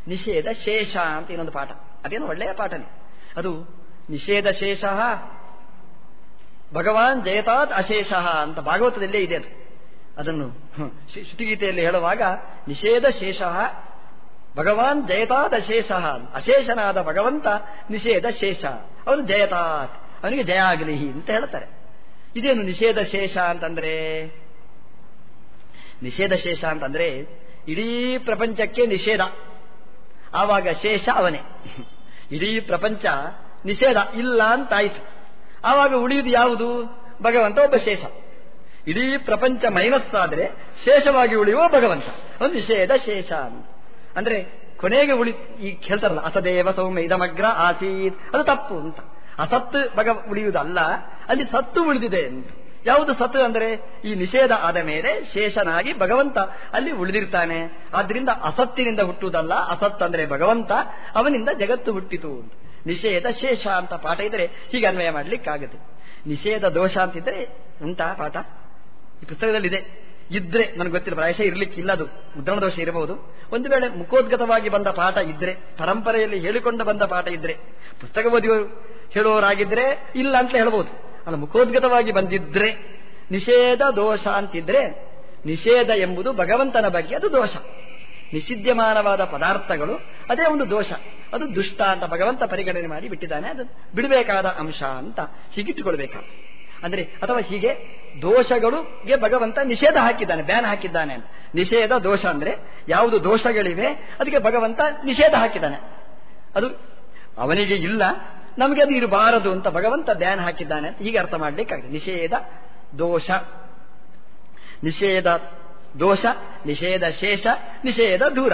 ನಿಷೇಧ ಶೇಷ ಅಂತ ಇನ್ನೊಂದು ಪಾಠ. ಅದೇನು ಒಳ್ಳೆಯ ಪಾಠನೇ. ಅದು ನಿಷೇಧ ಶೇಷ, ಭಗವಾನ್ ಜಯತಾತ್ ಅಶೇಷ ಅಂತ ಭಾಗವತದಲ್ಲೇ ಇದೆ ಅದು. ಅದನ್ನು ಶ್ರುತಿಗೀತೆಯಲ್ಲಿ ಹೇಳುವಾಗ ನಿಷೇಧ ಶೇಷ ಭಗವಾನ್ ಜಯತಾತ್ ಅಶೇಷ ಅಶೇಷನಾದ ಭಗವಂತ ನಿಷೇಧ ಶೇಷ. ಅವನು ಜಯತಾತ್. ಅವನಿಗೆ ಜಯ ಆಗಲಿ ಅಂತ ಹೇಳ್ತಾರೆ. ಇದೇನು ನಿಷೇಧ ಶೇಷ ಅಂತಂದ್ರೆ? ನಿಷೇಧ ಶೇಷ ಅಂತಂದ್ರೆ ಇಡೀ ಪ್ರಪಂಚಕ್ಕೆ ನಿಷೇಧ. ಆವಾಗ ಶೇಷ ಅವನೇ. ಇಡೀ ಪ್ರಪಂಚ ನಿಷೇಧ ಇಲ್ಲ ಅಂತಾಯಿತು ಆವಾಗ ಉಳಿಯುವುದು ಯಾವುದು? ಭಗವಂತ ಒಬ್ಬ ಶೇಷ. ಇಡೀ ಪ್ರಪಂಚ ಮೈನಸ್ ಆದರೆ ಶೇಷವಾಗಿ ಉಳಿಯುವ ಭಗವಂತ. ಒಂದು ನಿಷೇಧ ಶೇಷ ಅಂದ್ರೆ ಕೊನೆಗೆ ಉಳಿ ಈ ಹೇಳ್ತಾರಲ್ಲ ಅಸದೇವ ಸೌಮ್ಯ ಇದಮಗ್ರ ಆಸೀತ್. ಅದು ತಪ್ಪು ಅಂತ. ಅಸತ್ತು ಬಗ ಉಳಿಯುವುದಲ್ಲ, ಅಲ್ಲಿ ಸತ್ತು ಉಳಿದಿದೆ ಅಂತ ಯಾವುದು ಸತ್ತು ಅಂದ್ರೆ, ಈ ನಿಷೇಧ ಆದ ಮೇಲೆ ಶೇಷನಾಗಿ ಭಗವಂತ ಅಲ್ಲಿ ಉಳಿದಿರ್ತಾನೆ. ಆದ್ರಿಂದ ಅಸತ್ತಿನಿಂದ ಹುಟ್ಟುವುದಲ್ಲ, ಅಸತ್ ಅಂದ್ರೆ ಭಗವಂತ, ಅವನಿಂದ ಜಗತ್ತು ಹುಟ್ಟಿತು ನಿಷೇಧ ಶೇಷ ಅಂತ ಪಾಠ ಇದ್ರೆ ಹೀಗೆ ಅನ್ವಯ ಮಾಡ್ಲಿಕ್ಕಾಗತ್ತೆ. ನಿಷೇಧ ದೋಷ ಅಂತಿದ್ರೆ ಉಂಟಾ ಪಾಠ? ಈ ಪುಸ್ತಕದಲ್ಲಿದೆ. ಇದ್ರೆ ನನಗೆ ಗೊತ್ತಿಲ್ಲ, ಪ್ರಾಯಶಃ ಇರಲಿಕ್ಕಿಲ್ಲ ಅದು. ಮುದ್ರಣ ದೋಷ ಇರಬಹುದು. ಒಂದು ವೇಳೆ ಮುಖೋದ್ಗತವಾಗಿ ಬಂದ ಪಾಠ ಇದ್ರೆ, ಪರಂಪರೆಯಲ್ಲಿ ಹೇಳಿಕೊಂಡು ಬಂದ ಪಾಠ ಇದ್ರೆ, ಪುಸ್ತಕ ಓದಿಯವರು ಹೇಳುವವರಾಗಿದ್ರೆ ಇಲ್ಲ ಅಂತ ಹೇಳ್ಬೋದು. ಅಲ್ಲ, ಮುಖೋದ್ಗತವಾಗಿ ಬಂದಿದ್ರೆ ನಿಷೇಧ ದೋಷ ಅಂತಿದ್ರೆ, ನಿಷೇಧ ಎಂಬುದು ಭಗವಂತನ ಬಗ್ಗೆ ಅದು ದೋಷ. ನಿಷಿದ್ಯಮಾನವಾದ ಪದಾರ್ಥಗಳು, ಅದೇ ಒಂದು ದೋಷ. ಅದು ದುಷ್ಟ ಅಂತ ಭಗವಂತ ಪರಿಗಣನೆ ಮಾಡಿ ಬಿಟ್ಟಿದ್ದಾನೆ. ಅದು ಬಿಡಬೇಕಾದ ಅಂಶ ಅಂತ ಹೀಗಿಟ್ಟುಕೊಳ್ಬೇಕಾದ ಅಂದ್ರೆ ಅಥವಾ ಹೀಗೆ ದೋಷಗಳುಗೆ ಭಗವಂತ ನಿಷೇಧ ಹಾಕಿದ್ದಾನೆ ಬ್ಯಾನ್ ಹಾಕಿದ್ದಾನೆ ಅಂತ. ನಿಷೇಧ, ದೋಷ ಅಂದ್ರೆ ಯಾವುದು ದೋಷಗಳಿವೆ, ಅದಕ್ಕೆ ಭಗವಂತ ನಿಷೇಧ ಹಾಕಿದ್ದಾನೆ. ಅದು ಅವನಿಗೆ ಇಲ್ಲ, ನಮಗೆ ಅದು ಇರಬಾರದು ಅಂತ ಭಗವಂತ ಬ್ಯಾನ್ ಹಾಕಿದ್ದಾನೆ ಅಂತ ಹೀಗೆ ಅರ್ಥ ಮಾಡಲಿಕ್ಕಾಗಿದೆ. ನಿಷೇಧ, ದೋಷ. ನಿಷೇಧ ದೋಷ, ನಿಷೇಧ ಶೇಷ, ನಿಷೇಧ ದೂರ.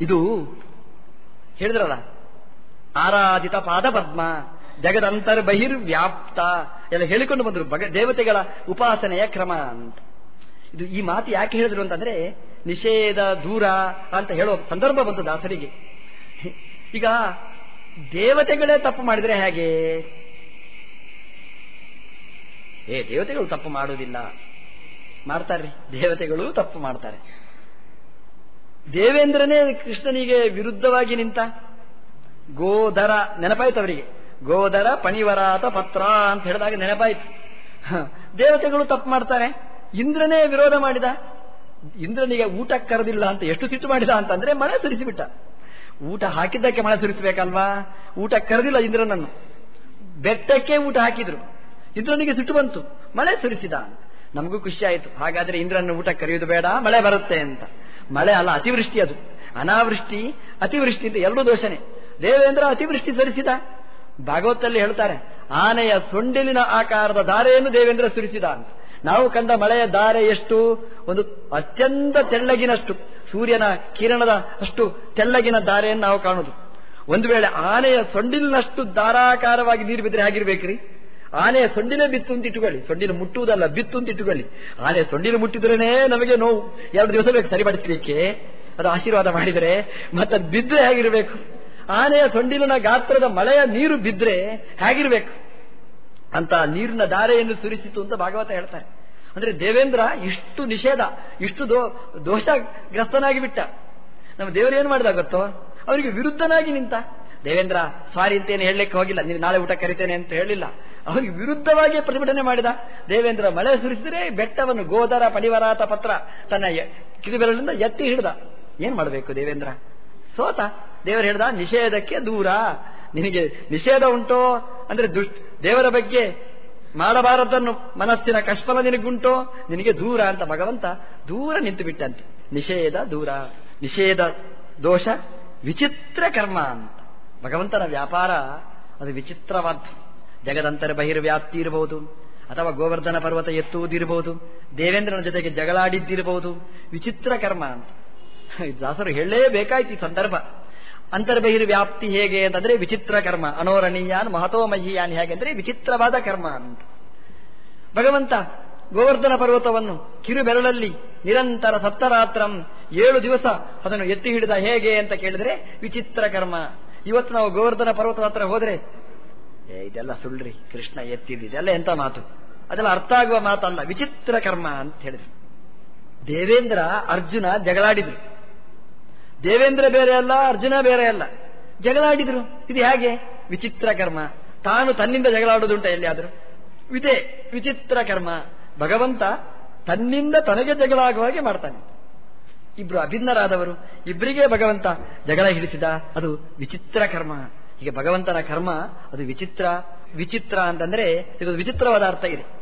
ಇದು ಹೇಳಿದ್ರಲ್ಲ, ಆರಾಧಿತ ಪಾದ ಪದ್ಮ ಜಗದಂತರ್ ಬಹಿರ್ವ್ಯಾಪ್ತ ಎಲ್ಲ ಹೇಳಿಕೊಂಡು ಬಂದರು. ಭಗ ದೇವತೆಗಳ ಉಪಾಸನೆಯ ಕ್ರಮ ಅಂತ. ಇದು ಈ ಮಾತು ಯಾಕೆ ಹೇಳಿದ್ರು ಅಂತಂದ್ರೆ, ನಿಷೇಧ, ದೂರ ಅಂತ ಹೇಳೋ ಸಂದರ್ಭ ಬಂತು ದಾಸರಿಗೆ. ಈಗ ದೇವತೆಗಳೇ ತಪ್ಪು ಮಾಡಿದ್ರೆ ಹೇಗೆ? ಏ, ದೇವತೆಗಳು ತಪ್ಪು ಮಾಡುವುದಿಲ್ಲ. ಮಾಡ್ತಾರೆ. ದೇವತೆಗಳು ತಪ್ಪು ಮಾಡ್ತಾರೆ. ದೇವೇಂದ್ರನೇ ಕೃಷ್ಣನಿಗೆ ವಿರುದ್ಧವಾಗಿ ನಿಂತ ಗೋಧರ ನೆನಪಾಯ್ತು ಅವರಿಗೆ. ಗೋಧರ ಪಣಿವರಾತ ಪತ್ರ ಅಂತ ಹೇಳಿದಾಗ ನೆನಪಾಯಿತು. ದೇವತೆಗಳು ತಪ್ಪು ಮಾಡ್ತಾರೆ. ಇಂದ್ರನೇ ವಿರೋಧ ಮಾಡಿದ. ಇಂದ್ರನಿಗೆ ಊಟ ಕರೆದಿಲ್ಲ ಅಂತ ಎಷ್ಟು ಸಿಟ್ಟು ಮಾಡಿದ ಅಂತಂದ್ರೆ ಮಳೆ ಸುರಿಸಿಬಿಟ್ಟ. ಊಟ ಹಾಕಿದ್ದಕ್ಕೆ ಮಳೆ ಸುರಿಸಬೇಕಲ್ವಾ? ಊಟ ಕರೆದಿಲ್ಲ ಇಂದ್ರನನ್ನು. ಬೆಟ್ಟಕ್ಕೆ ಊಟ ಹಾಕಿದ್ರು. ಇಂದ್ರನಿಗೆ ಸಿಟ್ಟು ಬಂತು. ಮಳೆ ಸುರಿಸಿದ. ನಮಗೂ ಖುಷಿ ಆಯಿತು. ಹಾಗಾದ್ರೆ ಇಂದ್ರನ ಊಟ ಕರೆಯುವುದು ಬೇಡ, ಮಳೆ ಬರುತ್ತೆ ಅಂತ. ಮಳೆ ಅಲ್ಲ, ಅತಿವೃಷ್ಟಿ ಅದು. ಅನಾವೃಷ್ಟಿ, ಅತಿವೃಷ್ಟಿ ಅಂತ ಎರಡೂ ದೋಷನೆ. ದೇವೇಂದ್ರ ಅತಿವೃಷ್ಟಿ ಸರಿಸಿದ. ಭಾಗವತಲ್ಲಿ ಹೇಳ್ತಾರೆ, ಆನೆಯ ಸೊಂಡಿಲಿನ ಆಕಾರದ ಧಾರೆಯನ್ನು ದೇವೇಂದ್ರ ಸುರಿಸಿದ ಅಂತ. ನಾವು ಕಂಡ ಮಳೆಯ ಧಾರೆ ಎಷ್ಟು? ಒಂದು ಅತ್ಯಂತ ತೆಳ್ಳಗಿನಷ್ಟು, ಸೂರ್ಯನ ಕಿರಣದ ಅಷ್ಟು ತೆಳ್ಳಗಿನ ಧಾರೆಯನ್ನು ನಾವು ಕಾಣುದು ಒಂದು ವೇಳೆ ಆನೆಯ ಸೊಂಡಿಲಿನಷ್ಟು ಧಾರಾಕಾರವಾಗಿ ನೀರು ಬಿದ್ದರೆ ಹೇಗಿರ್ಬೇಕ್ರಿ? ಆನೆಯ ಸೊಂಡಿಲೇ ಬಿತ್ತು ಅಂತ ಇಟ್ಟುಕೊಳ್ಳಿ. ಸೊಂಡಿಲು ಮುಟ್ಟುವುದಲ್ಲ, ಬಿತ್ತು ಅಂತ ಇಟ್ಟುಕೊಳ್ಳಿ. ಆನೆ ಸೊಂಡಿಲು ಮುಟ್ಟಿದ್ರೇನೆ ನಮಗೆ ನೋವು. ಎರಡು ದಿವಸ ಬೇಕು ಸರಿಪಡಿಸಲಿಕ್ಕೆ. ಅದು ಆಶೀರ್ವಾದ ಮಾಡಿದರೆ ಮತ್ತೆ ಬಿದ್ದರೆ ಹೇಗಿರಬೇಕು? ಆನೆಯ ಸೊಂಡಿಲಿನ ಗಾತ್ರದ ಮಳೆಯ ನೀರು ಬಿದ್ದರೆ ಹೇಗಿರ್ಬೇಕು? ಅಂತ ನೀರಿನ ಧಾರೆಯನ್ನು ಸುರಿಸಿತು ಅಂತ ಭಾಗವತ ಹೇಳ್ತಾರೆ. ಅಂದ್ರೆ ದೇವೇಂದ್ರ ಇಷ್ಟು ನಿಷೇಧ, ಇಷ್ಟು ದೋ ದೋಷಗ್ರಸ್ತನಾಗಿ ಬಿಟ್ಟ ನಮ್ಮ ದೇವರು ಏನು ಮಾಡಿದ ಗೊತ್ತೋ? ಅವರಿಗೆ ವಿರುದ್ಧನಾಗಿ ನಿಂತ. ದೇವೇಂದ್ರ ಸಾರಿ ಅಂತೇನು ಹೇಳಲಿಕ್ಕೆ ಹೋಗಿಲ್ಲ ನೀವು ನಾಳೆ ಊಟ ಕರಿತೇನೆ ಅಂತ ಹೇಳಿಲ್ಲ. ಅವರಿಗೆ ವಿರುದ್ಧವಾಗಿ ಪ್ರತಿಭಟನೆ ಮಾಡಿದ. ದೇವೇಂದ್ರ ಮಳೆ ಸುರಿಸಿದರೆ ಬೆಟ್ಟವನ್ನು ಗೋದರ, ಪಡಿವರಾತ ಪತ್ರ ತನ್ನ ಕಿರುಬೆರಳಿಂದ ಎತ್ತಿ ಹಿಡಿದ. ಏನ್ ಮಾಡಬೇಕು ದೇವೇಂದ್ರ? ಸೋತ. ದೇವರು ಹೇಳ್ದ, ನಿಷೇಧಕ್ಕೆ ದೂರ. ನಿನಗೆ ನಿಷೇಧ ಉಂಟೋ ಅಂದ್ರೆ ದುಷ್ಟ, ದೇವರ ಬಗ್ಗೆ ಮಾಡಬಾರದನ್ನು ಮನಸ್ಸಿನ ಕಷ್ಟಲ ನಿನಗುಂಟೋ, ನಿನಗೆ ದೂರ ಅಂತ ಭಗವಂತ ದೂರ ನಿಂತು ಬಿಟ್ಟಂತೆ ನಿಷೇಧ ದೂರ, ನಿಷೇಧ ದೋಷ, ವಿಚಿತ್ರ ಕರ್ಮ ಅಂತ. ಭಗವಂತನ ವ್ಯಾಪಾರ ಅದು ವಿಚಿತ್ರವಾದ, ಜಗದಂತರ ಬಹಿರ್ವ್ಯಾಪ್ತಿ ಇರಬಹುದು, ಅಥವಾ ಗೋವರ್ಧನ ಪರ್ವತ ಎತ್ತುವುದಿರಬಹುದು, ದೇವೇಂದ್ರನ ಜೊತೆಗೆ ಜಗಳಾಡಿದ್ದಿರಬಹುದು, ವಿಚಿತ್ರ ಕರ್ಮ ಅಂತ. ದಾಸರು ಹೇಳಲೇಬೇಕಾಯ್ತು ಈ ಸಂದರ್ಭ. ಅಂತರ್ಬಹಿರ್ ವ್ಯಾಪ್ತಿ ಹೇಗೆ ಅಂತಂದ್ರೆ ವಿಚಿತ್ರ ಕರ್ಮ. ಅನೋರಣೀಯಾನ್ ಮಹತೋಮಹೀಯಾನ್ ಹೇಗೆ ಅಂದ್ರೆ ವಿಚಿತ್ರವಾದ ಕರ್ಮ ಅಂತ. ಭಗವಂತ ಗೋವರ್ಧನ ಪರ್ವತವನ್ನು ಕಿರು ಬೆರಳಲ್ಲಿ ನಿರಂತರ ಸಪ್ತರಾತ್ರಂ ಏಳು ದಿವಸ ಅದನ್ನು ಎತ್ತಿ ಹಿಡಿದ ಹೇಗೆ ಅಂತ ಕೇಳಿದ್ರೆ ವಿಚಿತ್ರ ಕರ್ಮ. ಇವತ್ತು ನಾವು ಗೋವರ್ಧನ ಪರ್ವತದ ಹತ್ರ ಹೋದ್ರೆ, ಏ, ಇದೆಲ್ಲ ಸುಳ್ಳ್ರಿ, ಕೃಷ್ಣ ಎತ್ತಿದ್ದು ಇದೆಲ್ಲ ಎಂತ ಮಾತು? ಅದೆಲ್ಲ ಅರ್ಥ ಆಗುವ ಮಾತಲ್ಲ, ವಿಚಿತ್ರ ಕರ್ಮ ಅಂತ ಹೇಳಿದ್ರು. ದೇವೇಂದ್ರ, ಅರ್ಜುನ ಜಗಳಾಡಿದ್ರು. ದೇವೇಂದ್ರ ಬೇರೆ ಅಲ್ಲ, ಅರ್ಜುನ ಬೇರೆ ಅಲ್ಲ. ಜಗಳಾಡಿದ್ರು. ಇದು ಹೇಗೆ? ವಿಚಿತ್ರ ಕರ್ಮ. ತಾನು ತನ್ನಿಂದ ಜಗಳಾಡುವುದುಂಟ ಎಲ್ಲಿಯಾದರೂ. ಇದೇ ವಿಚಿತ್ರ ಕರ್ಮ. ಭಗವಂತ ತನ್ನಿಂದ ತನಗೆ ಜಗಳಾಗುವ ಹಾಗೆ ಮಾಡ್ತಾನೆ. ಇಬ್ರು ಅಭಿನ್ನರಾದವರು. ಇಬ್ಬರಿಗೆ ಭಗವಂತ ಜಗಳ ಹಿಡಿಸಿದ, ಅದು ವಿಚಿತ್ರ ಕರ್ಮ. ಈಗ ಭಗವಂತನ ಕರ್ಮ, ಅದು ವಿಚಿತ್ರ ವಿಚಿತ್ರ ಅಂತಂದ್ರೆ ಇದು ವಿಚಿತ್ರವಾದ ಅರ್ಥ ಇದೆ.